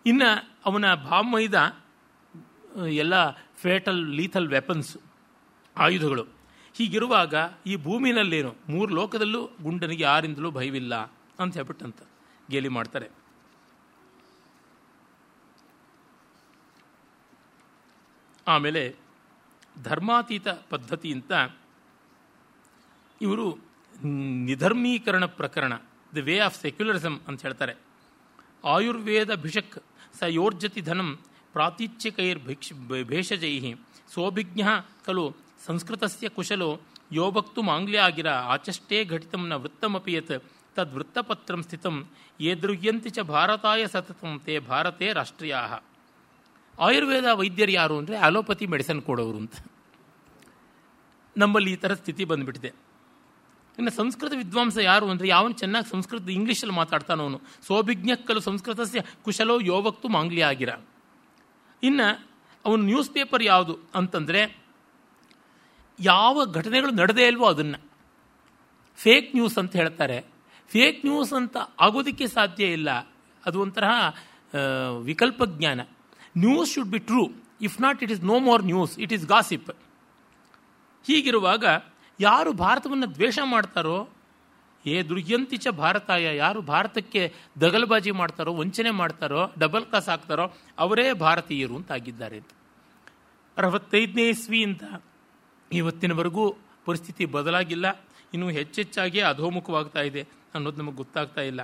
ಇನ್ನು ಅವನ ಭಾಮೈದ ಎಲ್ಲ ಫೇಟಲ್ ಲೀಥಲ್ ವೆಪನ್ಸ್ ಆಯುಧಗಳು. ಹೀಗಿರುವಾಗ ಈ ಭೂಮಿನಲ್ಲೇನು ಮೂರು ಲೋಕದಲ್ಲೂ ಗುಂಡನಿಗೆ ಯಾರಿಂದಲೂ ಭಯವಿಲ್ಲ ಅಂತ ಹೇಳ್ಬಿಟ್ಟಂತ ಗೇಲಿ ಮಾಡ್ತಾರೆ. ಆಮೇಲೆ ಧರ್ಮಾತೀತ ಪದ್ಧತಿಯಿಂದ ಇವರು ನಿಧರ್ಮೀಕರಣ ಪ್ರಕರಣ ದ ವೇ ಆಫ್ ಸೆಕ್ಯುಲರಿಸಮ್ ಅಂತ ಹೇಳ್ತಾರೆ. ಆಯುರ್ವೇದ ಭಿಷಕ್ ಸ ಯೋರ್ಜತಿ ಧನಂ ಪ್ರಾತಿಚ್ಯಕೈರ್ ಭಿಕ್ಷ ಭೇಷಜೈ ಸೋಭಿಜ್ಞ ಖಲು ಸಂಸ್ಕೃತಸ್ಯ ಕುಶಲೋ ಯೋಭಕ್ತು ಮಾಂಗ್ಲ್ಯಾಗಿರ ಆಚಷ್ಟೇ ಘಟಿತಂ ನ ವೃತ್ತಮಪಿ ಯತ್ ತದ್ವೃತ್ತಪತ್ರಂ ಸ್ಥಿತಂ ಯೇ ದೃಗ್ಯಂತಿ ಚ ಭಾರತಾಯ ಸತತಂ ತೇ ಭಾರತೇ ರಾಷ್ಟ್ರೀಯ ಆಯುರ್ವೇದ ವೈದ್ಯರು ಯಾರು ಅಂದರೆ ಆಲೋಪತಿ ಮೆಡಿಸನ್ ಕೊಡೋರು ಅಂತ. ನಮ್ಮಲ್ಲಿ ಈ ಥರ ಸ್ಥಿತಿ ಬಂದುಬಿಟ್ಟಿದೆ. ಇನ್ನು ಸಂಸ್ಕೃತ ವಿದ್ವಾಂಸ ಯಾರು ಅಂದರೆ ಯಾವನು ಚೆನ್ನಾಗಿ ಸಂಸ್ಕೃತ ಇಂಗ್ಲೀಷಲ್ಲಿ ಮಾತಾಡ್ತಾನವನು ಸೋಭಿಜ್ಞಕ್ಕಲು ಸಂಸ್ಕೃತಸ್ಯ ಕುಶಲೋ ಯೋವಕ್ತು ಮಾಂಗ್ಲಿ ಆಗಿರ. ಇನ್ನು ಅವನು ನ್ಯೂಸ್ ಪೇಪರ್ ಯಾವುದು ಅಂತಂದರೆ ಯಾವ ಘಟನೆಗಳು ನಡೆದೇ ಇಲ್ವೋ ಅದನ್ನು. ಫೇಕ್ ನ್ಯೂಸ್ ಅಂತ ಹೇಳ್ತಾರೆ. ಫೇಕ್ ನ್ಯೂಸ್ ಅಂತ ಆಗೋದಕ್ಕೆ ಸಾಧ್ಯ ಇಲ್ಲ. ಅದು ಒಂಥರ ವಿಕಲ್ಪ ಜ್ಞಾನ. News should be true. If not, it is no more news. It is gossip. ಹೀಗಿರುವಾಗ ಯಾರು ಭಾರತವನ್ನು ದ್ವೇಷ ಮಾಡ್ತಾರೋ, ಏ ದುರ್ಯಂತಿಚ ಭಾರತಾಯ, ಯಾರು ಭಾರತಕ್ಕೆ ದಗಲಬಾಜಿ ಮಾಡ್ತಾರೋ, ವಂಚನೆ ಮಾಡ್ತಾರೋ, ಡಬಲ್ ಕಾಸ್ ಹಾಕ್ತಾರೋ, ಅವರೇ ಭಾರತೀಯರು ಅಂತ ಆಗಿದ್ದಾರೆ ಅರವತ್ತೈದನೇ ಇಸ್ವಿ ಅಂತ ಇವತ್ತಿನವರೆಗೂ ಪರಿಸ್ಥಿತಿ ಬದಲಾಗಿಲ್ಲ. ಇನ್ನೂ ಹೆಚ್ಚೆಚ್ಚಾಗಿ ಅಧೋಮುಖವಾಗ್ತಾ ಇದೆ ಅನ್ನೋದು ನಮಗೆ ಗೊತ್ತಾಗ್ತಾ ಇಲ್ಲ.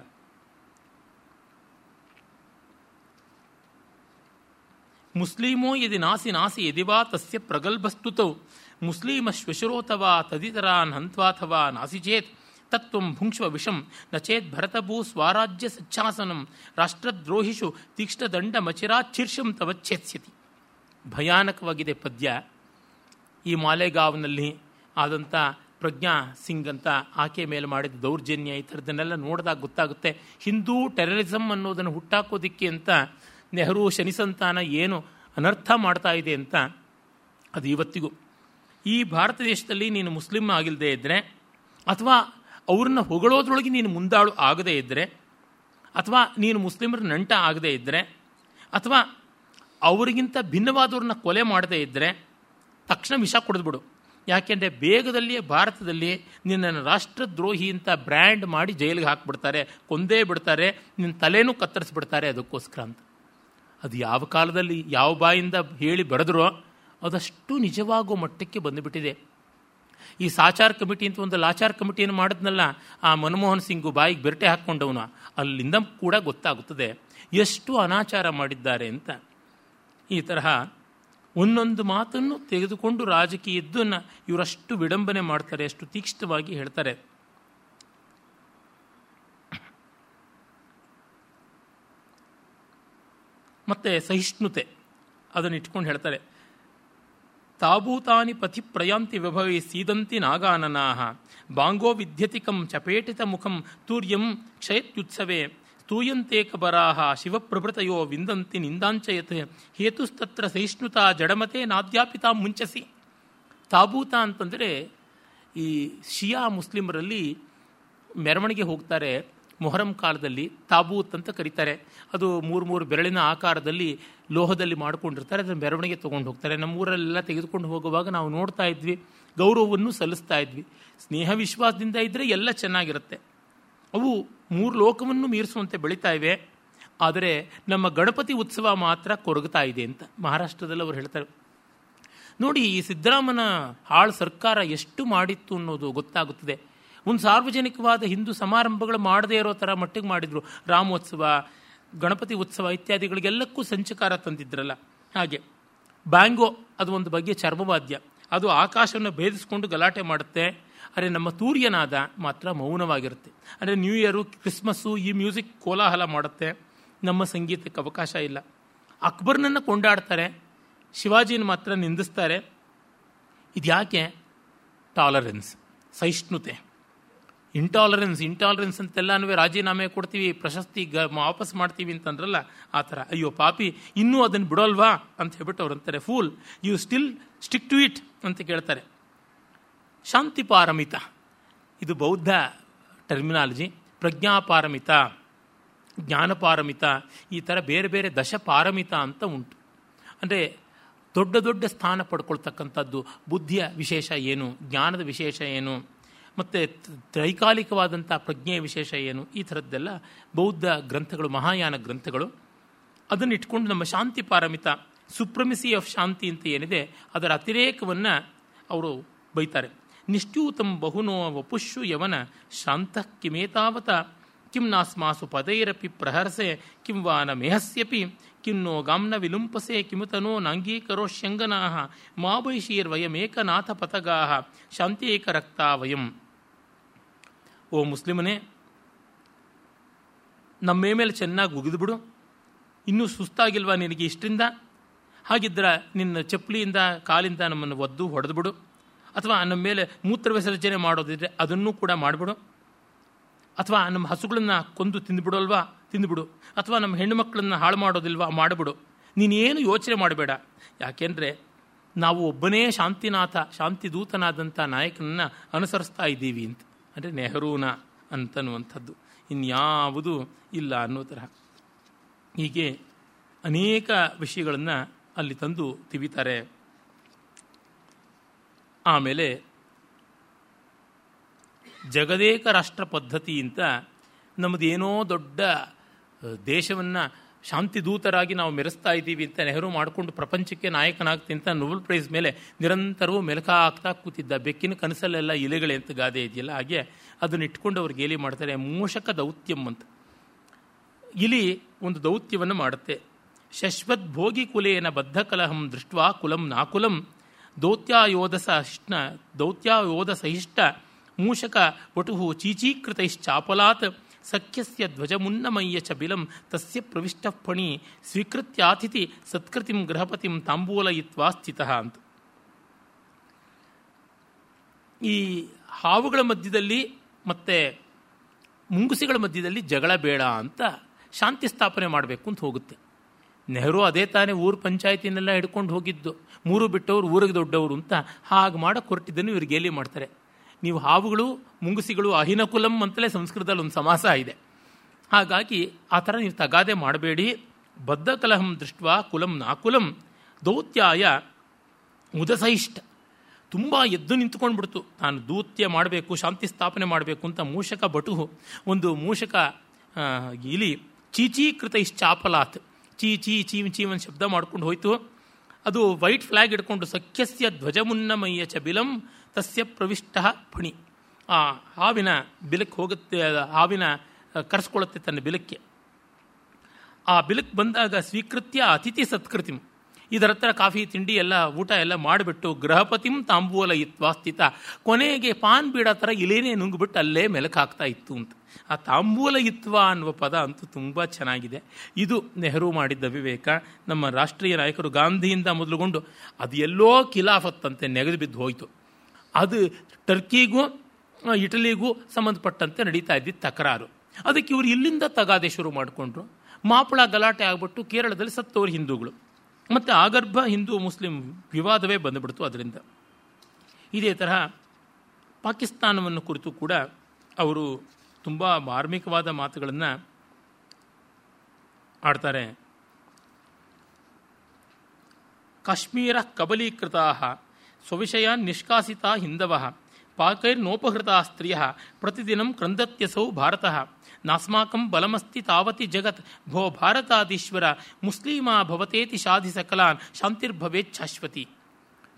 ಮುಸ್ಲಿಮೋ ಯದಿ ನಾಸಿ ನಾಸಿ ಯದಿವಾ ತಸ್ಯ ಪ್ರಗಲ್ಭಸ್ತುತೌ. ಮುಸ್ಲಿಮ ಶ್ವಶುರೋಥವಾ ತದಿತರಾನ್ ಹಂತ್ವಾಥವಾ ನಾಸಿ ಚೇತ್ ತತ್ವಂ ಭುಂಕ್ಷ್ವ ವಿಷಂ ನಚೇತ್ ಚೇತ್ ಭರತಭೂ ಸ್ವಾರಾಜ್ಯ ಸಚ್ಛಾಸನಂ. ರಾಷ್ಟ್ರದ್ರೋಹಿಷು ತೀಕ್ಷ್ಣದಂಡ ಮಚಿರಾಚ್ಛೀರ್ಷಂ ತವಚ್ಛೇತ್ಸ್ಯತಿ ಭಯಾನಕವಾಗಿದೆ ಪದ್ಯ. ಈ ಮಾಲೆಗಾವ್ನಲ್ಲಿ ಆದಂಥ ಪ್ರಜ್ಞಾ ಸಿಂಗ್ ಅಂತ ಆಕೆ ಮೇಲೆ ಮಾಡಿದ ದೌರ್ಜನ್ಯ, ಈ ಥರದನ್ನೆಲ್ಲ ನೋಡಿದಾಗ ಗೊತ್ತಾಗುತ್ತೆ. ಹಿಂದೂ ಟೆರರಿಸಮ್ ಅನ್ನೋದನ್ನು ಹುಟ್ಟಾಕೋದಿಕ್ಕೆ ಅಂತ ನೆಹರು ಶನಿಸಂತಾನ ಏನು ಅನರ್ಥ ಮಾಡ್ತಾ ಇದೆ ಅಂತ ಅದು ಇವತ್ತಿಗೂ. ಈ ಭಾರತ ದೇಶದಲ್ಲಿ ನೀನು ಮುಸ್ಲಿಮ್ ಆಗಿಲ್ಲದೆ ಇದ್ದರೆ ಅಥವಾ ಅವ್ರನ್ನ ಹೊಗಳೋದ್ರೊಳಗೆ ನೀನು ಮುಂದಾಳು ಆಗದೇ ಇದ್ದರೆ ಅಥವಾ ನೀನು ಮುಸ್ಲಿಮರ ನಂಟ ಆಗದೇ ಇದ್ದರೆ ಅಥವಾ ಅವರಿಗಿಂತ ಭಿನ್ನವಾದವ್ರನ್ನ ಕೊಲೆ ಮಾಡದೇ ಇದ್ದರೆ ತಕ್ಷಣ ವಿಷ ಕೊಡಿದ್ಬಿಡು. ಯಾಕೆಂದರೆ ಬೇಗದಲ್ಲಿಯೇ ಭಾರತದಲ್ಲಿ ನಿನ್ನನ್ನು ರಾಷ್ಟ್ರದ್ರೋಹಿ ಅಂತ ಬ್ರ್ಯಾಂಡ್ ಮಾಡಿ ಜೈಲಿಗೆ ಹಾಕಿಬಿಡ್ತಾರೆ, ಕೊಂದೇ ಬಿಡ್ತಾರೆ, ನಿನ್ನ ತಲೆನೂ ಕತ್ತರಿಸ್ಬಿಡ್ತಾರೆ ಅದಕ್ಕೋಸ್ಕರ ಅಂತ. ಅದು ಯಾವ ಕಾಲದಲ್ಲಿ ಯಾವ ಬಾಯಿಂದ ಹೇಳಿ ಬರೆದ್ರೋ ಅದಷ್ಟು ನಿಜವಾಗುವ ಮಟ್ಟಕ್ಕೆ ಬಂದುಬಿಟ್ಟಿದೆ. ಈ ಸಾಚಾರ್ ಕಮಿಟಿ ಅಂತ ಒಂದು ಲಾಚಾರ್ ಕಮಿಟಿಯನ್ನು ಮಾಡಿದ್ನಲ್ಲ, ಆ ಮನಮೋಹನ್ ಸಿಂಗು ಬಾಯಿಗೆ ಬೆರಟೆ ಹಾಕ್ಕೊಂಡವನು. ಅಲ್ಲಿಂದ ಕೂಡ ಗೊತ್ತಾಗುತ್ತದೆ ಎಷ್ಟು ಅನಾಚಾರ ಮಾಡಿದ್ದಾರೆ ಅಂತ. ಈ ತರಹ ಒಂದೊಂದು ಮಾತನ್ನು ತೆಗೆದುಕೊಂಡು ರಾಜಕೀಯದ್ದನ್ನು ಇವರಷ್ಟು ವಿಡಂಬನೆ ಮಾಡ್ತಾರೆ, ಅಷ್ಟು ತೀಕ್ಷ್ಣವಾಗಿ ಹೇಳ್ತಾರೆ. ಮತ್ತು ಸಹಿಷ್ಣುತೆ. ಅದನ್ನು ಇಟ್ಕೊಂಡು ಹೇಳ್ತಾರೆ. ತಾಭೂತಾನಿ ಪಥಿ ಪ್ರಯಾಂತಿ ವಿಭವೇ ಸೀದಂತಿ ನಾಗಾನನಾಹ. ಬಾಂಗೋ ವಿಧ್ಯತಿಕಂ ಚಪೇಟಿತ ಮುಖಂ ತೂರ್ಯಂ ಕ್ಷಯತ್ಯುತ್ಸವೇ. ಸ್ತೂಯಂತೆ ಕಬರಾಹ ಶಿವಪ್ರಭೃತಯೋ ವಿಂದಂತಿ ನಿಂದಾಂಚಯತ್. ಹೇತುಸ್ತತ್ರ ಸಹಿಷ್ಣುತಾ ಜಡಮತೆ ನಾದ್ಯಾಪಿತಾ ಮುಂಚಸಿ. ತಾಬೂತ ಅಂತಂದರೆ ಈ ಶಿಯಾ ಮುಸ್ಲಿಮರಲ್ಲಿ ಮೆರವಣಿಗೆ ಹೋಗ್ತಾರೆ. ಮೊಹರಂ ಕಾಲದಲ್ಲಿ ತಾಬೂತ್ ಅಂತ ಕರೀತಾರೆ. ಅದು ಮೂರು ಮೂರು ಬೆರಳಿನ ಆಕಾರದಲ್ಲಿ ಲೋಹದಲ್ಲಿ ಮಾಡಿಕೊಂಡಿರ್ತಾರೆ. ಅದನ್ನು ಮೆರವಣಿಗೆ ತೊಗೊಂಡು ಹೋಗ್ತಾರೆ. ನಮ್ಮೂರಲ್ಲೆಲ್ಲ ತೆಗೆದುಕೊಂಡು ಹೋಗುವಾಗ ನಾವು ನೋಡ್ತಾ ಇದ್ವಿ, ಗೌರವವನ್ನು ಸಲ್ಲಿಸ್ತಾ ಇದ್ವಿ. ಸ್ನೇಹ ವಿಶ್ವಾಸದಿಂದ ಇದ್ದರೆ ಎಲ್ಲ ಚೆನ್ನಾಗಿರುತ್ತೆ. ಅವು ಮೂರು ಲೋಕವನ್ನು ಮೀರಿಸುವಂತೆ ಬೆಳೀತಾ ಇವೆ. ಆದರೆ ನಮ್ಮ ಗಣಪತಿ ಉತ್ಸವ ಮಾತ್ರ ಕೊರಗುತ್ತಾ ಇದೆ ಅಂತ ಮಹಾರಾಷ್ಟ್ರದಲ್ಲಿ ಅವರು ಹೇಳ್ತಾರೆ. ನೋಡಿ, ಈ ಸಿದ್ದರಾಮನ ಹಾಳು ಸರ್ಕಾರ ಎಷ್ಟು ಮಾಡಿತ್ತು ಅನ್ನೋದು ಗೊತ್ತಾಗುತ್ತದೆ. ಒಂದು ಸಾರ್ವಜನಿಕವಾದ ಹಿಂದೂ ಸಮಾರಂಭಗಳು ಮಾಡದೇ ಇರೋ ಥರ ಮಟ್ಟಿಗೆ ಮಾಡಿದರು. ರಾಮೋತ್ಸವ, ಗಣಪತಿ ಉತ್ಸವ ಇತ್ಯಾದಿಗಳಿಗೆಲ್ಲಕ್ಕೂ ಸಂಚಕಾರ ತಂದಿದ್ರಲ್ಲ. ಹಾಗೆ. ಬ್ಯಾಂಗೋ, ಅದು ಒಂದು ಬಗ್ಗೆ ಚರ್ಮವಾದ್ಯ. ಅದು ಆಕಾಶವನ್ನು ಭೇದಿಸ್ಕೊಂಡು ಗಲಾಟೆ ಮಾಡುತ್ತೆ. ಆದರೆ ನಮ್ಮ ತೂರ್ಯನಾದ ಮಾತ್ರ ಮೌನವಾಗಿರುತ್ತೆ. ಅಂದರೆ ನ್ಯೂ ಇಯರು, ಕ್ರಿಸ್ಮಸ್ಸು ಈ ಮ್ಯೂಸಿಕ್ ಕೋಲಾಹಲ ಮಾಡುತ್ತೆ. ನಮ್ಮ ಸಂಗೀತಕ್ಕೆ ಅವಕಾಶ ಇಲ್ಲ. ಅಕ್ಬರ್ನನ್ನು ಕೊಂಡಾಡ್ತಾರೆ. ಶಿವಾಜಿನ ಮಾತ್ರ ನಿಂದಿಸ್ತಾರೆ. ಇದ್ಯಾಕೆ? ಟಾಲರೆನ್ಸ್, ಸಹಿಷ್ಣುತೆ. ಇಂಟಾಲರೆನ್ಸ್ ಇಂಟಾಲರೆನ್ಸ್ ಅಂತೆಲ್ಲನೂ ರಾಜೀನಾಮೆ ಕೊಡ್ತೀವಿ, ಪ್ರಶಸ್ತಿ ಗ ವಾಪಸ್ ಮಾಡ್ತೀವಿ ಅಂತಂದ್ರಲ್ಲ, ಆ ಥರ. ಅಯ್ಯೋ ಪಾಪಿ, ಇನ್ನೂ ಅದನ್ನು ಬಿಡೋಲ್ವಾ? ಅಂತ ಹೇಳ್ಬಿಟ್ಟು ಅವ್ರು ಅಂತಾರೆ fool you still stick to it ಅಂತ ಕೇಳ್ತಾರೆ. ಶಾಂತಿ ಪಾರಮಿತ. ಇದು ಬೌದ್ಧ ಟರ್ಮಿನಾಲಜಿ ಪ್ರಜ್ಞಾಪಾರಮಿತ ಜ್ಞಾನಪಾರಮಿತ ಈ ಥರ ಬೇರೆ ಬೇರೆ ದಶಪಾರಮಿತ ಅಂತ ಉಂಟು. ಅಂದರೆ ದೊಡ್ಡ ದೊಡ್ಡ ಸ್ಥಾನ ಪಡ್ಕೊಳ್ತಕ್ಕಂಥದ್ದು, ಬುದ್ಧಿಯ ವಿಶೇಷ ಏನು, ಜ್ಞಾನದ ವಿಶೇಷ ಏನು ಮತ್ತು ತ್ರೈಕಾಲಿಕವಾದಂಥ ಪ್ರಜ್ಞೆಯ ವಿಶೇಷ ಏನು? ಈ ಥರದ್ದೆಲ್ಲ ಬೌದ್ಧ ಗ್ರಂಥಗಳು, ಮಹಾಯಾನ ಗ್ರಂಥಗಳು. ಅದನ್ನು ಇಟ್ಕೊಂಡು ನಮ್ಮ ಶಾಂತಿ ಪಾರಮಿತ, ಸುಪ್ರಮಿಸಿ ಆಫ್ ಶಾಂತಿ ಅಂತ ಏನಿದೆ, ಅದರ ಅತಿರೇಕವನ್ನು ಅವರು ಬೈತಾರೆ. ನಿಷ್ಠ್ಯೂತಂ ಬಹುನೋ ವಪುಷು ಯವನ ಶಾಂತ ಕಿಮೇತಾವತ. ಕಿಂ ನಾಸ್ಮಾಸು ಪದೈರಪಿ ಪ್ರಹರ್ಸೆ, ಕಿಂ ವಾನ ಮೇಹಸ್ಯಪಿ. ಕಿನ್ನೋ ಗಾಮ್ನ ವಿಲುಂಪಸೆ, ಕಿಮುತನೋ ನಾಂಗೀಕರೋಷ್ಯಂಗನಾ ಮಾ ಮಾಬೈಷೀರ್ವಯಮೇಕನಾಥ ಪತಗಾ ಶಾಂತಿಯೇಕರಕ್ತಾ ವಯಂ ಓ ಮುಸ್ಲಿಮನೇ, ನಮ್ಮ ಮೇಲೆ ಚೆನ್ನಾಗಿ ಉಗಿದ್ಬಿಡು ಇನ್ನೂ ಸುಸ್ತಾಗಿಲ್ವಾ ನಿನಗೆ ಇಷ್ಟರಿಂದ ಹಾಗಿದ್ರೆ ನಿನ್ನ ಚಪ್ಪಲಿಯಿಂದ, ಕಾಲಿಂದ ನಮ್ಮನ್ನು ಒದ್ದು ಹೊಡೆದ್ಬಿಡು ಅಥವಾ ನಮ್ಮ ಮೇಲೆ ಮೂತ್ರ ವಿಸರ್ಜನೆ ಮಾಡೋದಿದ್ರೆ ಅದನ್ನೂ ಕೂಡ ಮಾಡಿಬಿಡು. ಅಥವಾ ನಮ್ಮ ಹಸುಗಳನ್ನು ಕೊಂದು ತಿಂದುಬಿಡೋಲ್ವಾ? ತಿಂದುಬಿಡು. ಅಥವಾ ನಮ್ಮ ಹೆಣ್ಣು ಮಕ್ಕಳನ್ನು ಹಾಳು ಮಾಡೋದಿಲ್ವಾ? ಮಾಡಿಬಿಡು. ನೀನೇನು ಯೋಚನೆ ಮಾಡಬೇಡ. ಯಾಕೆಂದರೆ ನಾವು ಒಬ್ಬನೇ ಶಾಂತಿನಾಥ, ಶಾಂತಿದೂತನಾದಂಥ ನಾಯಕನನ್ನು ಅನುಸರಿಸ್ತಾ ಇದ್ದೀವಿ ಅಂತ. ಅಂದರೆ ನೆಹರೂನ ಅಂತನ್ನುವಂಥದ್ದು. ಇನ್ಯಾವುದು ಇಲ್ಲ ಅನ್ನೋ ತರಹ. ಹೀಗೆ ಅನೇಕ ವಿಷಯಗಳನ್ನು ಅಲ್ಲಿ ತಂದು ತಿವಿತಾರೆ. ಆಮೇಲೆ ಜಗದೇಕ ರಾಷ್ಟ್ರ ಪದ್ಧತಿ ಅಂತ ನಮ್ಮದೇನೋ ದೊಡ್ಡ ದೇಶವನ್ನು ಶಾಂತಿ ದೂತರಾಗಿ ನಾವು ಮೆರೆಸ್ತಾ ಇದ್ದೀವಿ ಅಂತ ನೆಹರು ಮಾಡಿಕೊಂಡು ಪ್ರಪಂಚಕ್ಕೆ ನಾಯಕನಾಗ್ತೀನಿ ಅಂತ ನೋಬೆಲ್ ಪ್ರೈಸ್ ಮೇಲೆ ನಿರಂತರವೂ ಮೆಲಕ ಆಗ್ತಾ ಕೂತಿದ್ದ ಬೆಕ್ಕಿನ ಕನಸಲ್ಲೆಲ್ಲ ಇಲೆಗಳೇ ಅಂತ ಗಾದೆ ಇದೆಯಲ್ಲ, ಹಾಗೆ ಅದನ್ನ ಇಟ್ಕೊಂಡು ಅವ್ರು ಗೇಲಿ ಮಾಡ್ತಾರೆ, ಮೂಷಕ ದೌತ್ಯಂ ಅಂತ. ಇಲಿ ಒಂದು ದೌತ್ಯವನ್ನು ಮಾಡುತ್ತೆ. ಶಶ್ವತ್ ಭೋಗಿ ಕುಲೇನ ಬದ್ಧ ಕಲಹಂ ದೃಷ್ಟ ಕುಲಂ ನಾಕುಲಂ ದೌತ್ಯಾಯೋಧ ಸಹಿಷ್ಣ ದೌತ್ಯಾಯೋಧ ಸಹಿಷ್ಠ ಮೂಷಕ ವಟುಹು ಚೀಚೀಕೃತೈಶ್ಚಾಪಲಾತ್ ಸಖ್ಯಸ್ಯ ಧ್ವಜಮುನ್ನಮಯ್ಯ ಚ ಬಿಲಂ ತಸ್ಯ ಪ್ರವಿಷ್ಟ ಫಣಿ ಸ್ವೀಕೃತ್ಯಾತಿಥಿ ಸತ್ಕೃತಿಂ ಗೃಹಪತಿಂ ತಾಂಬೂಲಯಿತ್ವಾ ಸ್ಥಿತಃ ಅಂತ. ಈ ಹಾವುಗಳ ಮಧ್ಯದಲ್ಲಿ ಮತ್ತೆ ಮುಂಗುಸಿಗಳ ಮಧ್ಯದಲ್ಲಿ ಜಗಳ ಬೇಡ ಅಂತ ಶಾಂತಿ ಸ್ಥಾಪನೆ ಮಾಡಬೇಕು ಅಂತ ಹೋಗುತ್ತೆ. ನೆಹರು ಅದೇ ತಾನೇ ಊರು ಪಂಚಾಯತಿನೆಲ್ಲ ಹಿಡ್ಕೊಂಡು ಹೋಗಿದ್ದು. ಮೂರು ಬಿಟ್ಟವರು ಊರಿಗೆ ದೊಡ್ಡವರು ಅಂತ ಹಾಗೆ ಮಾಡಕ್ಕೆ ಹೊರಟಿದ್ದನ್ನು ಇವ್ರಿಗೆ ಗೇಲಿ ಮಾಡ್ತಾರೆ. ನೀವು ಹಾವುಗಳು, ಮುಂಗುಸಿಗಳು, ಅಹಿನಕುಲಂ ಅಂತಲೇ ಸಂಸ್ಕೃತದಲ್ಲಿ ಒಂದು ಸಮಾಸ ಇದೆ. ಹಾಗಾಗಿ ಆ ಥರ ನೀವು ತಗಾದೆ ಮಾಡಬೇಡಿ. ಬದ್ಧ ಕಲಹಂ ದೃಷ್ಟ ಕುಲಂ ನಾಕುಲಂ ದೌತ್ಯಾಯ ಮುದಸಹಿಷ್ಠ. ತುಂಬ ಎದ್ದು ನಿಂತ್ಕೊಂಡ್ಬಿಡ್ತು. ನಾನು ದೂತ್ಯ ಮಾಡಬೇಕು, ಶಾಂತಿ ಸ್ಥಾಪನೆ ಮಾಡಬೇಕು ಅಂತ ಮೂಷಕ ಬಟು ಒಂದು ಮೂಷಕ ಇಲಿ ಚೀಚೀಕೃತ ಇಶ್ಚಾಪಲಾತ್ ಚೀ ಚೀ ಚೀಮ್ ಚೀಮ್ ಶಬ್ದ ಮಾಡ್ಕೊಂಡು ಹೋಯ್ತು. ಅದು ವೈಟ್ ಫ್ಲಾಗ್ ಹಿಡ್ಕೊಂಡು ಸಖ್ಯಸ್ಯ ಧ್ವಜಮುನ್ನಮಯ್ಯ ಚಬಿಲಂ ಬಿಲಂ ತಸ್ಯ ಪ್ರವಿಷ್ಟ ಫಣಿ. ಆ ಹಾವಿನ ಬಿಲಕ್ಕೆ ಹೋಗುತ್ತೆ ಹಾವಿನ ಕರೆಸ್ಕೊಳ್ಳುತ್ತೆ ತನ್ನ ಬಿಲಕ್ಕೆ. ಆ ಬಿಲಕ್ಕೆ ಬಂದಾಗ ಸ್ವೀಕೃತ್ಯ ಅತಿಥಿ ಸತ್ಕೃತಿಂ. ಇದರ ಹತ್ರ ಕಾಫಿ, ತಿಂಡಿ ಎಲ್ಲ, ಊಟ ಎಲ್ಲ ಮಾಡಿಬಿಟ್ಟು ಗೃಹಪತಿಂ ತಾಂಬೂಲ ಇತ್ವಾ ಸ್ಥಿತ ಕೊನೆಗೆ ಪಾನ್ ಬೀಡ ಥರ ಇಲೇನೇ ನುಂಗ್ಬಿಟ್ಟು ಅಲ್ಲೇ ಮೆಲಕ್ ಹಾಕ್ತಾ ಇತ್ತು ಅಂತ. ಆ ತಾಂಬೂಲ ಇತ್ವ ಅನ್ನುವ ಪದ ಅಂತೂ ತುಂಬ ಚೆನ್ನಾಗಿದೆ. ಇದು ನೆಹರು ಮಾಡಿದ್ದ ವಿವೇಕ. ನಮ್ಮ ರಾಷ್ಟ್ರೀಯ ನಾಯಕರು ಗಾಂಧಿಯಿಂದ ಮೊದಲುಗೊಂಡು ಅದು ಎಲ್ಲೋ ಖಿಲಾಫತ್ತಂತೆ ನೆಗೆದು ಬಿದ್ದು ಹೋಯಿತು. ಅದು ಟರ್ಕಿಗೂ ಇಟಲಿಗೂ ಸಂಬಂಧಪಟ್ಟಂತೆ ನಡೀತಾ ಇದ್ದಿದ್ದು ತಕರಾರು. ಅದಕ್ಕೆ ಇವರು ಇಲ್ಲಿಂದ ತಗಾದೆ ಶುರು ಮಾಡಿಕೊಂಡ್ರು. ಮಾಪಳ ಗಲಾಟೆ ಆಗಿಬಿಟ್ಟು ಕೇರಳದಲ್ಲಿ ಸತ್ತವರು ಹಿಂದೂಗಳು. ಮತ್ತು ಆಗರ್ಭ ಹಿಂದೂ ಮುಸ್ಲಿಂ ವಿವಾದವೇ ಬಂದುಬಿಡ್ತು ಅದರಿಂದ. ಇದೇ ತರಹ ಪಾಕಿಸ್ತಾನವನ್ನು ಕುರಿತು ಕೂಡ ಅವರು ತುಂಬ ಮಾರ್ಮಿಕವಾದ ಮಾತುಗಳನ್ನು ಆಡ್ತಾರೆ. ಕಾಶ್ಮೀರ ಕಬಲೀಕೃತಾ ಸ್ವವಿಷಯ ನಿಷ್ಕಾಸಿತ ಹಿಂದವ. ಪಾಕೈರ್ನೋಪಹೃತ ಸ್ತ್ರೀಯ. ಪ್ರತಿದಿನ ಕ್ರಂದತ್ಯಸೌ ಭಾರತ. ನಾಸ್ಮಾಕಂ ಬಲಮಸ್ತಿ ತಾವತಿ ಜಗತ್. ಭೋ ಭಾರತಾದೀಶ್ವರ, ಮುಸ್ಲಿಮಾ ಭವತೇತಿ ಶಾಧಿ ಸಕಲಾನ್ ಶಾಂತಿರ್ಭವೇತ್ ಶಾಶ್ವತಿ.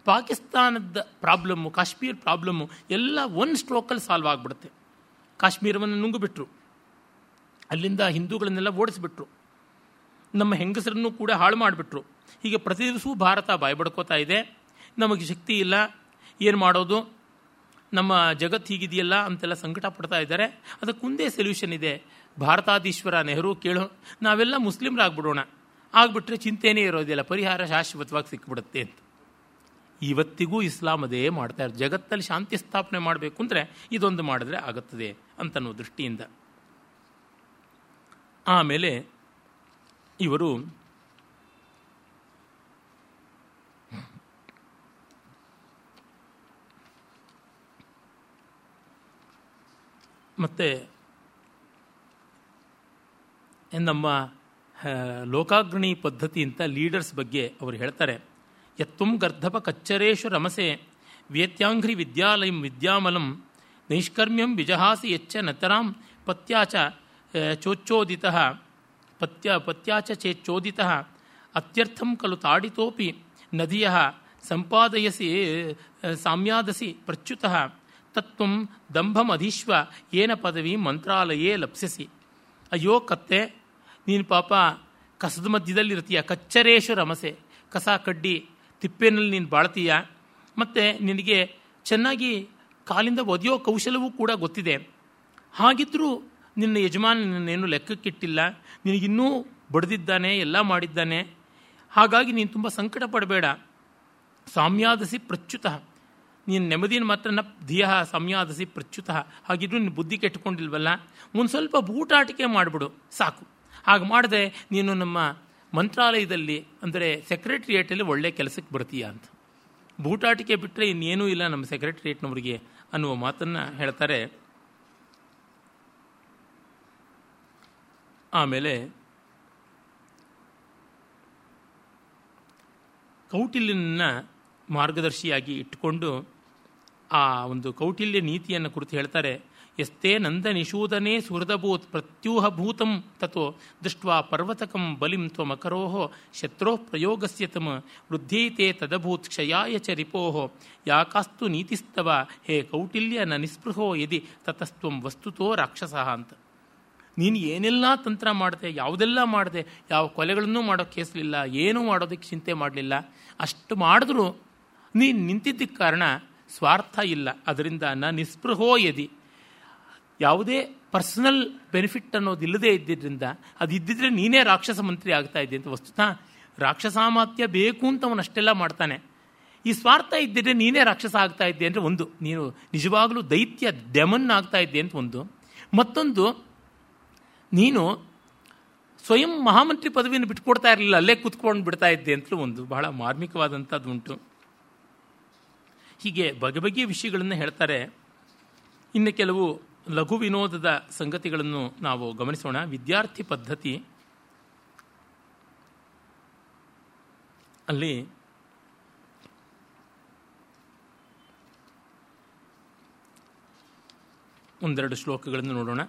ಪಾಕಿಸ್ತಾನದ ಪ್ರಾಬ್ಲಮ್ಮು, ಕಾಶ್ಮೀರ್ ಪ್ರಾಬ್ಲಮ್ಮು, ಎಲ್ಲ ಒನ್ ಸ್ಟ್ರೋಕಲ್ಲಿ ಸಾಲ್ವ್ ಆಗಿಬಿಡುತ್ತೆ. ಕಾಶ್ಮೀರವನ್ನು ನುಂಗುಬಿಟ್ರು. ಅಲ್ಲಿಂದ ಹಿಂದೂಗಳನ್ನೆಲ್ಲ ಓಡಿಸ್ಬಿಟ್ರು. ನಮ್ಮ ಹೆಂಗಸರನ್ನು ಕೂಡ ಹಾಳು ಮಾಡಿಬಿಟ್ರು. ಹೀಗೆ ಪ್ರತಿ ದಿವಸವೂ ಭಾರತ ಬಾಯ್ಬಡ್ಕೋತಾ ಇದೆ. ನಮಗೆ ಶಕ್ತಿ ಇಲ್ಲ. ಏನು ಮಾಡೋದು? ನಮ್ಮ ಜಗತ್ತು ಹೀಗಿದೆಯಲ್ಲ ಅಂತೆಲ್ಲ ಸಂಕಟ ಪಡ್ತಾ ಇದ್ದಾರೆ. ಅದಕ್ಕೊಂದೇ ಸೊಲ್ಯೂಷನ್ ಇದೆ. ಭಾರತಾದೀಶ್ವರ ನೆಹರು ಕೇಳೋ. ನಾವೆಲ್ಲ ಮುಸ್ಲಿಮ್ರಾಗ್ಬಿಡೋಣ. ಆಗ್ಬಿಟ್ರೆ ಚಿಂತೆನೇ ಇರೋದಿಲ್ಲ. ಪರಿಹಾರ ಶಾಶ್ವತವಾಗಿ ಸಿಕ್ಬಿಡುತ್ತೆ ಅಂತ. ಇವತ್ತಿಗೂ ಇಸ್ಲಾಂ ಅದೇ ಇರೋದು. ಜಗತ್ತಲ್ಲಿ ಶಾಂತಿ ಸ್ಥಾಪನೆ ಮಾಡಬೇಕು ಅಂದರೆ ಇದೊಂದು ಮಾಡಿದ್ರೆ ಆಗುತ್ತದೆ ಅಂತನೋ ದೃಷ್ಟಿಯಿಂದ. ಆಮೇಲೆ ಇವರು ಮತ್ತು ನಮ್ಮ ಲೋಕಾಗ್ರಣಿ ಪದ್ಧತಿ ಅಂತ ಲೀಡರ್ಸ್ ಬಗ್ಗೆ ಅವರು ಹೇಳ್ತಾರೆ. ಯತ್ವಂ ಗರ್ಧಪ ಕಚ್ಚರೇಶು ರಮಸೆ ವೇತ್ಯಾಂಘ್ರಿ ವಿದ್ಯಾಲಯಂ ವಿದ್ಯಾಮಲಂ ನೈಷ್ಕರ್ಮ್ಯಂ ವಿಜಹಾಸಿ ಯಚ್ಚ ನತರಾಂ ಪತ್ಯಾಚ ಚೋಚ್ಚೋದಿತ, ಪತ್ಯ, ಪತ್ಯಾಚ ಚೇಚ್ಚೋದಿತ, ಅತ್ಯರ್ಥಂ ಕಲು ತಾಡಿತೋಪಿ ನದಿಯ, ಸಂಪಾದಯಸಿ ಸಾಮ್ಯಾದಸಿ ಪ್ರಚ್ಯುತ. ತತ್ವಂ ದಂಭಮಧೀಶ್ವ ಏನ ಪದವಿ ಮಂತ್ರಾಲಯೇ ಲಪ್ಸಿಸಿ ಅಯ್ಯೋ ಕತ್ತೆ, ನೀನು ಪಾಪ ಕಸದ ಮಧ್ಯದಲ್ಲಿರ್ತೀಯ, ಕಚ್ಚರೇಶು ರಮಸೆ. ಕಸ ಕಡ್ಡಿ ತಿಪ್ಪೆನಲ್ಲಿ ನೀನು ಬಾಳ್ತೀಯ. ಮತ್ತು ನಿನಗೆ ಚೆನ್ನಾಗಿ ಕಾಲಿಂದ ಒದೆಯೋ ಕೌಶಲವೂ ಕೂಡ ಗೊತ್ತಿದೆ. ಹಾಗಿದ್ದರೂ ನಿನ್ನ ಯಜಮಾನ ನಿನ್ನೇನು ಲೆಕ್ಕಕ್ಕಿಟ್ಟಿಲ್ಲ. ನಿನಗಿನ್ನೂ ಬಡ್ದಿದ್ದಾನೆ, ಎಲ್ಲ ಮಾಡಿದ್ದಾನೆ. ಹಾಗಾಗಿ ನೀನು ತುಂಬ ಸಂಕಟ ಪಡಬೇಡ ಸಾಮ್ಯಾದಸಿ ಪ್ರಚ್ಯುತ. ನೀನು ನೆಮ್ಮದಿನ ಮಾತ್ರ ನ ಧಿಯ, ಸಂಯಾದಸಿ, ಪ್ರಚ್ಯುತ. ಹಾಗಿದ್ರು ನೀನು ಬುದ್ಧಿ ಕೆಟ್ಟುಕೊಂಡಿಲ್ವಲ್ಲ? ಒಂದು ಸ್ವಲ್ಪ ಬೂಟಾಟಿಕೆ ಮಾಡಿಬಿಡು, ಸಾಕು. ಹಾಗೆ ಮಾಡಿದೆ ನೀನು ನಮ್ಮ ಮಂತ್ರಾಲಯದಲ್ಲಿ, ಅಂದರೆ ಸೆಕ್ರೆಟ್ರಿಯೇಟಲ್ಲಿ ಒಳ್ಳೆ ಕೆಲಸಕ್ಕೆ ಬರ್ತೀಯ ಅಂತ. ಬೂಟಾಟಿಕೆ ಬಿಟ್ಟರೆ ಇನ್ನೇನೂ ಇಲ್ಲ ನಮ್ಮ ಸೆಕ್ರೆಟ್ರಿಯೇಟ್ನವರಿಗೆ ಅನ್ನುವ ಮಾತನ್ನು ಹೇಳ್ತಾರೆ. ಆಮೇಲೆ ಕೌಟಿಲ್ಯನ ಮಾರ್ಗದರ್ಶಿಯಾಗಿ ಇಟ್ಟುಕೊಂಡು ಆ ಒಂದು ಕೌಟಿಲ್ಯ ನೀತಿಯನ್ನು ಕುರಿತು ಹೇಳ್ತಾರೆ, ಎಸ್ತೇ ನಂದ ನಿಷೂದನೆ ಸುಹೃದಭೂತ್ ಪ್ರತ್ಯೂಹಭೂತಂ ತಥೋ ದೃಷ್ಟ್ವಾ ಪರ್ವತಕಂ ಬಲಿಂ ತ್ವಮಕರೋ ಶತ್ರೋ ಪ್ರಯೋಗಸ್ಯ ತಮ ವೃದ್ಧೈತೆ ತದಭೂತ್ ಕ್ಷಯಾಯ ಚ ರಿಪೋ ಯಾಕಾಸ್ತು ನೀತಿಸ್ತವ ಹೇ ಕೌಟಿಲ್ಯ ನ ನಿಸ್ಪೃಹೋ ಯದಿ ತತಸ್ತ್ವಂ ವಸ್ತುತೋ ರಾಕ್ಷಸ ಅಂತ. ನೀನು ಏನೆಲ್ಲ ತಂತ್ರ ಮಾಡಿದೆ, ಯಾವುದೆಲ್ಲ ಮಾಡಿದೆ, ಯಾವ ಕೊಲೆಗಳನ್ನೂ ಮಾಡೋಕ್ಕೆ ಕೇಸಲಿಲ್ಲ, ಏನೂ ಮಾಡೋದಕ್ಕೆ ಚಿಂತೆ ಮಾಡಲಿಲ್ಲ, ಅಷ್ಟು ಮಾಡಿದ್ರೂ ನೀನು ನಿಂತಿದ್ದಕ್ಕೆ ಕಾರಣ ಸ್ವಾರ್ಥ ಇಲ್ಲ. ಅದರಿಂದ ನ ನಿಸ್ಪೃಹೋ ಯದಿ. ಯಾವುದೇ ಪರ್ಸನಲ್ ಬೆನಿಫಿಟ್ ಅನ್ನೋದು ಇಲ್ಲದೇ ಇದ್ದಿದ್ದರಿಂದ ಅದು ಇದ್ದಿದ್ರೆ ನೀನೇ ರಾಕ್ಷಸ ಮಂತ್ರಿ ಆಗ್ತಾ ಇದ್ದೆ ಅಂತ ವಸ್ತುತ ರಾಕ್ಷಸಾಮಾತ್ಯ ಬೇಕು ಅಂತ ಅವನು ಅಷ್ಟೆಲ್ಲ ಮಾಡ್ತಾನೆ. ಈ ಸ್ವಾರ್ಥ ಇದ್ದಿದ್ರೆ ನೀನೇ ರಾಕ್ಷಸ ಆಗ್ತಾ ಇದ್ದೆ ಅಂದರೆ ಒಂದು. ನೀನು ನಿಜವಾಗಲೂ ದೈತ್ಯ ಡೆಮನ್ ಆಗ್ತಾ ಇದ್ದೆ ಅಂತ ಒಂದು. ಮತ್ತೊಂದು, ನೀನು ಸ್ವಯಂ ಮಹಾಮಂತ್ರಿ ಪದವಿಯನ್ನು ಬಿಟ್ಕೊಡ್ತಾ ಇರಲಿಲ್ಲ, ಅಲ್ಲೇ ಕೂತ್ಕೊಂಡು ಬಿಡ್ತಾ ಇದ್ದೆ ಅಂತಲೂ ಒಂದು. ಬಹಳ ಮಾರ್ಮಿಕವಾದಂಥದ್ದು ಉಂಟು. ಹೀಗೆ ಬಗೆ ಬಗೆಯ ವಿಷಯಗಳನ್ನು ಹೇಳ್ತಾರೆ. ಇನ್ನು ಕೆಲವು ಲಘು ವಿನೋದದ ಸಂಗತಿಗಳನ್ನು ನಾವು ಗಮನಿಸೋಣ. ವಿದ್ಯಾರ್ಥಿ ಪದ್ಧತಿ. ಅಲ್ಲಿ ಒಂದೆರಡು ಶ್ಲೋಕಗಳನ್ನು ನೋಡೋಣ.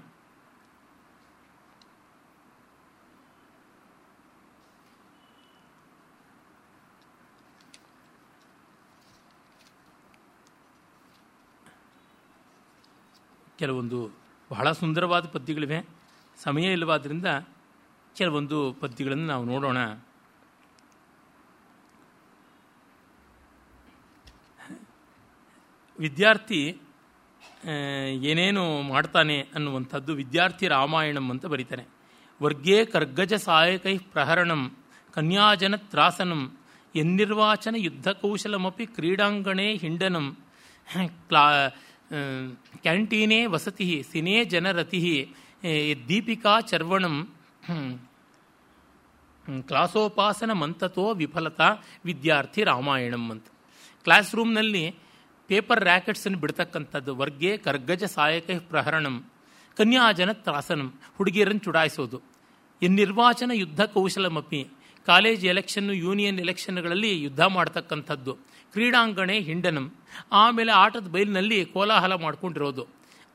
ಕೆಲವೊಂದು ಬಹಳ ಸುಂದರವಾದ ಪದ್ಯಗಳಿವೆ. ಸಮಯ ಇಲ್ಲವಾದ್ದರಿಂದ ಕೆಲವೊಂದು ಪದ್ಯಗಳನ್ನು ನಾವು ನೋಡೋಣ. ವಿದ್ಯಾರ್ಥಿ ಏನೇನು ಮಾಡ್ತಾನೆ ಅನ್ನುವಂಥದ್ದು ವಿದ್ಯಾರ್ಥಿ ರಾಮಾಯಣಂ ಅಂತ ಬರೀತಾನೆ ವರ್ಗೇ ಕರ್ಗಜ ಸಹಾಯಕೈ ಪ್ರಹರಣಂ, ಕನ್ಯಾಜನ ತ್ರಾಸನಂ, ಎನ್ನಿರ್ವಾಚನ ಯುದ್ಧಕೌಶಲಮಿ ಕ್ರೀಡಾಂಗಣೇ ಹಿಂಡನಂ ಕ್ಲಾ ಕ್ಯಾಂಟೀನೇ ವಸತಿ ಸಿನೇ ಜನರತಿ ದೀಪಿಕಾ ಚರ್ವಣಂ ಕ್ಲಾಸೋಪಾಸನ ಮಂತತೋ ವಿಫಲತಾ ವಿದ್ಯಾರ್ಥಿ ರಾಮಾಯಣಂ ಅಂತ. ಕ್ಲಾಸ್ ರೂಮ್ನಲ್ಲಿ ಪೇಪರ್ ರ್ಯಾಕೆಟ್ಸನ್ನು ಬಿಡ್ತಕ್ಕಂಥದ್ದು, ವರ್ಗೆ ಕರ್ಗಜ ಸಾಯಕ ಪ್ರಹರಣಂ, ಕನ್ಯಾಜನ ತ್ರಾಸನಂ, ಹುಡುಗಿಯರನ್ನು ಚುಡಾಯಿಸೋದು. ನಿರ್ವಾಚನ ಯುದ್ಧ ಕೌಶಲಮಪಿ ಕಾಲೇಜ್ ಎಲೆಕ್ಷನ್ನು ಯೂನಿಯನ್ ಎಲೆಕ್ಷನ್ಗಳಲ್ಲಿ ಯುದ್ಧ ಮಾಡ್ತಕ್ಕಂಥದ್ದು. ಕ್ರೀಡಾಂಗಣೆ ಹಿಂಡನಂ. ಆಮೇಲೆ ಆಟದ ಬಯಲಿನಲ್ಲಿ ಕೋಲಾಹಲ ಮಾಡ್ಕೊಂಡಿರೋದು.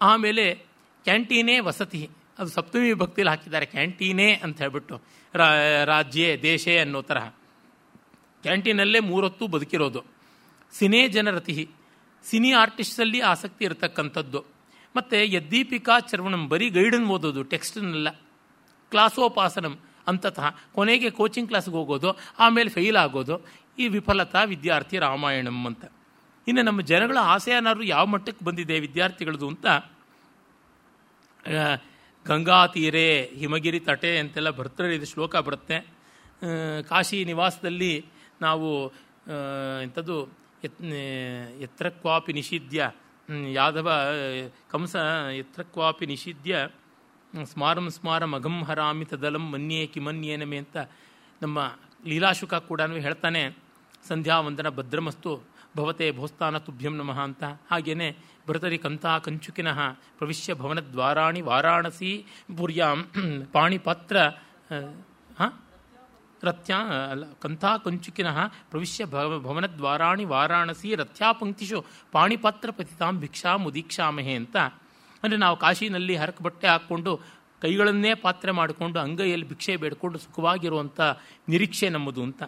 ಆಮೇಲೆ ಕ್ಯಾಂಟೀನೇ ವಸತಿ. ಅದು ಸಪ್ತಮಿ ಭಕ್ತಿಯಲ್ಲಿ ಹಾಕಿದ್ದಾರೆ. ಕ್ಯಾಂಟೀನೇ ಅಂತ ಹೇಳ್ಬಿಟ್ಟು ರಾಜ್ಯೇ, ದೇಶೇ ಅನ್ನೋ ತರಹ. ಕ್ಯಾಂಟೀನಲ್ಲೇ ಮೂರೊತ್ತು ಬದುಕಿರೋದು. ಸಿನಿ ಜನರತಿ. ಸಿನಿ ಆರ್ಟಿಸ್ಟಲ್ಲಿ ಆಸಕ್ತಿ ಇರತಕ್ಕಂಥದ್ದು. ಮತ್ತು ಯದ್ದೀಪಿಕಾ ಚರ್ವಣಂ, ಬರೀ ಗೈಡನ್ ಓದೋದು, ಟೆಕ್ಸ್ಟ್ನೆಲ್ಲ. ಕ್ಲಾಸೋಪಾಸನಂ ಅಂತತಃ ಕೊನೆಗೆ ಕೋಚಿಂಗ್ ಕ್ಲಾಸ್ಗೆ ಹೋಗೋದು, ಆಮೇಲೆ ಫೇಲ್ ಆಗೋದು. ಈ ವಿಫಲತಾ ವಿದ್ಯಾರ್ಥಿ ರಾಮಾಯಣಂ ಅಂತ. ಇನ್ನು ನಮ್ಮ ಜನಗಳ ಆಸೆ ಏನಾದ್ರು ಯಾವ ಮಟ್ಟಕ್ಕೆ ಬಂದಿದೆ ವಿದ್ಯಾರ್ಥಿಗಳದು ಅಂತ? ಗಂಗಾ ತೀರೆ, ಹಿಮಗಿರಿ ತಟೆ ಅಂತೆಲ್ಲ ಬರ್ತಾರೆ ಇದು ಶ್ಲೋಕ ಬರುತ್ತೆ. ಕಾಶಿ ನಿವಾಸದಲ್ಲಿ ನಾವು ಎಂಥದ್ದು, ಯತ್ ಎತ್ರ ಕ್ವಾಪಿ ನಿಷಿದ್ಯ ಯಾದವ ಕಂಸ ಎತ್ರ ಕ್ವಾಪಿ ನಿಷಿದ್ಯ ಸ್ಮಾರಂ ಸ್ಮಾರಂ ಅಘಂ ಹರಾಮಿ ತದಲಂ ಮನ್ಯೇ ಕಿಮನ್ಯೇನಮೆ ಅಂತ ನಮ್ಮ ಲೀಲಾಶುಕ ಕೂಡ ಹೇಳ್ತಾನೆ ಸಂಧ್ಯಾ ವಂದನ ಭದ್ರಮಸ್ತು ಭವತೆ ಭೋಸ್ತಾನ ತುಭ್ಯಂ ನಮಃ ಅಂತ. ಹಾಗೇನೆ, ಭರತರಿ ಕಂತಾ ಕಂಚುಕಿನಃ ಪ್ರವಿಶ್ಯ ಭವನದ್ವಾರಾಣಿ ವಾರಾಣಸಿ ಪುರ್ಯಾಂ ಪಾಣಿಪಾತ್ರ ಹಾಂ ರಥ್ಯಾ ಅಲ್ಲ, ಕಂಥಾ ಕಂಚುಕಿನಃ ಪ್ರವಿಶ್ಯ ಭವ ಭವನದ್ವಾರಾಣಿ ವಾರಾಣಸಿ ರಥ್ಯಾಪಂಕ್ತಿಷು ಪಾಣಿಪಾತ್ರ ಪತಿತಾಂ ಭಿಕ್ಷಾ ಮುದೀಕ್ಷಾಮಹೆ ಅಂತ. ಅಂದರೆ ನಾವು ಕಾಶಿನಲ್ಲಿ ಹರಕ ಬಟ್ಟೆ ಹಾಕ್ಕೊಂಡು ಕೈಗಳನ್ನೇ ಪಾತ್ರೆ ಮಾಡಿಕೊಂಡು ಅಂಗೈಯಲ್ಲಿ ಭಿಕ್ಷೆ ಬೇಡಿಕೊಂಡು ಸುಖವಾಗಿರುವಂಥ ನಿರೀಕ್ಷೆ ನಮ್ಮದು ಅಂತ.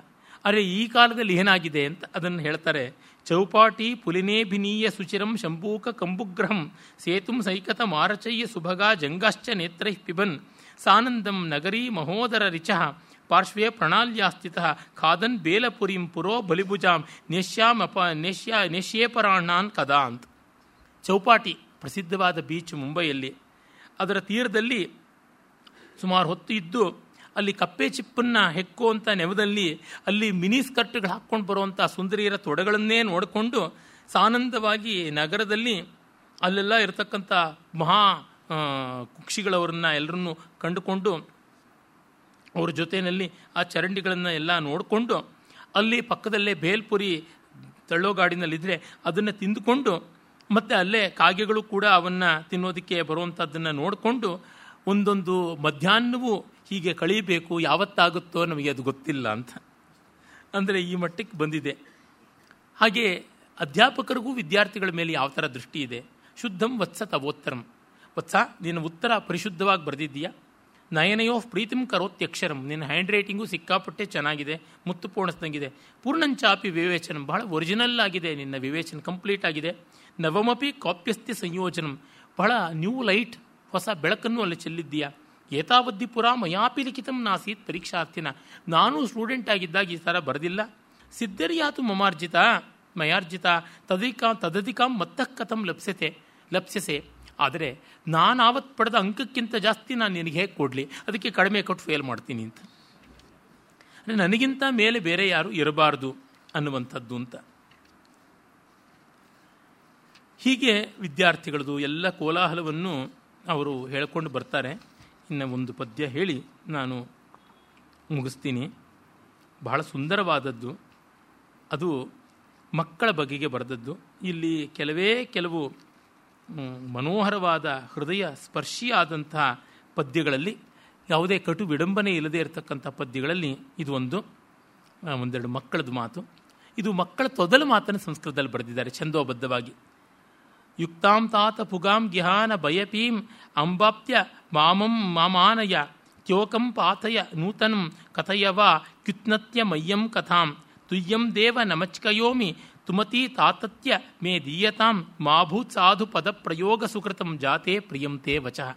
ಆದರೆ ಈ ಕಾಲದಲ್ಲಿ ಏನಾಗಿದೆ ಅಂತ ಅದನ್ನು ಹೇಳ್ತಾರೆ, ಚೌಪಾಟಿ ಪುಲಿನೇಭಿನೀಯ ಸುಚಿರಂ ಶಂಭೂಕ ಕಂಬುಗ್ರಹಂ ಸೇತುಂ ಸೈಕತ ಮಾರಚಯ್ಯ ಸುಭಗ ಜಂಗಾಶ್ಚ ನೇತ್ರೈ ಪಿಬನ್ ಸಾನಂದಂ ನಗರಿ ಮಹೋದರ ರಿಚಃ ಪಾರ್ಶ್ವೇ ಪ್ರಣಾಲ್ಯಾಸ್ಥಿತ ಖಾದನ್ ಬೇಲಪುರಿಂ ಪುರೋ ಬಲಿಭುಜಾಂ ನೇಷ್ಯಾಮಪ ನೇಷ್ಯಾ ನೇಷ್ಯೇಪರಾಣಾನ್ ಕದಾ ಅಂತ. ಚೌಪಾಟಿ ಪ್ರಸಿದ್ಧವಾದ ಬೀಚ್ ಮುಂಬೈಯಲ್ಲಿ. ಅದರ ತೀರದಲ್ಲಿ ಸುಮಾರು ಹೊತ್ತು ಇದ್ದು ಅಲ್ಲಿ ಕಪ್ಪೆ ಚಿಪ್ಪನ್ನು ಹೆಕ್ಕುವಂಥ ನೆವದಲ್ಲಿ ಅಲ್ಲಿ ಮಿನಿ ಸ್ಕರ್ಟ್ಗಳು ಹಾಕ್ಕೊಂಡು ಬರುವಂಥ ಸುಂದರಿಯರ ತೊಡೆಗಳನ್ನೇ ನೋಡಿಕೊಂಡು ಸಾನಂದವಾಗಿ ನಗರದಲ್ಲಿ ಅಲ್ಲೆಲ್ಲ ಇರತಕ್ಕಂಥ ಮಹಾ ಕುಕ್ಷಿಗಳವರನ್ನ ಎಲ್ಲರನ್ನು ಕಂಡುಕೊಂಡು ಅವ್ರ ಜೊತೆಯಲ್ಲಿ ಆ ಚರಂಡಿಗಳನ್ನು ಎಲ್ಲ ನೋಡಿಕೊಂಡು ಅಲ್ಲಿ ಪಕ್ಕದಲ್ಲೇ ಬೇಲ್ಪುರಿ ತಳ್ಳೋ ಗಾಡಿನಲ್ಲಿದ್ದರೆ ಅದನ್ನು ತಿಂದುಕೊಂಡು ಮತ್ತು ಅಲ್ಲೇ ಕಾಗೆಗಳು ಕೂಡ ಅವನ್ನು ತಿನ್ನೋದಕ್ಕೆ ಬರುವಂಥದ್ದನ್ನು ನೋಡಿಕೊಂಡು ಒಂದೊಂದು ಮಧ್ಯಾಹ್ನವೂ ಹೀಗೆ ಕಳೀಬೇಕು, ಯಾವತ್ತಾಗುತ್ತೋ ನಮಗೆ ಅದು ಗೊತ್ತಿಲ್ಲ ಅಂತ. ಅಂದರೆ ಈ ಮಟ್ಟಕ್ಕೆ ಬಂದಿದೆ. ಹಾಗೆ ಅಧ್ಯಾಪಕರಿಗೂ ವಿದ್ಯಾರ್ಥಿಗಳ ಮೇಲೆ ಯಾವ ಥರ ದೃಷ್ಟಿ ಇದೆ? ಶುದ್ಧಂ ವತ್ಸ ತವೋತ್ತರಂ. ವತ್ಸ, ನಿನ್ನ ಉತ್ತರ ಪರಿಶುದ್ಧವಾಗಿ ಬರೆದಿದ್ದೀಯಾ? ನಯನಯೋ ಪ್ರೀತಿಂ ಕರೋತ್ಯಕ್ಷರಂ. ನಿನ್ನ ಹ್ಯಾಂಡ್ ರೈಟಿಂಗು ಸಿಕ್ಕಾಪಟ್ಟೆ ಚೆನ್ನಾಗಿದೆ, ಮುತ್ತು ಪೂರ್ಣಸ್ದಂಗಿದೆ. ಪೂರ್ಣಂಚಾಪಿ ವಿವೇಚನ. ಬಹಳ ಒರಿಜಿನಲ್ ಆಗಿದೆ, ನಿನ್ನ ವಿವೇಚನ ಕಂಪ್ಲೀಟ್ ಆಗಿದೆ. ನವಮಪಿ ಕಾಪ್ಯಸ್ತಿ ಸಂಯೋಜನಂ. ಬಹಳ ನ್ಯೂ ಲೈಟ್ ಹೊಸ ಬೆಳಕನ್ನು ಅಲ್ಲಿ ಚೆಲ್ಲಿದ್ದೀಯಾ? ಏತಾವದ್ದಿ ಪುರ ಮಯಾಪಿ ಲಿಖಿತಂ ನಾಸೀತ್ ಪರೀಕ್ಷಾರ್ಥಿನ. ನಾನು ಸ್ಟೂಡೆಂಟ್ ಆಗಿದ್ದಾಗ ಈ ಥರ ಬರೆದಿಲ್ಲ. ಸಿದ್ಧರಿಯಾತು ಮಮಾರ್ಜಿತ, ಮಯಾರ್ಜಿತ, ತದಿಕಾ ತದಧಿಕಾಂ ಮತ್ತಕ್ಕಥಂ ಕಥಂ ಲಪ್ಸ್ಯತೆ, ಲಪ್ಸ್ಯಸೆ. ಆದರೆ ನಾನು ಆವತ್ತು ಪಡೆದ ಅಂಕಕ್ಕಿಂತ ಜಾಸ್ತಿ ನಾನು ನಿನಗೆ ಹೇಗೆ ಕೊಡಲಿ. ಅದಕ್ಕೆ ಕಡಿಮೆ ಕೊಟ್ಟು ಫೇಲ್ ಮಾಡ್ತೀನಿ ಅಂತ. ಅಂದರೆ ನನಗಿಂತ ಮೇಲೆ ಬೇರೆ ಯಾರು ಇರಬಾರ್ದು ಅನ್ನುವಂಥದ್ದು ಅಂತ. ಹೀಗೆ ವಿದ್ಯಾರ್ಥಿಗಳದು ಎಲ್ಲ ಕೋಲಾಹಲವನ್ನು ಅವರು ಹೇಳ್ಕೊಂಡು ಬರ್ತಾರೆ. ಇನ್ನು ಒಂದು ಪದ್ಯ ಹೇಳಿ ನಾನು ಮುಗಿಸ್ತೀನಿ. ಬಹಳ ಸುಂದರವಾದದ್ದು. ಅದು ಮಕ್ಕಳ ಬಗೆಗೆ ಬರೆದದ್ದು. ಇಲ್ಲಿ ಕೆಲವೇ ಕೆಲವು ಮನೋಹರವಾದ, ಹೃದಯ ಸ್ಪರ್ಶಿಯಾದಂತಹ ಪದ್ಯಗಳಲ್ಲಿ ಯಾವುದೇ ಕಟು ವಿಡಂಬನೆ ಇಲ್ಲದೆ ಇರತಕ್ಕಂಥ ಪದ್ಯಗಳಲ್ಲಿ ಇದು ಒಂದು ಒಂದೆರಡು ಮಕ್ಕಳದ್ದು ಮಾತು. ಇದು ಮಕ್ಕಳ ತೊದಲು ಮಾತನ್ನು ಸಂಸ್ಕೃತದಲ್ಲಿ ಬರೆದಿದ್ದಾರೆ, ಛಂದೋಬದ್ಧವಾಗಿ. ಯುಕ್ತಾಂ ತಾತ ಪುಗಾಂ ಗಿಹಾನ ಭಯಪೀಂ ಅಂಬಾಪ್ತ್ಯ ಮಾಮಂ ಮಾಮಾನಯ, ತ್ಯೋಕಂ ಪಾತಯ ನೂತನಂ ಕಥಯವ ಕ್ಯುತ್ನತ್ಯ ಮಯ್ಯಂ ಕಥಾಂ, ತುಯ್ಯಂ ದೇವ ನಮಚ್ಕಯೋಮಿ ತುಮತಿ ತಾತತ್ಯ ಮೇ ದೀಯತಾಂ ಮಾಭೂತ್ ಸಾಧು ಪದ ಪ್ರಯೋಗ ಸುಕೃತಂ ಜಾತೆ ಪ್ರಿಯಂತೆ ವಚಃ.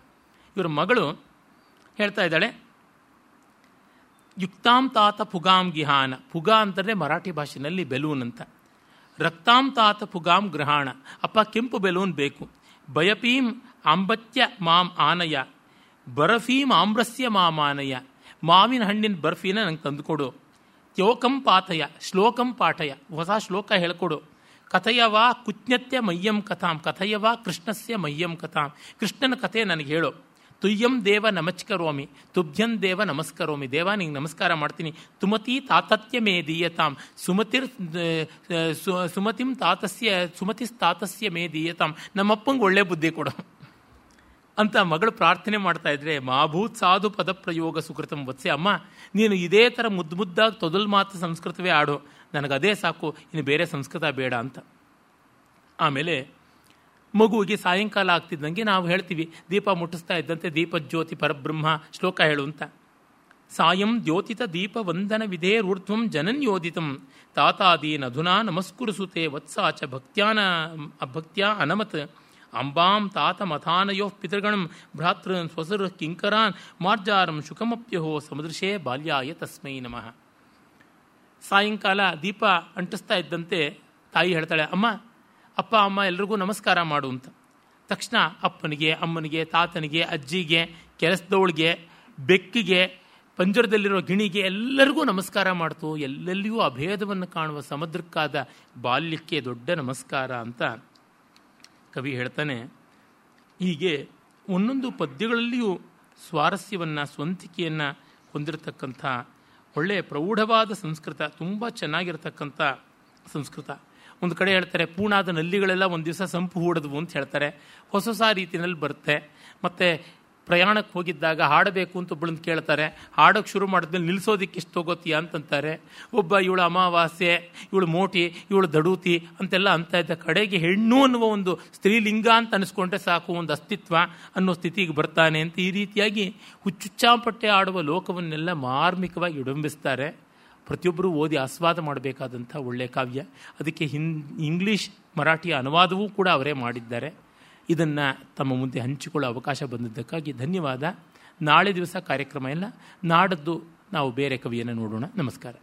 ಇವರ ಮಗಳು ಹೇಳ್ತಾ ಇದ್ದಾಳೆ, ಯುಕ್ತಾಂ ತಾತ ಪುಗಾಂ ಗಿಹಾನ ಪುಗ ಅಂತಂದರೆ ಮರಾಠಿ ಭಾಷೆಯಲ್ಲಿ ಬೆಲೂನ್ ಅಂತ. ರಕ್ತಾಂ ತಾತ ಪುಗಾಂ ಗ್ರಹಾಣ. ಅಪ್ಪ ಕೆಂಪು ಬೆಲೂನ್ ಬೇಕು. ಬಯಪೀಂ ಆಂಬತ್ಯ ಮಾಂ ಆನಯ. ಬರಫೀಂ ಆಮ್ರಸ್ಯ ಮಾಮಾನಯ ಮಾವಿನ ಹಣ್ಣಿನ ಬರ್ಫಿನ ನಂಗೆ ತಂದುಕೊಡು. ತ್ಯೋಕಂ ಪಾತಯ, ಶ್ಲೋಕಂ ಪಾಠಯ. ಹೊಸ ಶ್ಲೋಕ ಹೇಳ್ಕೊಡು. ಕಥಯವಾ ಕುಜ್ಞತ್ಯ ಮಯ್ಯಂ ಕಥಾಂ. ಕಥಯವಾ ಕೃಷ್ಣಸ್ಯ ಮಯ್ಯಂ ಕಥಾಂ. ಕೃಷ್ಣನ ಕಥೆ ನನಗೆ ಹೇಳು. ತುಯ್ಯಂ ದೇವ ನಮಸ್ಕರೋಮಿ ತುಭ್ಯಂ ದೇವ ನಮಸ್ಕರೋಮಿ, ದೇವ ನಿಂಗೆ ನಮಸ್ಕಾರ ಮಾಡ್ತೀನಿ, ತುಮತಿ ತಾತತ್ಯ ಮೇ ದೀಯತಾಂ, ಸುಮತಿರ್ ಸುಮತಿಂ ತಾತಸ್ಯ ಸುಮತಿ ತಾತಸ್ಯ ಮೇ ದೀಯತಾಂ, ನಮ್ಮಪ್ಪಂಗೆ ಒಳ್ಳೆ ಬುದ್ಧಿ ಕೊಡು. ಅಂತ ಮಗಳು ಪ್ರಾರ್ಥನೆ ಮಾಡ್ತಾ ಇದ್ರೆ ಮಾಭೂತ್ ಸಾಧು ಪದ ಪ್ರಯೋಗ ಸುಕೃತಂ ವತ್ಸೆ, ಅಮ್ಮ, ನೀನು ಇದೇ ಥರ ಮುದ್ದು ಮುದ್ದಾಗಿ ತೊದಲ್ ಮಾತು ಸಂಸ್ಕೃತವೇ ಆಡು, ನನಗದೇ ಸಾಕು, ಇನ್ನು ಬೇರೆ ಸಂಸ್ಕೃತ ಬೇಡ ಅಂತ. ಆಮೇಲೆ ಮಗುವಿಗೆ ಸಾಯಂಕಾಲ ಆಗ್ತಿದ್ದಂಗೆ ನಾವು ಹೇಳ್ತೀವಿ, ದೀಪ ಮುಟ್ಟಿಸ್ತಾ ಇದ್ದಂತೆ ದೀಪ ಜ್ಯೋತಿ ಪರಬ್ರಹ್ಮ ಶ್ಲೋಕ ಹೇಳು ಅಂತ. ಸಾಯಂ ದ್ಯೋತಿತ ದೀಪ ವಂದನ ವಿಧೇರೂರ್ಧ್ವಂ ಜನನ್ಯೋದಿತಂ ತಾತಾದೀನ್ ಅಧುನಾ ನಮಸ್ಕುರುಸುತೆ ವತ್ಸಾಚ ಭಕ್ತ್ಯಾನ, ಭಕ್ತ್ಯಾ ಅನಮತ್. ಅಂಬಾಂ ತಾತ ಮಥಾನಯೋ ಪಿತೃಗಣಂ ಭ್ರಾತೃನ್ ಸ್ವಸುರ ಕಿಂಕರಾನ್ ಮಾರ್ಜಾರಂ ಶುಕಮಪ್ಯಹೋ ಸಮದೃಶೇ ಬಾಲ್ಯಾಯ ತಸ್ಮೈ ನಮಃ. ಸಾಯಂಕಾಲ ದೀಪ ಅಂಟಿಸ್ತಾ ಇದ್ದಂತೆ ತಾಯಿ ಹೇಳ್ತಾಳೆ, ಅಮ್ಮ ಅಪ್ಪ, ಅಮ್ಮ, ಎಲ್ರಿಗೂ ನಮಸ್ಕಾರ ಮಾಡು ಅಂತ. ತಕ್ಷಣ ಅಪ್ಪನಿಗೆ, ಅಮ್ಮನಿಗೆ, ತಾತನಿಗೆ, ಅಜ್ಜಿಗೆ ಕೆಲಸದವಳಿಗೆ ಬೆಕ್ಕಿಗೆ, ಪಂಜರದಲ್ಲಿರೋ ಗಿಣಿಗೆ ಎಲ್ಲರಿಗೂ ನಮಸ್ಕಾರ ಮಾಡ್ತು. ಎಲ್ಲೆಲ್ಲಿಯೂ ಅಭೇದವನ್ನು ಕಾಣುವ ಸಮುದ್ರಕ್ಕಾದ ಬಾಲ್ಯಕ್ಕೆ ದೊಡ್ಡ ನಮಸ್ಕಾರ ಅಂತ ಕವಿ ಹೇಳ್ತಾನೆ. ಹೀಗೆ ಒಂದೊಂದು ಪದ್ಯಗಳಲ್ಲಿಯೂ ಸ್ವಾರಸ್ಯವನ್ನು, ಸ್ವಂತಿಕೆಯನ್ನು ಹೊಂದಿರತಕ್ಕಂಥ ಒಳ್ಳೆಯ ಪ್ರೌಢವಾದ ಸಂಸ್ಕೃತ, ತುಂಬ ಚೆನ್ನಾಗಿರತಕ್ಕಂಥ ಸಂಸ್ಕೃತ. ಒಂದು ಕಡೆ ಹೇಳ್ತಾರೆ ಪೂಣಾದ ನಲ್ಲಿಗಳೆಲ್ಲ ಒಂದು ದಿವಸ ಸಂಪು ಹೂಡದ್ವು ಅಂತ ಹೇಳ್ತಾರೆ. ಹೊಸ ಹೊಸ ರೀತಿಯಲ್ಲಿ ಬರುತ್ತೆ. ಮತ್ತು ಪ್ರಯಾಣಕ್ಕೆ ಹೋಗಿದ್ದಾಗ ಹಾಡಬೇಕು ಅಂತ ಒಬ್ಬಳಂತ ಕೇಳ್ತಾರೆ ಹಾಡೋಕ್ಕೆ ಶುರು ಮಾಡಿದ್ಮೇಲೆ ನಿಲ್ಲಿಸೋದಕ್ಕೆ ಎಷ್ಟು ಹೋಗೋತೀಯ ಅಂತಂತಾರೆ ಒಬ್ಬ ಇವಳು ಅಮಾವಾಸ್ಯೆ, ಇವಳು ಮೋಟಿ, ಇವಳು ದಡೂತಿ ಅಂತೆಲ್ಲ ಅಂತ ಇದ್ದ ಕಡೆಗೆ ಹೆಣ್ಣು ಅನ್ನುವ ಒಂದು ಸ್ತ್ರೀಲಿಂಗ ಅಂತ ಅನಿಸ್ಕೊಂಡ್ರೆ ಸಾಕು, ಒಂದು ಅಸ್ತಿತ್ವ ಅನ್ನೋ ಸ್ಥಿತಿಗೆ ಬರ್ತಾನೆ ಅಂತ ಈ ರೀತಿಯಾಗಿ ಹುಚ್ಚುಚ್ಚಾಪಟ್ಟೆ ಆಡುವ ಲೋಕವನ್ನೆಲ್ಲ ಮಾರ್ಮಿಕವಾಗಿ ವಿಡಂಬಿಸ್ತಾರೆ. ಪ್ರತಿಯೊಬ್ಬರೂ ಓದಿ ಆಸ್ವಾದ ಮಾಡಬೇಕಾದಂಥ ಒಳ್ಳೆಯ ಕಾವ್ಯ. ಅದಕ್ಕೆ ಹಿಂ ಇಂಗ್ಲೀಷ್ ಮರಾಠಿಯ ಅನುವಾದವೂ ಕೂಡ ಅವರೇ ಮಾಡಿದ್ದಾರೆ. ಇದನ್ನು ತಮ್ಮ ಮುಂದೆ ಹಂಚಿಕೊಳ್ಳೋ ಅವಕಾಶ ಬಂದಿದ್ದಕ್ಕಾಗಿ ಧನ್ಯವಾದ. ನಾಳೆ ದಿವಸ ಕಾರ್ಯಕ್ರಮ ಎಲ್ಲ ನಾಡದ್ದು ನಾವು ಬೇರೆ ಕವಿಯನ್ನು ನೋಡೋಣ. ನಮಸ್ಕಾರ.